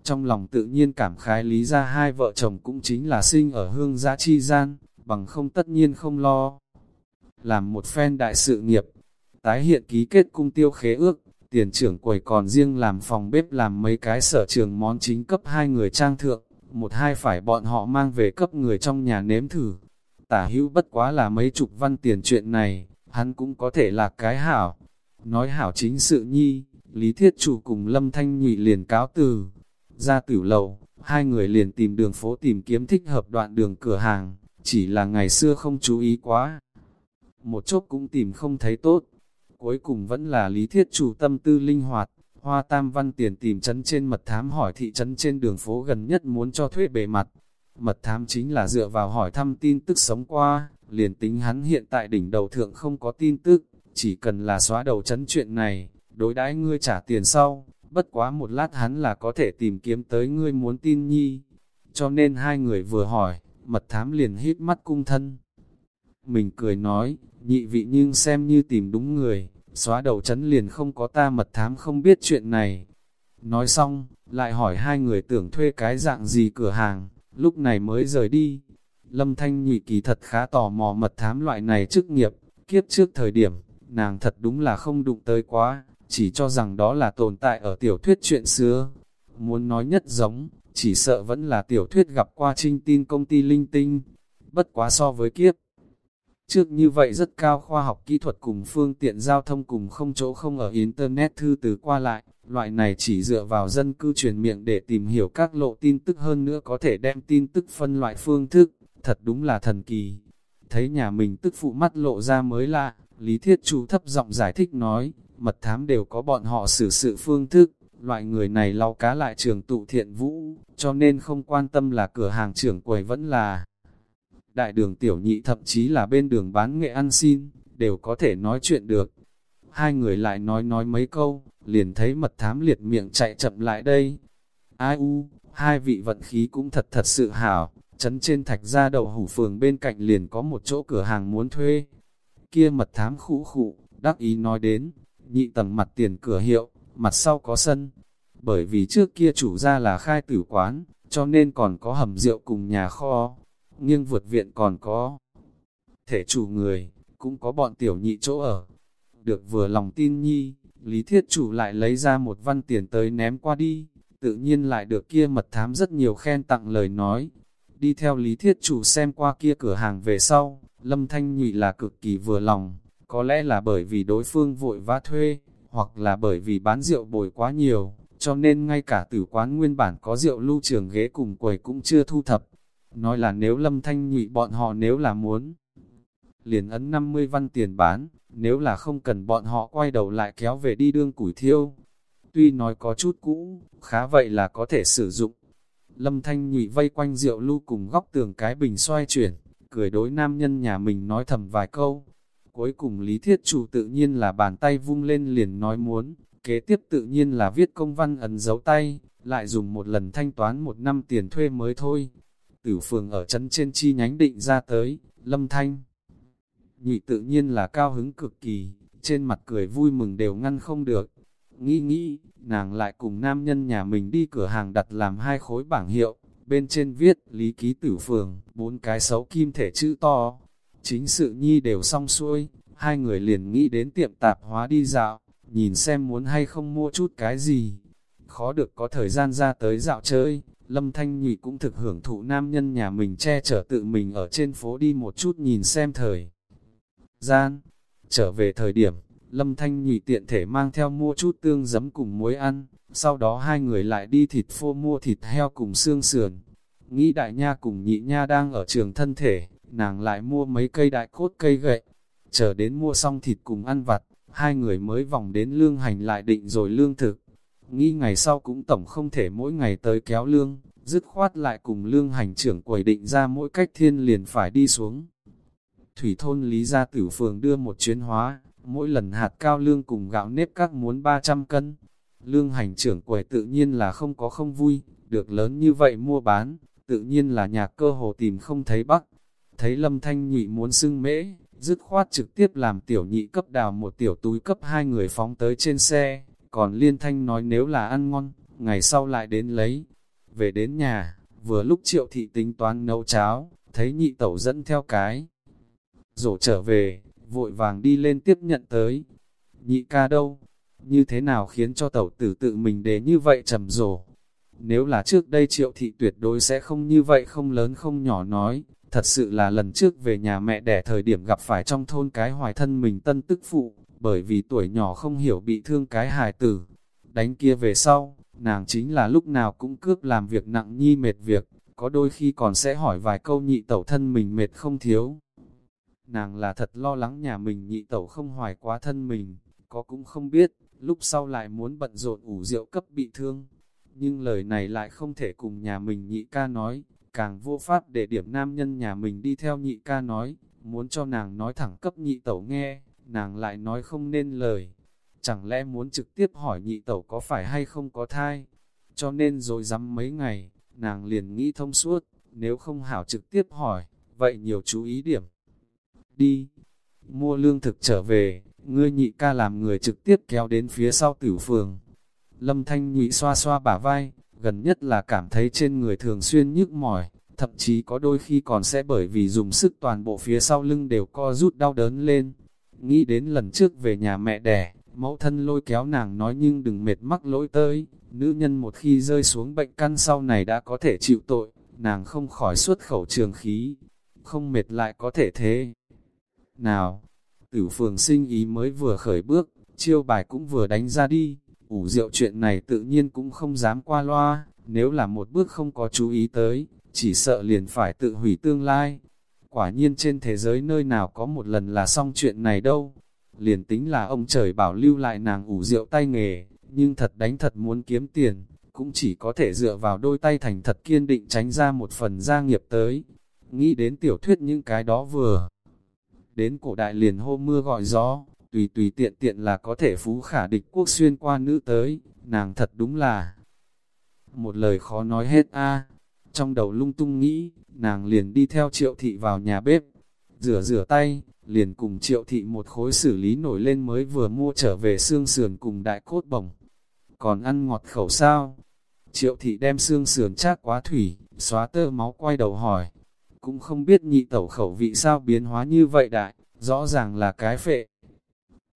Trong lòng tự nhiên cảm khái lý ra hai vợ chồng cũng chính là sinh ở hương giã chi gian, bằng không tất nhiên không lo. Làm một phen đại sự nghiệp, tái hiện ký kết cung tiêu khế ước, tiền trưởng quầy còn riêng làm phòng bếp làm mấy cái sở trường món chính cấp hai người trang thượng, một hai phải bọn họ mang về cấp người trong nhà nếm thử. Tả hữu bất quá là mấy chục văn tiền chuyện này, hắn cũng có thể là cái hảo. Nói hảo chính sự nhi, Lý Thiết Chủ cùng Lâm Thanh Nhụy liền cáo từ. Ra tiểu lầu, hai người liền tìm đường phố tìm kiếm thích hợp đoạn đường cửa hàng, chỉ là ngày xưa không chú ý quá. Một chốc cũng tìm không thấy tốt. Cuối cùng vẫn là Lý Thiết Chủ tâm tư linh hoạt, Hoa Tam Văn tiền tìm chấn trên mật thám hỏi thị trấn trên đường phố gần nhất muốn cho thuê bề mặt. Mật thám chính là dựa vào hỏi thăm tin tức sống qua, liền tính hắn hiện tại đỉnh đầu thượng không có tin tức, chỉ cần là xóa đầu chấn chuyện này, đối đãi ngươi trả tiền sau, bất quá một lát hắn là có thể tìm kiếm tới ngươi muốn tin nhi. Cho nên hai người vừa hỏi, mật thám liền hít mắt cung thân. Mình cười nói, nhị vị nhưng xem như tìm đúng người, xóa đầu chấn liền không có ta mật thám không biết chuyện này. Nói xong, lại hỏi hai người tưởng thuê cái dạng gì cửa hàng, lúc này mới rời đi. Lâm Thanh nhị kỳ thật khá tò mò mật thám loại này chức nghiệp, kiếp trước thời điểm, nàng thật đúng là không đụng tới quá, chỉ cho rằng đó là tồn tại ở tiểu thuyết chuyện xưa. Muốn nói nhất giống, chỉ sợ vẫn là tiểu thuyết gặp qua trinh tin công ty linh tinh, bất quá so với kiếp. Trước như vậy rất cao khoa học kỹ thuật cùng phương tiện giao thông cùng không chỗ không ở Internet thư từ qua lại, loại này chỉ dựa vào dân cư truyền miệng để tìm hiểu các lộ tin tức hơn nữa có thể đem tin tức phân loại phương thức, thật đúng là thần kỳ. Thấy nhà mình tức phụ mắt lộ ra mới lạ, Lý Thiết Chu thấp giọng giải thích nói, mật thám đều có bọn họ xử sự phương thức, loại người này lau cá lại trường tụ thiện vũ, cho nên không quan tâm là cửa hàng trưởng quầy vẫn là đại đường tiểu nhị thậm chí là bên đường bán nghệ ăn xin, đều có thể nói chuyện được. Hai người lại nói nói mấy câu, liền thấy mật thám liệt miệng chạy chậm lại đây. Ai u, hai vị vận khí cũng thật thật sự hảo, chấn trên thạch ra đầu hủ phường bên cạnh liền có một chỗ cửa hàng muốn thuê. Kia mật thám khụ khụ, đắc ý nói đến, nhị tầng mặt tiền cửa hiệu, mặt sau có sân. Bởi vì trước kia chủ ra là khai tử quán, cho nên còn có hầm rượu cùng nhà kho, nghiêng vượt viện còn có thể chủ người, cũng có bọn tiểu nhị chỗ ở. Được vừa lòng tin nhi, Lý Thiết Chủ lại lấy ra một văn tiền tới ném qua đi, tự nhiên lại được kia mật thám rất nhiều khen tặng lời nói. Đi theo Lý Thiết Chủ xem qua kia cửa hàng về sau, Lâm Thanh Nhụy là cực kỳ vừa lòng, có lẽ là bởi vì đối phương vội vã thuê, hoặc là bởi vì bán rượu bồi quá nhiều, cho nên ngay cả tử quán nguyên bản có rượu lưu trường ghế cùng quầy cũng chưa thu thập. Nói là nếu lâm thanh nhụy bọn họ nếu là muốn, liền ấn 50 văn tiền bán, nếu là không cần bọn họ quay đầu lại kéo về đi đương củi thiêu. Tuy nói có chút cũ, khá vậy là có thể sử dụng. Lâm thanh nhụy vây quanh rượu lưu cùng góc tường cái bình xoay chuyển, cười đối nam nhân nhà mình nói thầm vài câu. Cuối cùng Lý Thiết Chủ tự nhiên là bàn tay vung lên liền nói muốn, kế tiếp tự nhiên là viết công văn ấn dấu tay, lại dùng một lần thanh toán một năm tiền thuê mới thôi. Tử phường ở chân trên chi nhánh định ra tới, lâm thanh. Nhị tự nhiên là cao hứng cực kỳ, trên mặt cười vui mừng đều ngăn không được. Nghĩ nghĩ, nàng lại cùng nam nhân nhà mình đi cửa hàng đặt làm hai khối bảng hiệu, bên trên viết lý ký tử phường, bốn cái xấu kim thể chữ to. Chính sự nhi đều xong xuôi, hai người liền nghĩ đến tiệm tạp hóa đi dạo, nhìn xem muốn hay không mua chút cái gì. Khó được có thời gian ra tới dạo chơi, Lâm Thanh Nhụy cũng thực hưởng thụ nam nhân nhà mình che chở tự mình ở trên phố đi một chút nhìn xem thời. Gian, trở về thời điểm, Lâm Thanh Nhụy tiện thể mang theo mua chút tương giấm cùng muối ăn, sau đó hai người lại đi thịt phô mua thịt heo cùng xương sườn. Nghĩ đại nha cùng nhị nha đang ở trường thân thể, nàng lại mua mấy cây đại cốt cây gậy, chờ đến mua xong thịt cùng ăn vặt, hai người mới vòng đến lương hành lại định rồi lương thực. Nghĩ ngày sau cũng tổng không thể mỗi ngày tới kéo lương, dứt khoát lại cùng lương hành trưởng quầy định ra mỗi cách thiên liền phải đi xuống. Thủy thôn Lý Gia Tử Phường đưa một chuyến hóa, mỗi lần hạt cao lương cùng gạo nếp các muốn 300 cân. Lương hành trưởng quầy tự nhiên là không có không vui, được lớn như vậy mua bán, tự nhiên là nhà cơ hồ tìm không thấy bắc. Thấy lâm thanh nhị muốn xưng mễ, dứt khoát trực tiếp làm tiểu nhị cấp đào một tiểu túi cấp hai người phóng tới trên xe, còn liên thanh nói nếu là ăn ngon, ngày sau lại đến lấy. Về đến nhà, vừa lúc triệu thị tính toán nấu cháo, thấy nhị tẩu dẫn theo cái. Rổ trở về, vội vàng đi lên tiếp nhận tới. Nhị ca đâu? như thế nào khiến cho tẩu tử tự mình để như vậy trầm rổ? Nếu là trước đây triệu thị tuyệt đối sẽ không như vậy không lớn không nhỏ nói, thật sự là lần trước về nhà mẹ đẻ thời điểm gặp phải trong thôn cái hoài thân mình tân tức phụ, bởi vì tuổi nhỏ không hiểu bị thương cái hài tử. Đánh kia về sau, nàng chính là lúc nào cũng cướp làm việc nặng nhi mệt việc, có đôi khi còn sẽ hỏi vài câu nhị tẩu thân mình mệt không thiếu. Nàng là thật lo lắng nhà mình nhị tẩu không hoài quá thân mình, có cũng không biết, lúc sau lại muốn bận rộn ủ rượu cấp bị thương. Nhưng lời này lại không thể cùng nhà mình nhị ca nói, càng vô pháp để điểm nam nhân nhà mình đi theo nhị ca nói, muốn cho nàng nói thẳng cấp nhị tẩu nghe, nàng lại nói không nên lời. Chẳng lẽ muốn trực tiếp hỏi nhị tẩu có phải hay không có thai? Cho nên rồi dám mấy ngày, nàng liền nghĩ thông suốt, nếu không hảo trực tiếp hỏi, vậy nhiều chú ý điểm. Đi, mua lương thực trở về, ngươi nhị ca làm người trực tiếp kéo đến phía sau tử phường. Lâm Thanh nhụy xoa xoa bả vai, gần nhất là cảm thấy trên người thường xuyên nhức mỏi, thậm chí có đôi khi còn sẽ bởi vì dùng sức toàn bộ phía sau lưng đều co rút đau đớn lên. Nghĩ đến lần trước về nhà mẹ đẻ, mẫu thân lôi kéo nàng nói nhưng đừng mệt mắc lỗi tới, nữ nhân một khi rơi xuống bệnh căn sau này đã có thể chịu tội, nàng không khỏi xuất khẩu trường khí, không mệt lại có thể thế. Nào, tử phường sinh ý mới vừa khởi bước, chiêu bài cũng vừa đánh ra đi, ủ rượu chuyện này tự nhiên cũng không dám qua loa, nếu là một bước không có chú ý tới, chỉ sợ liền phải tự hủy tương lai. Quả nhiên trên thế giới nơi nào có một lần là xong chuyện này đâu. Liền tính là ông trời bảo lưu lại nàng ủ rượu tay nghề, nhưng thật đánh thật muốn kiếm tiền, cũng chỉ có thể dựa vào đôi tay thành thật kiên định tránh ra một phần gia nghiệp tới. Nghĩ đến tiểu thuyết những cái đó vừa. Đến cổ đại liền hô mưa gọi gió, tùy tùy tiện tiện là có thể phú khả địch quốc xuyên qua nữ tới, nàng thật đúng là một lời khó nói hết a. Trong đầu lung tung nghĩ, nàng liền đi theo triệu thị vào nhà bếp, rửa rửa tay, liền cùng triệu thị một khối xử lý nổi lên mới vừa mua trở về xương sườn cùng đại cốt bổng. Còn ăn ngọt khẩu sao? Triệu thị đem xương sườn chát quá thủy, xóa tơ máu quay đầu hỏi. Cũng không biết nhị tẩu khẩu vị sao biến hóa như vậy đại, rõ ràng là cái phệ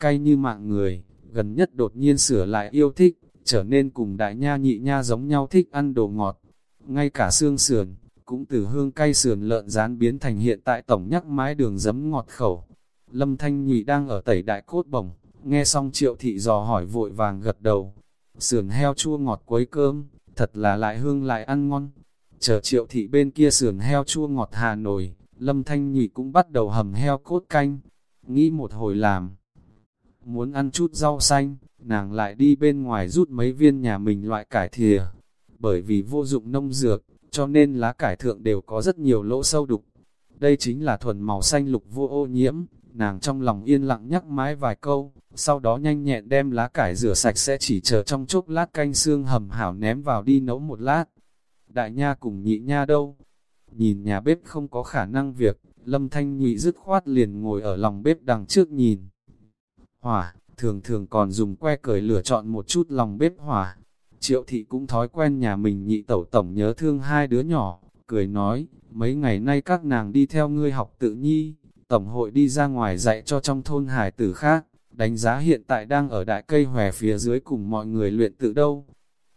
cay như mạng người, gần nhất đột nhiên sửa lại yêu thích, trở nên cùng đại nha nhị nha giống nhau thích ăn đồ ngọt. Ngay cả xương sườn, cũng từ hương cay sườn lợn rán biến thành hiện tại tổng nhắc mái đường giấm ngọt khẩu. Lâm Thanh Nhụy đang ở tẩy đại cốt bổng, nghe xong triệu thị dò hỏi vội vàng gật đầu. Sườn heo chua ngọt quấy cơm, thật là lại hương lại ăn ngon. Chờ triệu thị bên kia sườn heo chua ngọt hà nổi, Lâm Thanh Nhụy cũng bắt đầu hầm heo cốt canh. Nghĩ một hồi làm muốn ăn chút rau xanh, nàng lại đi bên ngoài rút mấy viên nhà mình loại cải thìa. Bởi vì vô dụng nông dược, cho nên lá cải thượng đều có rất nhiều lỗ sâu đục. Đây chính là thuần màu xanh lục vô ô nhiễm, nàng trong lòng yên lặng nhắc mãi vài câu, sau đó nhanh nhẹn đem lá cải rửa sạch sẽ chỉ chờ trong chốc lát canh xương hầm hảo ném vào đi nấu một lát. Đại nha cùng nhị nha đâu? Nhìn nhà bếp không có khả năng việc, lâm thanh nhị dứt khoát liền ngồi ở lòng bếp đằng trước nhìn hỏa, thường thường còn dùng que cởi lửa chọn một chút lòng bếp hỏa. Triệu thị cũng thói quen nhà mình nhị tẩu tổng nhớ thương hai đứa nhỏ, cười nói, mấy ngày nay các nàng đi theo ngươi học tự nhi, tổng hội đi ra ngoài dạy cho trong thôn hải tử khác, đánh giá hiện tại đang ở đại cây hòe phía dưới cùng mọi người luyện tự đâu.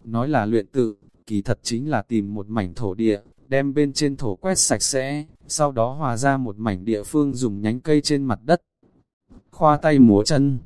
Nói là luyện tự, kỳ thật chính là tìm một mảnh thổ địa, đem bên trên thổ quét sạch sẽ, sau đó hòa ra một mảnh địa phương dùng nhánh cây trên mặt đất, khoa tay múa chân,